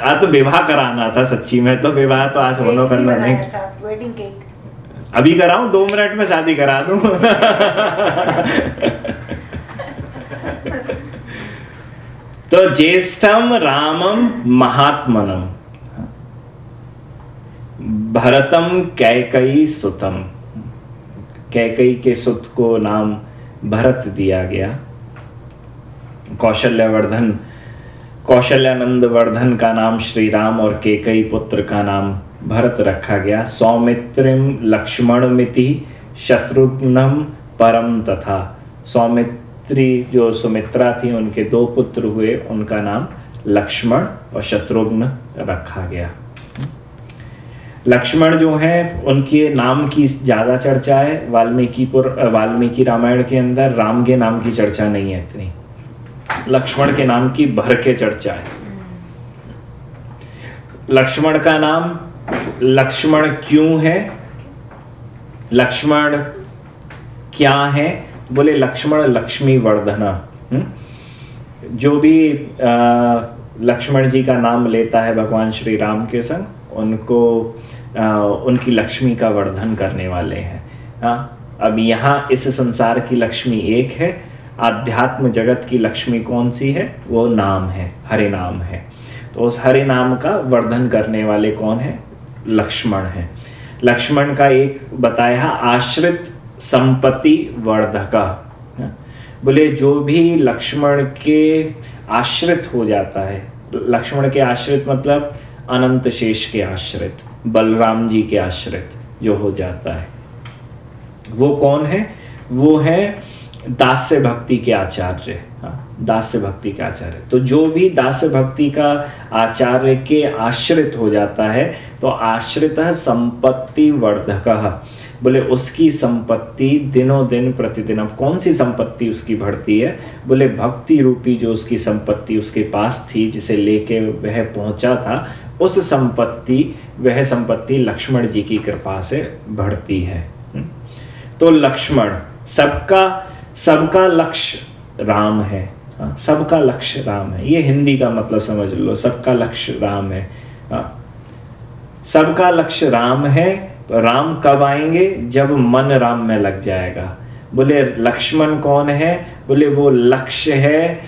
आज तो विवाह कराना था सच्ची में तो विवाह तो आज होना करना नहीं। वेडिंग केक अभी कराऊं, दो मिनट में शादी करा दूँ। तो ज्येष्ठम रामम महात्मनम भरतम कैकई सुतम। कैकई के सुत को नाम भरत दिया गया। कौशल्यवर्धन कौशल्यानंद वर्धन का नाम श्री राम और केकई पुत्र का नाम भरत रखा गया। सौमित्रिम लक्ष्मण मिति शत्रुघ्नम परम तथा। सौमित्री जो सुमित्रा थी, उनके दो पुत्र हुए। उनका नाम लक्ष्मण और शत्रुघ्न रखा गया। लक्ष्मण जो हैं, उनके नाम की ज़्यादा चर्चा है। वाल्मीकिपुर, वाल्मीकि रामायण के अंदर राम के नाम की चर्चा नहीं है इतनी। लक्ष्मण के नाम की भर के चर्चा है। लक्ष्मण का नाम लक्ष्मण क्यों है? लक्ष्मण क्या है? बोले लक्ष्मण लक्ष्मी वर्धना। हम्म? जो भी लक्ष्मण जी का नाम लेता है भगवान श्री राम के संग उनको आ, उनकी लक्ष्मी का वर्धन करने वाले हैं। हाँ? अब यहाँ इस संसार की लक्ष्मी एक है आध्यात्म जगत की लक्ष्मी कौन सी है? वो नाम है हरे नाम है। तो उस हरे नाम का वर्धन करने वाले कौन है? लक्ष्मण है। लक्ष्मण का एक बताया आश्रित संपत्ति वर्धक। बोले, जो भी लक्ष्मण के आश्रित हो जाता है, लक्ष्मण के आश्रित मतलब अनंत शेष के आश्रित, बलराम जी के आश्रित जो हो जाता है। वो कौन है? वो है दास्य भक्ति के आचार्य। हाँ। दास्य भक्ति के आचार्य तो जो भी दास्य भक्ति का आचार्य के आश्रित हो जाता है तो आश्रित संपत्ति वर्धक। बोले उसकी संपत्ति दिनों दिन प्रतिदिन अब कौन सी संपत्ति उसकी बढ़ती है? बोले भक्ति रूपी जो उसकी संपत्ति उसके पास थी जिसे लेके वह पहुँचा था उस संपत्ति वह संपत्ति लक्ष्मण जी की कृपा से बढ़ती है। हम्म। तो लक्ष्मण सबका सबका लक्ष्य राम है हाँ, सबका लक्ष्य राम है। ये हिंदी का मतलब समझ लो सबका लक्ष्य राम है। हाँ, सबका लक्ष्य राम है राम कब आएँगे? जब मन राम में लग जाएगा। बोले लक्ष्मण कौन है? बोले वो लक्ष्य है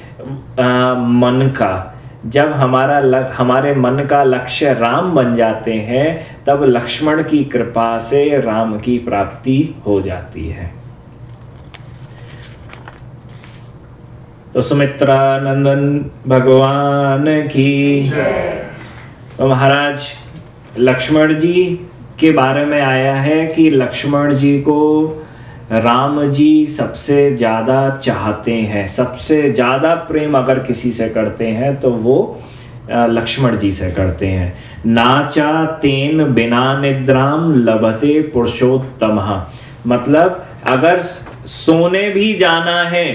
आ, मन का। जब हमारा लग, हमारे मन का लक्ष्य राम बन जाते हैं तब लक्ष्मण की कृपा से राम की प्राप्ति हो जाती है। तो सुमित्रा नंदन भगवान की। तो महाराज लक्ष्मण जी के बारे में आया है कि लक्ष्मण जी को राम जी सबसे ज़्यादा चाहते हैं सबसे ज़्यादा प्रेम अगर किसी से करते हैं तो वो लक्ष्मण जी से करते हैं। नाचा तेन बिना निद्राम लभते पुरुषोत्तम। मतलब अगर सोने भी जाना है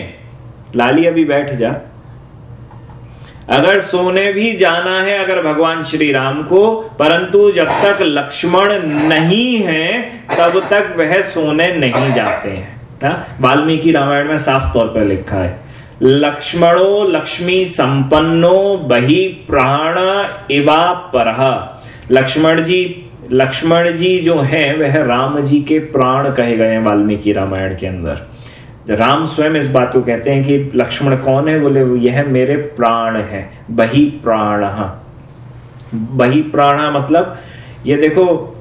लाली अभी बैठ जा। अगर सोने भी जाना है, अगर भगवान श्री राम को, परंतु जब तक लक्ष्मण नहीं है, तब तक वह सोने नहीं जाते हैं। हाँ? वाल्मीकि रामायण में साफ़ तौर पर लिखा है, लक्ष्मणो लक्ष्मी संपन्नो बही प्राण इवा पर। लक्ष्मण जी लक्ष्मण जी जो है, वह राम जी के प्राण कहे गए हैं वाल्मीकि रामायण के अंदर। राम स्वयं इस बात को कहते हैं कि लक्ष्मण कौन है? बोले, यह मेरे प्राण है। बही प्राण। बही प्राण मतलब ये देखो,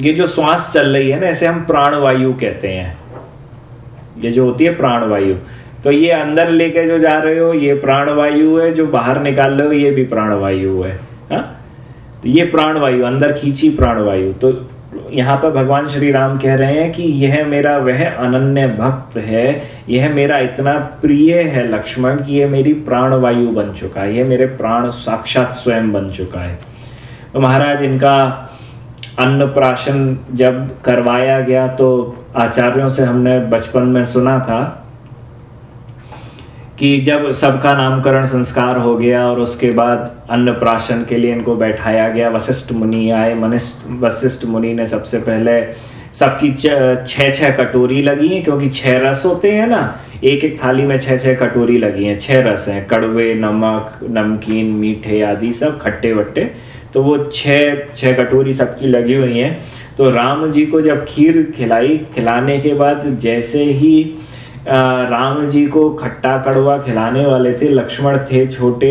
ये जो श्वास चल रही है ना ऐसे हम प्राण वायु कहते हैं। ये जो होती है प्राण वायु तो ये अंदर लेके जो जा रहे हो, ये प्राण वायु है, जो बाहर निकाल रहे हो, ये भी प्राण वायु है। हा? तो ये प्राण वायु अंदर खींची प्राण वायु तो यहाँ पर भगवान श्री राम कह रहे हैं कि यह मेरा, वह अनन्य भक्त है। यह मेरा इतना प्रिय है लक्ष्मण कि यह मेरी प्राण वायु बन चुका है। यह मेरे प्राण साक्षात स्वयं बन चुका है। तो महाराज, इनका अन्न प्राशन जब करवाया गया तो आचार्यों से हमने बचपन में सुना था। कि जब सबका नामकरण संस्कार हो गया और उसके बाद अन्नप्राशन के लिए इनको बैठाया गया, वशिष्ठ मुनि आए। मनिष्ठ, वशिष्ठ मुनि ने सबसे पहले सबकी छः छः कटोरी लगी हैं, क्योंकि छः रस होते हैं ना एक एक थाली में छः छः कटोरी लगी हैं। छः रस हैं, कड़वे, नमक, नमकीन, मीठे आदि सब, खट्टे वट्टे। तो वो छः छः कटोरी सबकी लगी हुई हैं। तो राम जी को जब खीर खिलाई, खिलाने के बाद जैसे ही राम जी को खट्टा कड़वा खिलाने वाले थे। लक्ष्मण थे छोटे,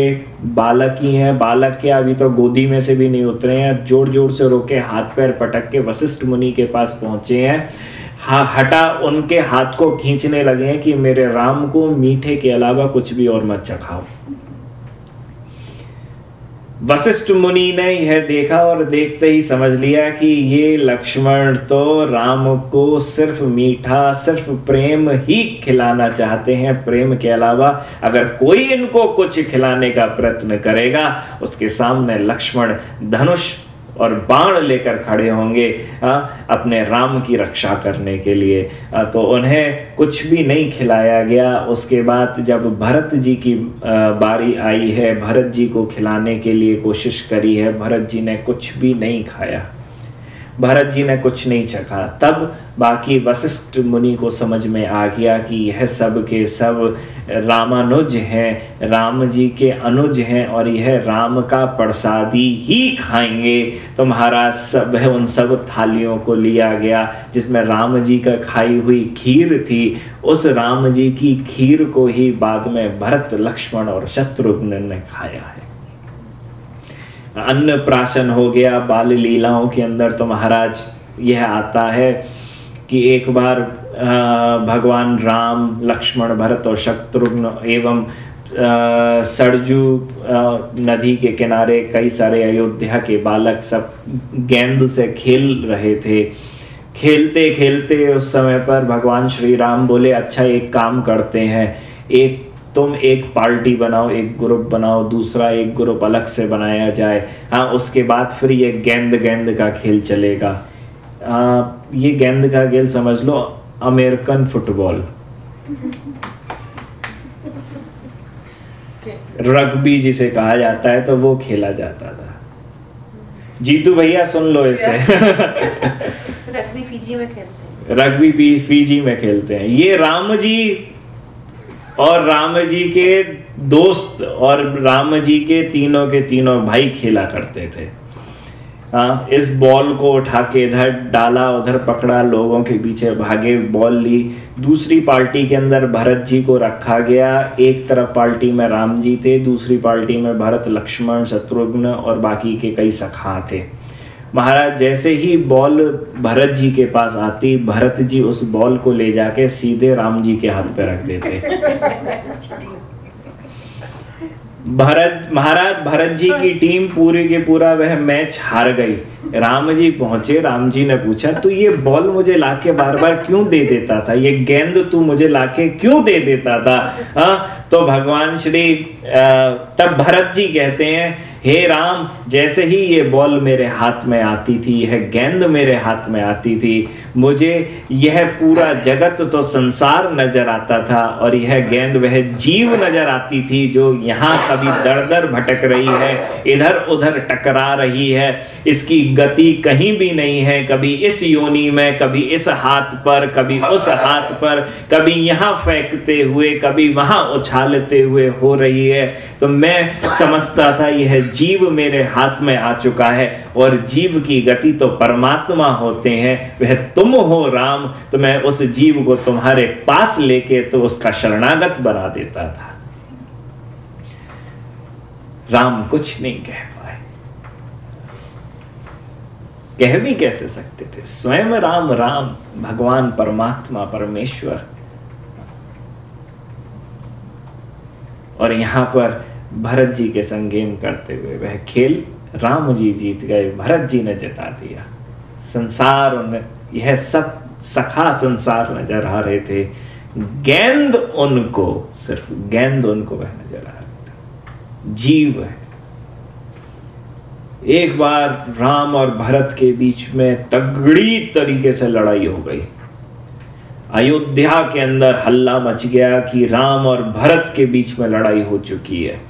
बालक ही हैं। बालक के अभी तो गोदी में से भी नहीं उतरे हैं। ज़ोर ज़ोर से रोके हाथ पैर पटक के वशिष्ठ मुनि के पास पहुँचे हैं। हा, हटा उनके हाथ को खींचने लगे हैं कि मेरे राम को मीठे के अलावा कुछ भी और मत चखाओ। वशिष्ठ मुनि ने यह देखा और देखते ही समझ लिया कि ये लक्ष्मण तो राम को सिर्फ़ मीठा, सिर्फ़ प्रेम ही खिलाना चाहते हैं। प्रेम के अलावा अगर कोई इनको कुछ खिलाने का प्रयत्न करेगा, उसके सामने लक्ष्मण धनुष और बाण लेकर खड़े होंगे अपने राम की रक्षा करने के लिए। तो उन्हें कुछ भी नहीं खिलाया गया। उसके बाद जब भरत जी की बारी आई है, भरत जी को खिलाने के लिए कोशिश करी है, भरत जी ने कुछ भी नहीं खाया। भरत जी ने कुछ नहीं चखा। तब बाकी वशिष्ठ मुनि को समझ में आ गया कि यह सब के सब रामानुज हैं, राम जी के अनुज हैं और यह राम का प्रसादी ही खाएँगे। तो महाराज सब है उन सब थालियों को लिया गया, जिसमें राम जी का खाई हुई खीर थी, उस राम जी की खीर को ही बाद में भरत, लक्ष्मण और शत्रुघ्न ने खाया है। अन्न प्राशन हो गया बाल लीलाओं के अंदर तो महाराज यह आता है कि एक बार भगवान राम, लक्ष्मण, भरत और शत्रुघ्न एवं सरजू नदी के किनारे कई सारे अयोध्या के बालक सब गेंद से खेल रहे थे। खेलते खेलते उस समय पर भगवान श्री राम बोले अच्छा एक काम करते हैं। एक तुम एक पार्टी बनाओ एक ग्रुप बनाओ दूसरा एक ग्रुप अलग से बनाया जाए। हाँ उसके बाद फिर ये गेंद गेंद का खेल चलेगा। आ, ये गेंद का खेल समझ लो अमेरिकन फुटबॉल। रग्बी जिसे कहा जाता है तो वो खेला जाता था। जीतू भैया सुन लो इसे। रग्बी फीजी में खेलते हैं। रग्बी फीजी में खेलते हैं। ये राम जी और राम जी के दोस्त और राम जी के तीनों के तीनों भाई खेला करते थे। हाँ इस बॉल को उठा के इधर डाला, उधर पकड़ा, लोगों के पीछे भागे, बॉल ली। दूसरी पार्टी के अंदर भरत जी को रखा गया। एक तरफ़ पार्टी में राम जी थे, दूसरी पार्टी में भरत, लक्ष्मण, शत्रुघ्न और बाकी के कई सखा थे। महाराज, जैसे ही बॉल भरत जी के पास आती, भरत जी उस बॉल को ले जाके सीधे राम जी के हाथ पे रख देते। भरत, महाराज, भरत जी की टीम पूरे के पूरा वह मैच हार गई। राम जी पहुँचे, राम जी ने पूछा, तू ये बॉल मुझे लाके बार बार क्यों दे देता था? ये गेंद तू मुझे लाके क्यों दे देता था? हाँ तो भगवान श्री तब भरत जी कहते हैं, हे राम, जैसे ही ये बॉल मेरे हाथ में आती थी, यह गेंद मेरे हाथ में आती थी, मुझे यह पूरा जगत तो संसार नज़र आता था और यह गेंद वह जीव नज़र आती थी जो यहाँ कभी दर दर भटक रही है इधर उधर टकरा रही है, इसकी गति कहीं भी नहीं है, कभी इस योनि में, कभी इस हाथ पर, कभी उस हाथ पर, कभी यहाँ फेंकते हुए, कभी वहाँ उछालते हुए हो रही है। तो मैं समझता था यह जीव मेरे हाथ में आ चुका है और जीव की गति तो परमात्मा होते हैं, वह तुम हो राम। तो मैं उस जीव को तुम्हारे पास लेके तो उसका शरणागत बना देता था। राम कुछ नहीं कह पाए। कह भी कैसे सकते थे? स्वयं राम राम, भगवान, परमात्मा, परमेश्वर। और यहाँ पर भरत जी के संग गेम करते हुए वह खेल राम जी जीत गए, भरत जी ने जिता दिया। संसार उन, यह सब सखा संसार नज़र आ रहे थे। गेंद उनको, सिर्फ़ गेंद उनको वह नज़र आ रहा था। जीव है। एक बार राम और भरत के बीच में तगड़ी तरीके से लड़ाई हो गई। अयोध्या के अंदर हल्ला मच गया कि राम और भरत के बीच में लड़ाई हो चुकी है।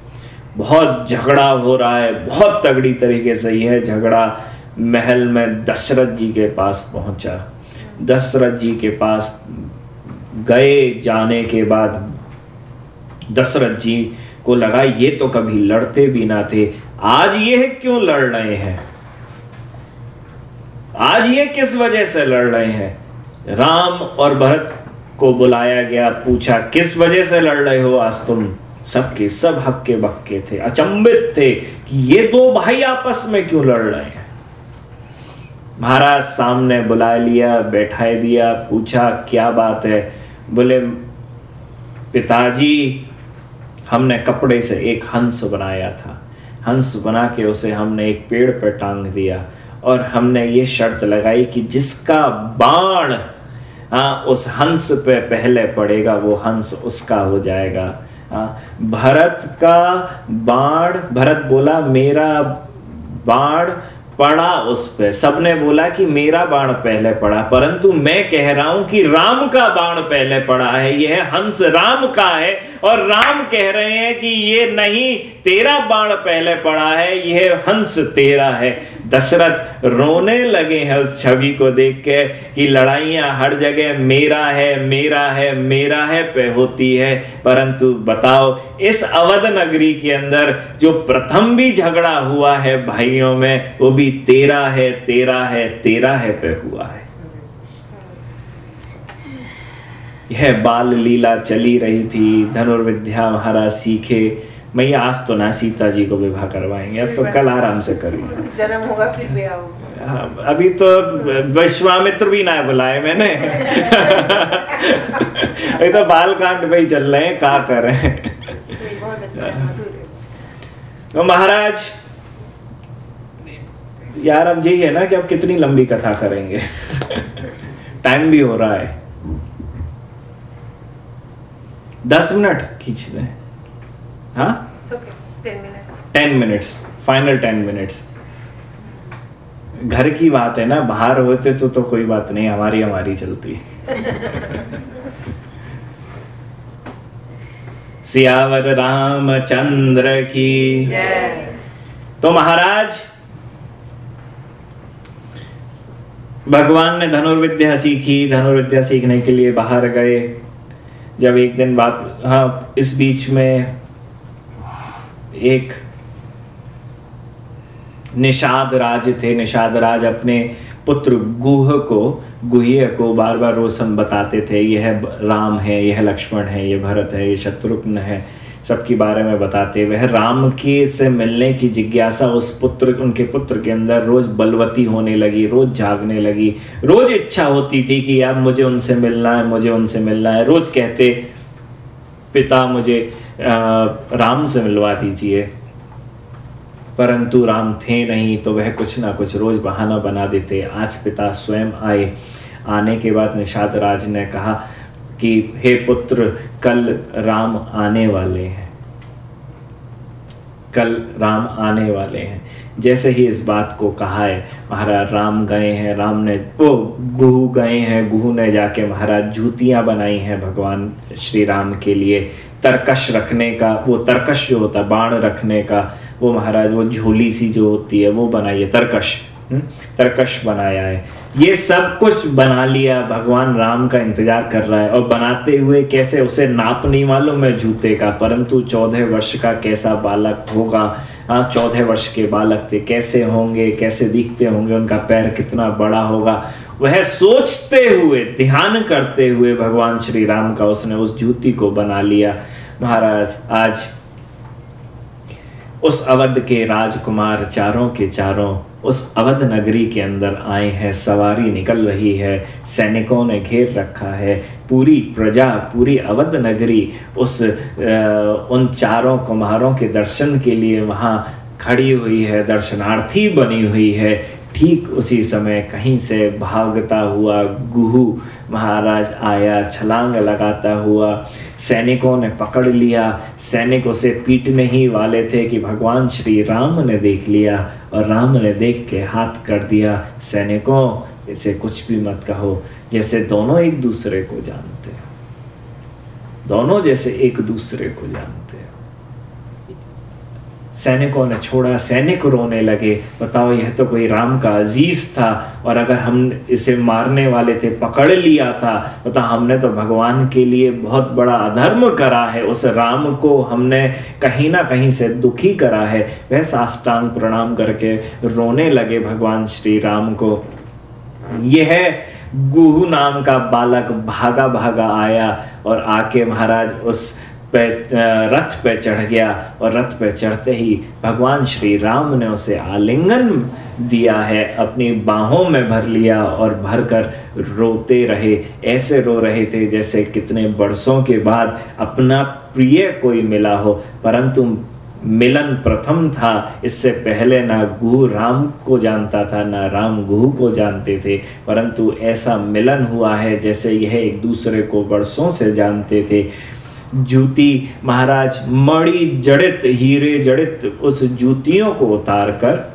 बहुत झगड़ा हो रहा है, बहुत तगड़ी तरीके से यह झगड़ा महल में दशरथ जी के पास पहुँचा। दशरथ जी के पास गए, जाने के बाद दशरथ जी को लगा, ये तो कभी लड़ते भी ना थे, आज ये क्यों लड़ रहे हैं? आज ये किस वजह से लड़ रहे हैं? राम और भरत को बुलाया गया, पूछा, किस वजह से लड़ रहे हो आज तुम? सबके सब हक्के बक्के थे अचंबित थे कि ये दो भाई आपस में क्यों लड़ रहे हैं? महाराज सामने बुला लिया बैठा दिया, पूछा, क्या बात है? बोले, पिताजी, हमने कपड़े से एक हंस बनाया था। हंस बना के उसे हमने एक पेड़ पर टांग दिया और हमने ये शर्त लगाई कि जिसका बाण आ, उस हंस पे पहले पड़ेगा वो हंस उसका हो जाएगा। आ, भरत का बाण भरत बोला मेरा बाण पड़ा उस पे। सबने बोला कि मेरा बाण पहले पड़ा परंतु मैं कह रहा हूँ कि राम का बाण पहले पड़ा है। यह हंस राम का है और राम कह रहे हैं कि ये नहीं तेरा बाण पहले पड़ा है यह हंस तेरा है। दशरथ रोने लगे हैं उस छवि को देख के कि लड़ाइयाँ हर जगह मेरा है मेरा है मेरा है पे होती है। परंतु बताओ, इस अवध नगरी के अंदर जो प्रथम भी झगड़ा हुआ है भाइयों में, वो भी तेरा है तेरा है तेरा है पे हुआ है। यह बाल लीला चली रही थी, धनुर्विद्या महाराज सीखे। मैया आज तो ना सीता जी को विवाह करवाएँगे अब तो कल आराम से करिए जन्म होगा फिर ब्याह हाँ, अभी तो विश्वामित्र भी ना बुलाए मैंने। अभी तो बाल कांड भाई चल रहे हैं कहा कर रहे हैं। अच्छा तो महाराज यार अब यही है ना कि अब कितनी लंबी कथा करेंगे। टाइम भी हो रहा है। दस मिनट खींच दें। हाँ? Ten minutes final ten minutes घर की बात है ना बाहर होते तो तो कोई बात नहीं हमारी हमारी चलती। सियावर रामचंद्र की। तो महाराज भगवान ने धनुर्विद्या सीखी। धनुर्विद्या सीखने के लिए बाहर गए। जब एक दिन बाप हाँ इस बीच में एक निषाद राज थे। निषाद राज अपने पुत्र गुह को, गुह्य को बार बार रोशन बताते थे। यह राम है, यह लक्ष्मण है, यह भरत है, यह शत्रुघ्न है, सबके बारे में बताते। वह राम के से मिलने की जिज्ञासा उस पुत्र, उनके पुत्र के अंदर रोज बलवती होने लगी, रोज जागने लगी। रोज इच्छा होती थी कि यार मुझे उनसे मिलना है, मुझे उनसे मिलना है। रोज कहते, पिता, मुझे राम से मिलवा दीजिए। परंतु राम थे नहीं तो वह कुछ ना कुछ रोज बहाना बना देते। आज पिता स्वयं आए। आने के बाद निषाद राज ने कहा कि, हे पुत्र, कल राम आने वाले हैं। कल राम आने वाले हैं। जैसे ही इस बात को कहा है, महाराज राम गए हैं। राम ने वो गुहू गए हैं। गुहू ने जाके महाराज जूतियाँ बनाई हैं भगवान श्री राम के लिए। तरकश रखने का वो तरकश जो होता है बाण रखने का वो महाराज वो झोली सी जो होती है वो बनाई है तरकश हम्म, तरकश बनाया है। ये सब कुछ बना लिया भगवान राम का इंतज़ार कर रहा है और बनाते हुए कैसे उसे नाप नहीं मालूम है जूते का परंतु चौदह वर्ष का कैसा बालक होगा हाँ चौदह वर्ष के बालक थे कैसे होंगे कैसे दिखते होंगे उनका पैर कितना बड़ा होगा वह सोचते हुए ध्यान करते हुए भगवान श्री राम का उसने उस जूती को बना लिया। महाराज आज उस अवध के राजकुमार चारों के चारों उस अवध नगरी के अंदर आए हैं सवारी निकल रही है सैनिकों ने घेर रखा है पूरी प्रजा पूरी अवध नगरी उस आ, उन चारों कुमारों के दर्शन के लिए वहाँ खड़ी हुई है दर्शनार्थी बनी हुई है। ठीक उसी समय कहीं से भागता हुआ गुहू महाराज आया, छलांग लगाता हुआ। सैनिकों ने पकड़ लिया। सैनिक उसे पीटने ही वाले थे कि भगवान श्री राम ने देख लिया और राम ने देख के हाथ कर दिया। सैनिकों, इसे कुछ भी मत कहो, जैसे दोनों एक दूसरे को जानते हैं। दोनों जैसे एक दूसरे को जानते सैनिकों ने छोड़ा, सैनिक रोने लगे। बताओ, यह तो कोई राम का अज़ीज़ था और अगर हम इसे मारने वाले थे, पकड़ लिया था बता हमने तो भगवान के लिए बहुत बड़ा अधर्म करा है। उस राम को हमने कहीं ना कहीं से दुखी करा है। वह साष्टांग प्रणाम करके रोने लगे भगवान श्री राम को। यह गुहू नाम का बालक भागा भागा आया और आके महाराज उस पे रथ पे चढ़ गया और रथ पे चढ़ते ही भगवान श्री राम ने उसे आलिंगन दिया है, अपनी बाहों में भर लिया और भर कर रोते रहे। ऐसे रो रहे थे जैसे कितने बरसों के बाद अपना प्रिय कोई मिला हो। परंतु मिलन प्रथम था, इससे पहले ना गुह राम को जानता था, ना राम गुह को जानते थे। परंतु ऐसा मिलन हुआ है जैसे यह एक दूसरे को बरसों से जानते थे। जूती, महाराज, मणि जड़ित, हीरे जड़ित, उस जूतियों को उतार कर,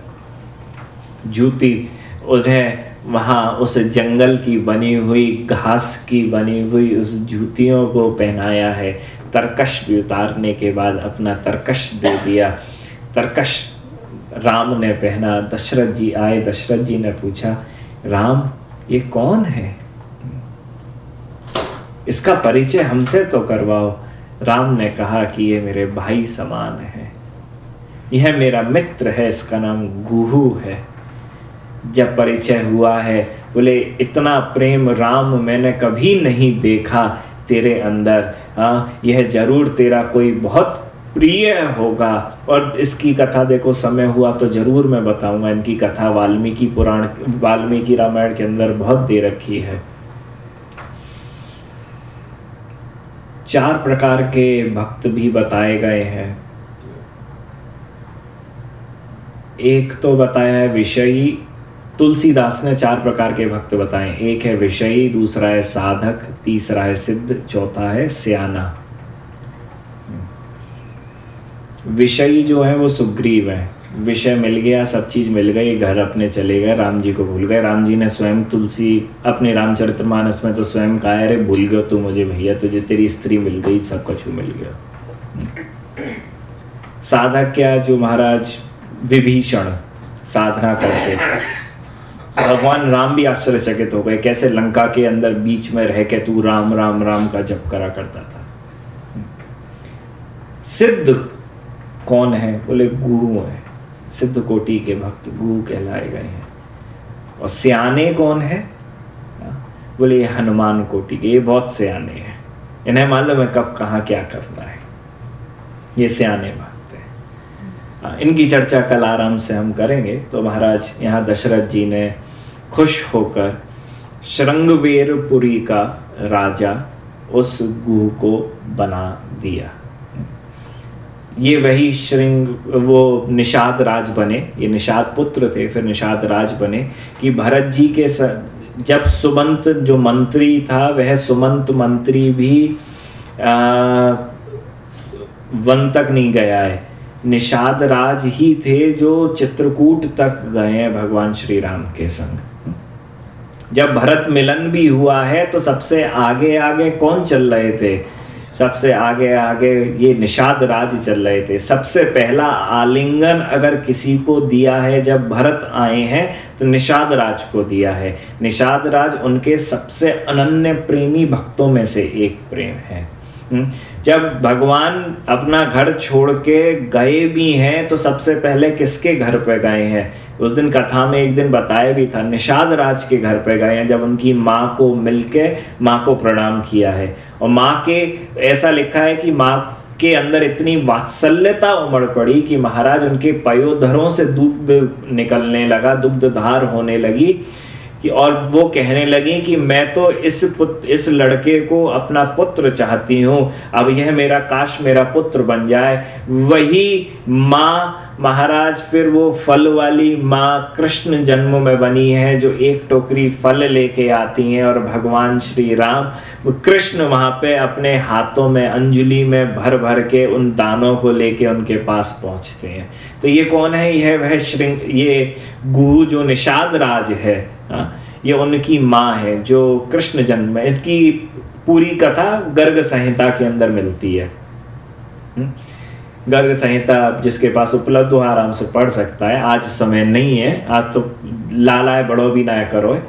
जूती उन्हें वहाँ उस जंगल की बनी हुई, घास की बनी हुई उस जूतियों को पहनाया है। तरकश भी उतारने के बाद अपना तरकश दे दिया। तरकश राम ने पहना, दशरथ जी आए, दशरथ जी ने पूछा, राम, ये कौन है? इसका परिचय हमसे तो करवाओ। राम ने कहा कि ये मेरे भाई समान है। यह मेरा मित्र है, इसका नाम गुहू है। जब परिचय हुआ है, बोले, इतना प्रेम राम मैंने कभी नहीं देखा तेरे अंदर। हाँ यह ज़रूर तेरा कोई बहुत प्रिय होगा। और इसकी कथा देखो, समय हुआ तो ज़रूर मैं बताऊँगा। इनकी कथा वाल्मीकि पुराण, वाल्मीकि रामायण के अंदर बहुत दे रखी है। चार प्रकार के भक्त भी बताए गए हैं। एक तो बताया है विषयी। तुलसीदास ने चार प्रकार के भक्त बताए। एक है विषयी, दूसरा है साधक, तीसरा है सिद्ध, चौथा है सियाना। विषयी जो है वो सुग्रीव है। विषय मिल गया, सब चीज़ मिल गई, घर अपने चले गए, राम जी को भूल गए। राम जी ने स्वयं तुलसी, अपने रामचरितमानस में तो स्वयं कहा, अरे भूल गयो तू मुझे भैया, तुझे तेरी स्त्री मिल गई, सब कुछ मिल गया। साधक क्या जो महाराज विभीषण साधना करते? भगवान राम भी आश्चर्यचकित हो गए, कैसे लंका के अंदर बीच में रह के तू राम राम राम का जप करा करता था? सिद्ध कौन है? बोले, गुरु है। सिद्ध कोटि के भक्त गुरु कहलाए गए हैं। और सियाने कौन है? बोले ये हनुमान कोटि के ये बहुत सियाने हैं। इन्हें मालूम है कब कहाँ क्या करना है। ये सियाने भक्त हाँ, इनकी चर्चा कल आराम से हम करेंगे। तो महाराज यहाँ दशरथ जी ने खुश होकर श्रृंगवेरपुरी का राजा उस गुह को बना दिया। ये वही श्रृंग वो निषाद राज बने ये निषाद पुत्र थे फिर निषाद राज बने कि भरत जी के स, जब सुमंत जो मंत्री था वह सुमंत मंत्री भी आ, वन तक नहीं गया है। निषाद राज ही थे जो चित्रकूट तक गए हैं भगवान श्री राम के संग। जब भरत मिलन भी हुआ है तो सबसे आगे आगे कौन चल रहे थे? सबसे आगे आगे ये निषाद राज चल रहे थे। सबसे पहला आलिंगन अगर किसी को दिया है जब भरत आए हैं तो निषाद राज को दिया है। निषाद राज उनके सबसे अनन्य प्रेमी भक्तों में से एक प्रेम है। हम्म, जब भगवान अपना घर छोड़ के गए भी हैं तो सबसे पहले किसके घर पे गए हैं? उस दिन कथा में एक दिन बताया भी था, निषाद राज के घर पे गए हैं जब उनकी माँ को मिलके, माँ को प्रणाम किया है। और माँ के, ऐसा लिखा है कि माँ के अंदर इतनी वात्सल्यता उमड़ पड़ी कि महाराज उनके पयोधरों से दुग्ध निकलने लगा दुग्ध धार होने लगी। कि और वो कहने लगी कि मैं तो इस पुत्र इस लड़के को अपना पुत्र चाहती हूँ। अब यह मेरा काश मेरा पुत्र बन जाए। वही माँ महाराज, फिर वो फल वाली माँ कृष्ण जन्म में बनी है, जो एक टोकरी फल लेके आती हैं और भगवान श्री राम कृष्ण वहाँ पे अपने हाथों में, अंजलि में भर भर के उन दानों को लेके उनके पास पहुँचते हैं। तो ये कौन है? यह वह श्रृंग ये गुरु जो निषाद राज है। ये उनकी माँ है, जो कृष्ण जन्म है। इसकी पूरी कथा गर्ग संहिता के अंदर मिलती है। हम्म? गर्ग संहिता जिसके पास उपलब्ध हो, आराम से पढ़ सकता है। आज समय नहीं है, आज तो लालाए बड़ो भी ना करो।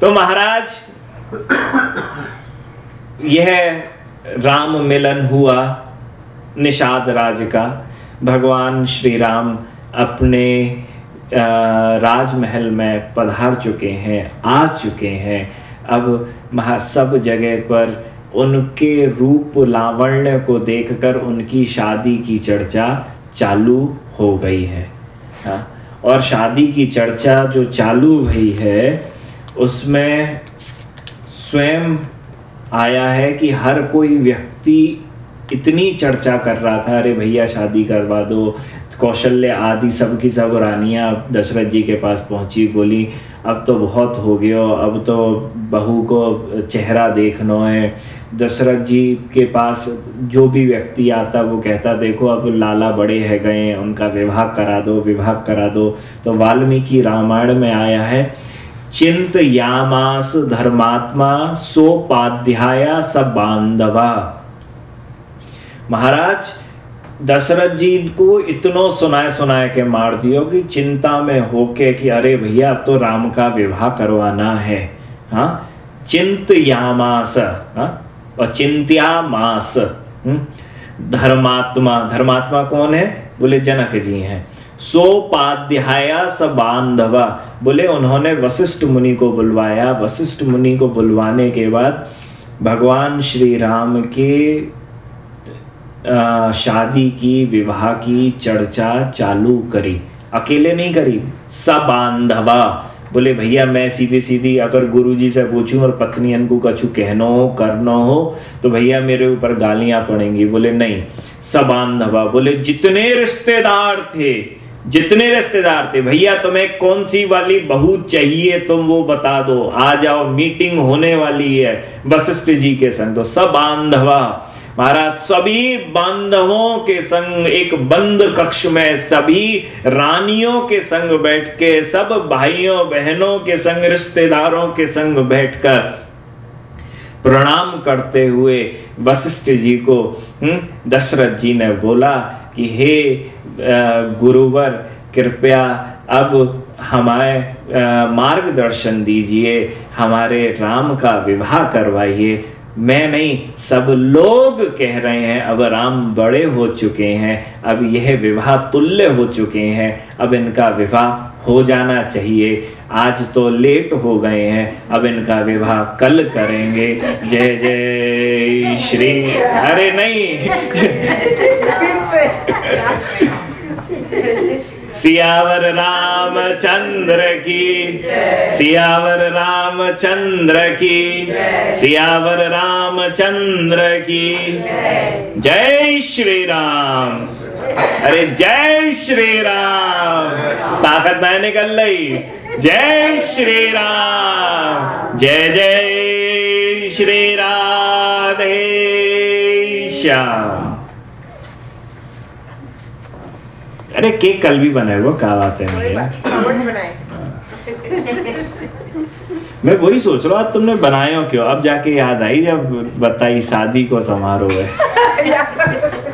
तो महाराज, यह राम मिलन हुआ निषाद राज का। भगवान श्री राम अपने राजमहल में पधार चुके हैं, आ चुके हैं। अब महा, सब जगह पर उनके रूप लावण्य को देखकर उनकी शादी की चर्चा चालू हो गई है। और शादी की चर्चा जो चालू हुई है, उसमें स्वयं आया है कि हर कोई व्यक्ति इतनी चर्चा कर रहा था, अरे भैया, शादी करवा दो कौशल्य आदि सब की सब रानियाँ दशरथ जी के पास पहुँची, बोली, अब तो बहुत हो गयो, अब तो बहू को चेहरा देखना है। दशरथ जी के पास जो भी व्यक्ति आता, वो कहता, देखो, अब लाला बड़े है, गए उनका विवाह करा दो, विवाह करा दो। तो वाल्मीकि रामायण में आया है, चिंत यामास धर्मात्मा सोपाध्याया सब बांधवा। महाराज दशरथ जी को इतनो सुनाए सुनाए के मार दियो कि चिंता में होके कि अरे भैया, अब तो राम का विवाह करवाना है। हाँ? चिंत यामास हाँ? और चिंत्या मास हम्म? धर्मात्मा धर्मात्मा कौन है? बोले, जनक जी हैं। सोपाध्याया स बांधवा। बोले, उन्होंने वशिष्ठ मुनि को बुलवाया। वशिष्ठ मुनि को बुलवाने के बाद भगवान श्री राम के शादी की, विवाह की चर्चा चालू करी। अकेले नहीं करी सबांधवा बोले, भैया, मैं सीधी सीधी अगर गुरु जी से पूछूँ और पत्नी को कछु कहनो हो, करना हो तो भैया, मेरे ऊपर गालियाँ पड़ेंगी। बोले, नहीं सबांधवा बोले, जितने रिश्तेदार थे, जितने रिश्तेदार थे, भैया, तुम्हें कौन सी वाली बहू चाहिए, तुम वो बता दो। आ जाओ, मीटिंग होने वाली है, वशिष्ठ जी के संग। तो सब बांधवा। महाराज सभी बांधवों के संग एक बंद कक्ष में सभी रानियों के संग बैठ के सब भाइयों बहनों के संग रिश्तेदारों के संग बैठकर प्रणाम करते हुए वशिष्ठ जी को हम्म, दशरथ जी ने बोला कि हे गुरुवर कृपया अब हमारे मार्गदर्शन दीजिए हमारे राम का विवाह करवाइए। मैं नहीं, सब लोग कह रहे हैं, अब राम बड़े हो चुके हैं, अब यह विवाह तुल्य हो चुके हैं, अब इनका विवाह हो जाना चाहिए। आज तो लेट हो गए हैं, अब इनका विवाह कल करेंगे। जय जय श्री अरे नहीं। सियावर रामचंद्र की सियावर रामचंद्र की सियावर रामचंद्र की जय। श्री राम अरे जय श्री राम ताकत मैं निकल रही जय श्री राम जय जय श्री राधे श्याम। अरे केक कल भी बनाए वो क्या बात है मैं वही सोच रहा हूँ तुमने बनाए हो क्यों? अब जाके याद आई जब बताई शादी को समारोह है।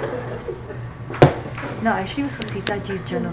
No, actually it was for Sita Ji's Janam.